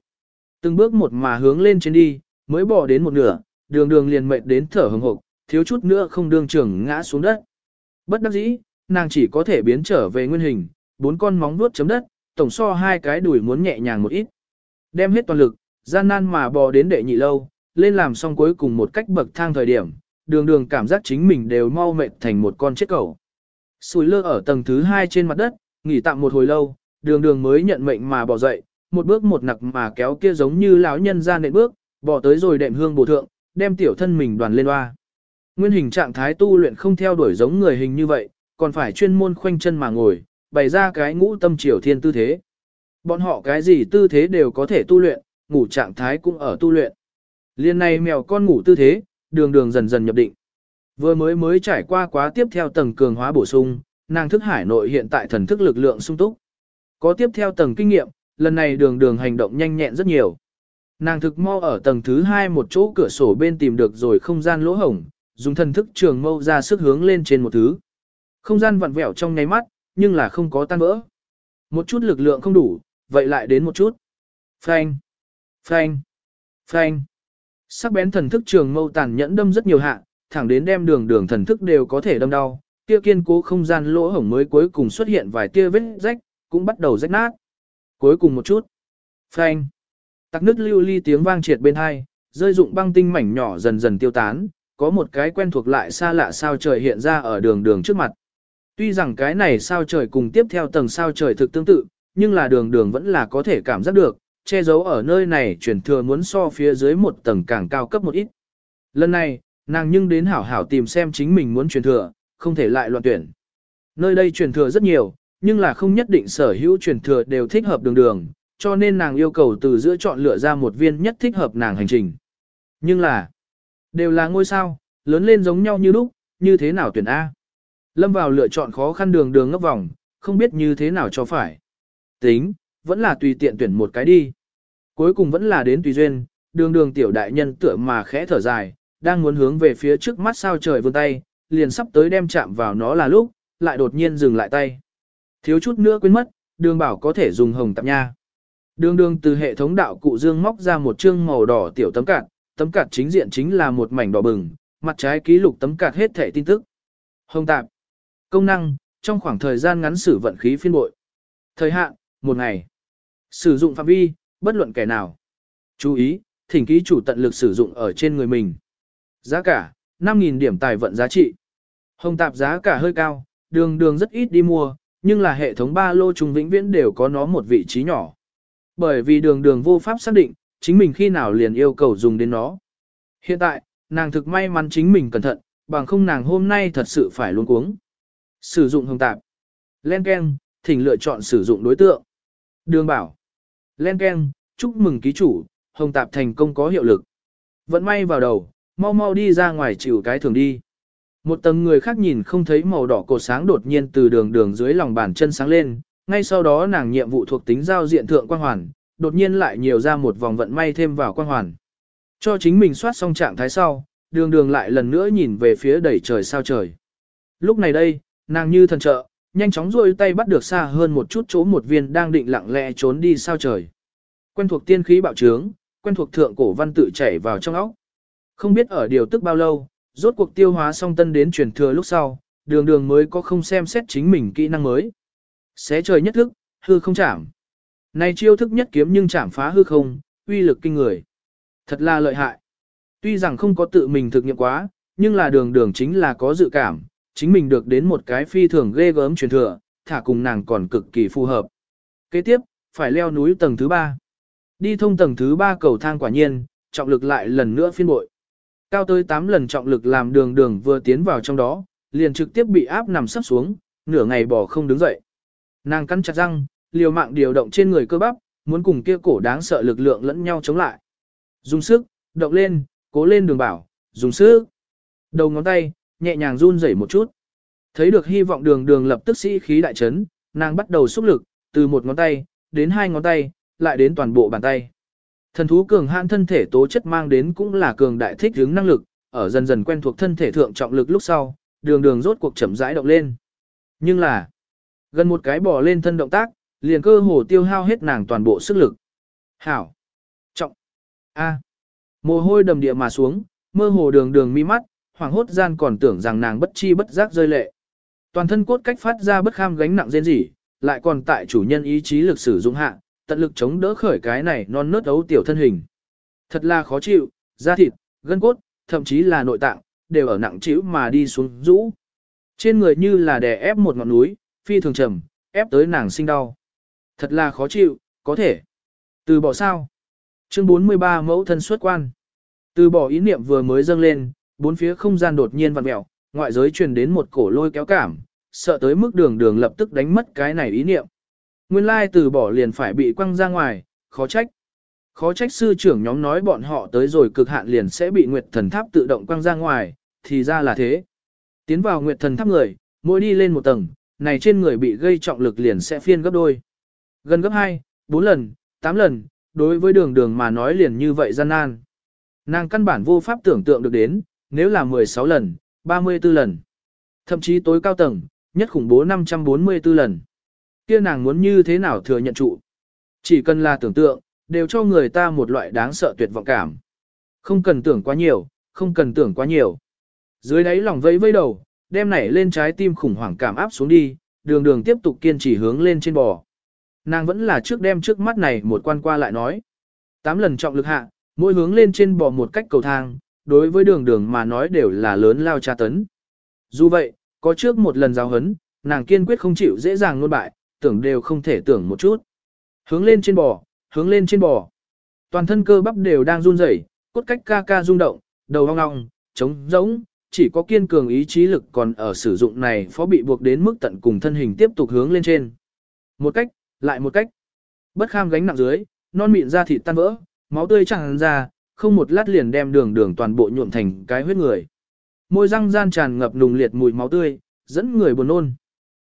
Từng bước một mà hướng lên trên đi, mới bỏ đến một nửa, đường đường liền mệt đến thở hừng hộp, thiếu chút nữa không đường trưởng ngã xuống đất. Bất đắc dĩ, nàng chỉ có thể biến trở về nguyên hình, bốn con móng vuốt chấm đất, tổng so hai cái đùi muốn nhẹ nhàng một ít. Đem hết toàn lực, gian nan mà bò đến đệ nhị lâu, lên làm xong cuối cùng một cách bậc thang thời điểm, đường đường cảm giác chính mình đều mau mệt thành một con chết cẩu. Sùi lơ ở tầng thứ hai trên mặt đất, nghỉ tạm một hồi lâu, đường đường mới nhận mệnh mà bò dậy, một bước một nặc mà kéo kia giống như lão nhân ra nệm bước, bò tới rồi đệm hương bổ thượng, đem tiểu thân mình đoàn lên hoa. Nguyên hình trạng thái tu luyện không theo đuổi giống người hình như vậy, còn phải chuyên môn khoanh chân mà ngồi, bày ra cái ngũ tâm triều thiên tư thế. Bọn họ cái gì tư thế đều có thể tu luyện, ngủ trạng thái cũng ở tu luyện. Liên này mèo con ngủ tư thế, đường đường dần dần nhập định. Vừa mới mới trải qua quá tiếp theo tầng cường hóa bổ sung, nàng thức hải nội hiện tại thần thức lực lượng sung túc. Có tiếp theo tầng kinh nghiệm, lần này đường đường hành động nhanh nhẹn rất nhiều. Nàng thực mau ở tầng thứ hai một chỗ cửa sổ bên tìm được rồi không gian lỗ hổng, dùng thần thức trường mâu ra sức hướng lên trên một thứ. Không gian vặn vẹo trong nháy mắt, nhưng là không có tan vỡ. Một chút lực lượng không đủ, vậy lại đến một chút. Phanh, phanh, phanh. Sắc bén thần thức trường mâu tàn nhẫn đâm rất nhiều hạ, thẳng đến đem đường đường thần thức đều có thể đâm đau. Kia kiên cố không gian lỗ hổng mới cuối cùng xuất hiện vài tia vết rách, cũng bắt đầu rách nát. Cuối cùng một chút. Phanh. Tắc nước lưu ly tiếng vang triệt bên hai, rơi dụng băng tinh mảnh nhỏ dần dần tiêu tán, có một cái quen thuộc lại xa lạ sao trời hiện ra ở đường đường trước mặt. Tuy rằng cái này sao trời cùng tiếp theo tầng sao trời thực tương tự, nhưng là đường đường vẫn là có thể cảm giác được, che giấu ở nơi này chuyển thừa muốn so phía dưới một tầng càng cao cấp một ít. Lần này, nàng nhưng đến hảo hảo tìm xem chính mình muốn truyền thừa, không thể lại loạn tuyển. Nơi đây truyền thừa rất nhiều, nhưng là không nhất định sở hữu truyền thừa đều thích hợp đường đường, cho nên nàng yêu cầu từ giữa chọn lựa ra một viên nhất thích hợp nàng hành trình. Nhưng là, đều là ngôi sao, lớn lên giống nhau như lúc, như thế nào tuyển A. Lâm vào lựa chọn khó khăn đường đường ngấp vòng, không biết như thế nào cho phải. Tính, vẫn là tùy tiện tuyển một cái đi. Cuối cùng vẫn là đến tùy duyên, đường đường tiểu đại nhân tựa mà khẽ thở dài, đang muốn hướng về phía trước mắt sao trời vươn tay, liền sắp tới đem chạm vào nó là lúc, lại đột nhiên dừng lại tay. Thiếu chút nữa quên mất, đường bảo có thể dùng hồng tạp nha. Đường đường từ hệ thống đạo cụ dương móc ra một chương màu đỏ tiểu tấm cạt, tấm cạt chính diện chính là một mảnh đỏ bừng, mặt trái ký lục tấm cạt hết thể tin tức. Hồng tạp. Công năng, trong khoảng thời gian ngắn sử vận khí phiên bội. Thời hạn, một ngày. Sử dụng phạm vi, bất luận kẻ nào. Chú ý, thỉnh ký chủ tận lực sử dụng ở trên người mình. Giá cả, 5.000 điểm tài vận giá trị. Hồng tạp giá cả hơi cao, đường đường rất ít đi mua, nhưng là hệ thống ba lô trùng vĩnh viễn đều có nó một vị trí nhỏ. Bởi vì đường đường vô pháp xác định, chính mình khi nào liền yêu cầu dùng đến nó. Hiện tại, nàng thực may mắn chính mình cẩn thận, bằng không nàng hôm nay thật sự phải luôn cuống. Sử dụng hồng tạp. Len Ken, thỉnh lựa chọn sử dụng đối tượng. Đường bảo. Len Ken, chúc mừng ký chủ, hồng tạp thành công có hiệu lực. Vận may vào đầu, mau mau đi ra ngoài chịu cái thường đi. Một tầng người khác nhìn không thấy màu đỏ cột sáng đột nhiên từ đường đường dưới lòng bàn chân sáng lên, ngay sau đó nàng nhiệm vụ thuộc tính giao diện thượng quan hoàn, đột nhiên lại nhiều ra một vòng vận may thêm vào quan hoàn. Cho chính mình soát xong trạng thái sau, đường đường lại lần nữa nhìn về phía đẩy trời sao trời. Lúc này đây, nàng như thần trợ, nhanh chóng duỗi tay bắt được xa hơn một chút chỗ một viên đang định lặng lẽ trốn đi sao trời. Quen thuộc tiên khí bạo trướng, quen thuộc thượng cổ văn tự chảy vào trong óc. Không biết ở điều tức bao lâu, rốt cuộc tiêu hóa xong tân đến truyền thừa lúc sau, đường đường mới có không xem xét chính mình kỹ năng mới. Xé trời nhất thức, hư không chạm. Này chiêu thức nhất kiếm nhưng chạm phá hư không, uy lực kinh người. Thật là lợi hại. Tuy rằng không có tự mình thực nghiệm quá, nhưng là đường đường chính là có dự cảm, chính mình được đến một cái phi thường ghê gớm truyền thừa, thả cùng nàng còn cực kỳ phù hợp. Kế tiếp, phải leo núi tầng thứ ba. Đi thông tầng thứ ba cầu thang quả nhiên, trọng lực lại lần nữa phiên bội. Cao tới 8 lần trọng lực làm đường đường vừa tiến vào trong đó, liền trực tiếp bị áp nằm sắp xuống, nửa ngày bỏ không đứng dậy. Nàng cắn chặt răng, liều mạng điều động trên người cơ bắp, muốn cùng kia cổ đáng sợ lực lượng lẫn nhau chống lại. Dùng sức, động lên, cố lên đường bảo, dùng sức. Đầu ngón tay, nhẹ nhàng run rẩy một chút. Thấy được hy vọng đường đường lập tức sĩ khí đại chấn, nàng bắt đầu xúc lực, từ một ngón tay, đến hai ngón tay, lại đến toàn bộ bàn tay. Thần thú cường hãn thân thể tố chất mang đến cũng là cường đại thích ứng năng lực, ở dần dần quen thuộc thân thể thượng trọng lực lúc sau, đường đường rốt cuộc chậm rãi động lên. Nhưng là, gần một cái bò lên thân động tác, liền cơ hồ tiêu hao hết nàng toàn bộ sức lực. Hảo! Trọng! A! Mồ hôi đầm địa mà xuống, mơ hồ đường đường mi mắt, hoảng hốt gian còn tưởng rằng nàng bất chi bất giác rơi lệ. Toàn thân cốt cách phát ra bất kham gánh nặng rên rỉ, lại còn tại chủ nhân ý chí lực sử dụng hạ, tận lực chống đỡ khởi cái này non nớt ấu tiểu thân hình. Thật là khó chịu, da thịt, gân cốt, thậm chí là nội tạng, đều ở nặng chịu mà đi xuống rũ. Trên người như là đè ép một ngọn núi, phi thường trầm, ép tới nàng sinh đau. Thật là khó chịu, có thể. Từ bỏ sao? Chương 43 mẫu thân xuất quan. Từ bỏ ý niệm vừa mới dâng lên, bốn phía không gian đột nhiên vặn mẹo, ngoại giới truyền đến một cổ lôi kéo cảm, sợ tới mức đường đường lập tức đánh mất cái này ý niệm. Nguyên lai từ bỏ liền phải bị quăng ra ngoài, khó trách. Khó trách sư trưởng nhóm nói bọn họ tới rồi cực hạn liền sẽ bị Nguyệt Thần Tháp tự động quăng ra ngoài, thì ra là thế. Tiến vào Nguyệt Thần Tháp người, mỗi đi lên một tầng, này trên người bị gây trọng lực liền sẽ phiên gấp đôi. Gần gấp 2, 4 lần, 8 lần, đối với đường đường mà nói liền như vậy gian nan. Nàng căn bản vô pháp tưởng tượng được đến, nếu là 16 lần, 34 lần. Thậm chí tối cao tầng, nhất khủng bố 544 lần kia nàng muốn như thế nào thừa nhận trụ. Chỉ cần là tưởng tượng, đều cho người ta một loại đáng sợ tuyệt vọng cảm. Không cần tưởng quá nhiều, không cần tưởng quá nhiều. Dưới đáy lòng vẫy vẫy đầu, đem nảy lên trái tim khủng hoảng cảm áp xuống đi, đường đường tiếp tục kiên trì hướng lên trên bò. Nàng vẫn là trước đem trước mắt này một quan qua lại nói. Tám lần trọng lực hạ, mỗi hướng lên trên bò một cách cầu thang, đối với đường đường mà nói đều là lớn lao tra tấn. Dù vậy, có trước một lần giáo hấn, nàng kiên quyết không chịu dễ dàng luôn bại, tưởng đều không thể tưởng một chút. Hướng lên trên bò, hướng lên trên bò. Toàn thân cơ bắp đều đang run rẩy, cốt cách ca ca rung động, đầu ong ong, trống rỗng, chỉ có kiên cường ý chí lực còn ở sử dụng này phó bị buộc đến mức tận cùng thân hình tiếp tục hướng lên trên. Một cách, lại một cách. Bất kham gánh nặng dưới, non mịn da thịt tan vỡ, máu tươi tràn ra, không một lát liền đem đường đường toàn bộ nhuộm thành cái huyết người. Môi răng gian tràn ngập nùng liệt mùi máu tươi, dẫn người buồn nôn.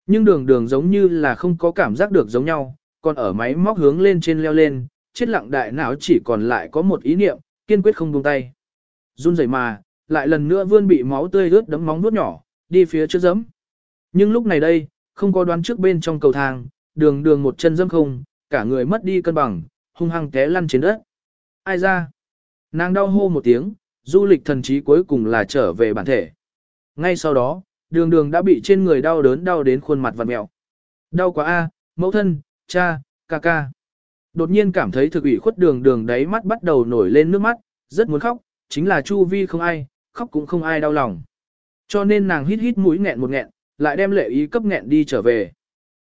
Nhưng đường đường giống như là không có cảm giác được giống nhau, còn ở máy móc hướng lên trên leo lên, chết lặng đại não chỉ còn lại có một ý niệm, kiên quyết không buông tay. Run rẩy mà, lại lần nữa vươn bị máu tươi ướt đấm móng vuốt nhỏ, đi phía trước giấm. Nhưng lúc này đây, không có đoán trước bên trong cầu thang, đường đường một chân dâm không, cả người mất đi cân bằng, hung hăng té lăn trên đất. Ai ra? Nàng đau hô một tiếng, du lịch thần trí cuối cùng là trở về bản thể. Ngay sau đó, đường đường đã bị trên người đau đớn đau đến khuôn mặt vặn mẹo. Đau quá a, mẫu thân, cha, ca ca. Đột nhiên cảm thấy thực ủy khuất đường đường đáy mắt bắt đầu nổi lên nước mắt, rất muốn khóc, chính là chu vi không ai, khóc cũng không ai đau lòng. Cho nên nàng hít hít mũi nghẹn một nghẹn, lại đem lệ ý cấp nghẹn đi trở về.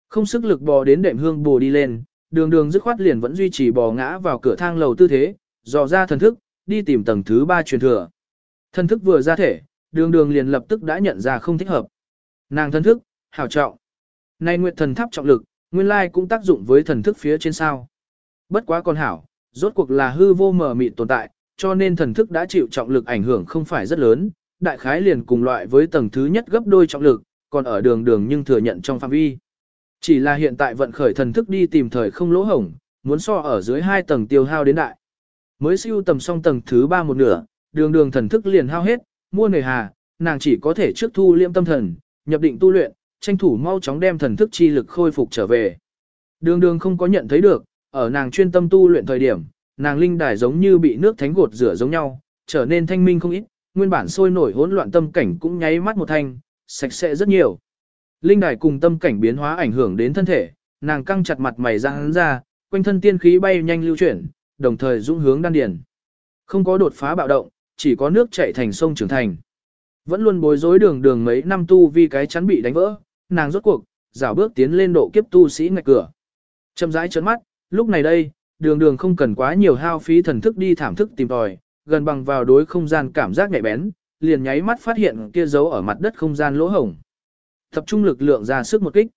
Không sức lực bò đến đệm hương bồ đi lên, đường đường dứt khoát liền vẫn duy trì bò ngã vào cửa thang lầu tư thế, dò ra thần thức, đi tìm tầng thứ ba truyền thừa. Thần thức vừa ra thể, đường đường liền lập tức đã nhận ra không thích hợp. Nàng thân thức, hảo trọng. Nay nguyệt thần tháp trọng lực, nguyên lai cũng tác dụng với thần thức phía trên sao. Bất quá còn hảo, rốt cuộc là hư vô mờ mịt tồn tại, cho nên thần thức đã chịu trọng lực ảnh hưởng không phải rất lớn, đại khái liền cùng loại với tầng thứ nhất gấp đôi trọng lực, còn ở đường đường nhưng thừa nhận trong phạm vi. Chỉ là hiện tại vận khởi thần thức đi tìm thời không lỗ hổng, muốn so ở dưới hai tầng tiêu hao đến đại. Mới siêu tầm xong tầng thứ ba một nửa, đường đường thần thức liền hao hết, mua nề hà, nàng chỉ có thể trước thu liêm tâm thần, nhập định tu luyện, tranh thủ mau chóng đem thần thức chi lực khôi phục trở về. Đường đường không có nhận thấy được, ở nàng chuyên tâm tu luyện thời điểm, nàng linh đài giống như bị nước thánh gột rửa giống nhau, trở nên thanh minh không ít, nguyên bản sôi nổi hỗn loạn tâm cảnh cũng nháy mắt một thanh, sạch sẽ rất nhiều. Linh đài cùng tâm cảnh biến hóa ảnh hưởng đến thân thể, nàng căng chặt mặt mày ra hắn ra, quanh thân tiên khí bay nhanh lưu chuyển, đồng thời dũng hướng đan điền. Không có đột phá bạo động, chỉ có nước chảy thành sông trưởng thành. Vẫn luôn bối rối đường đường mấy năm tu vì cái chắn bị đánh vỡ, nàng rốt cuộc, rảo bước tiến lên độ kiếp tu sĩ ngạch cửa. Châm rãi trấn mắt, lúc này đây, đường đường không cần quá nhiều hao phí thần thức đi thảm thức tìm tòi, gần bằng vào đối không gian cảm giác nhạy bén, liền nháy mắt phát hiện kia dấu ở mặt đất không gian lỗ hổng. Tập trung lực lượng ra sức một kích.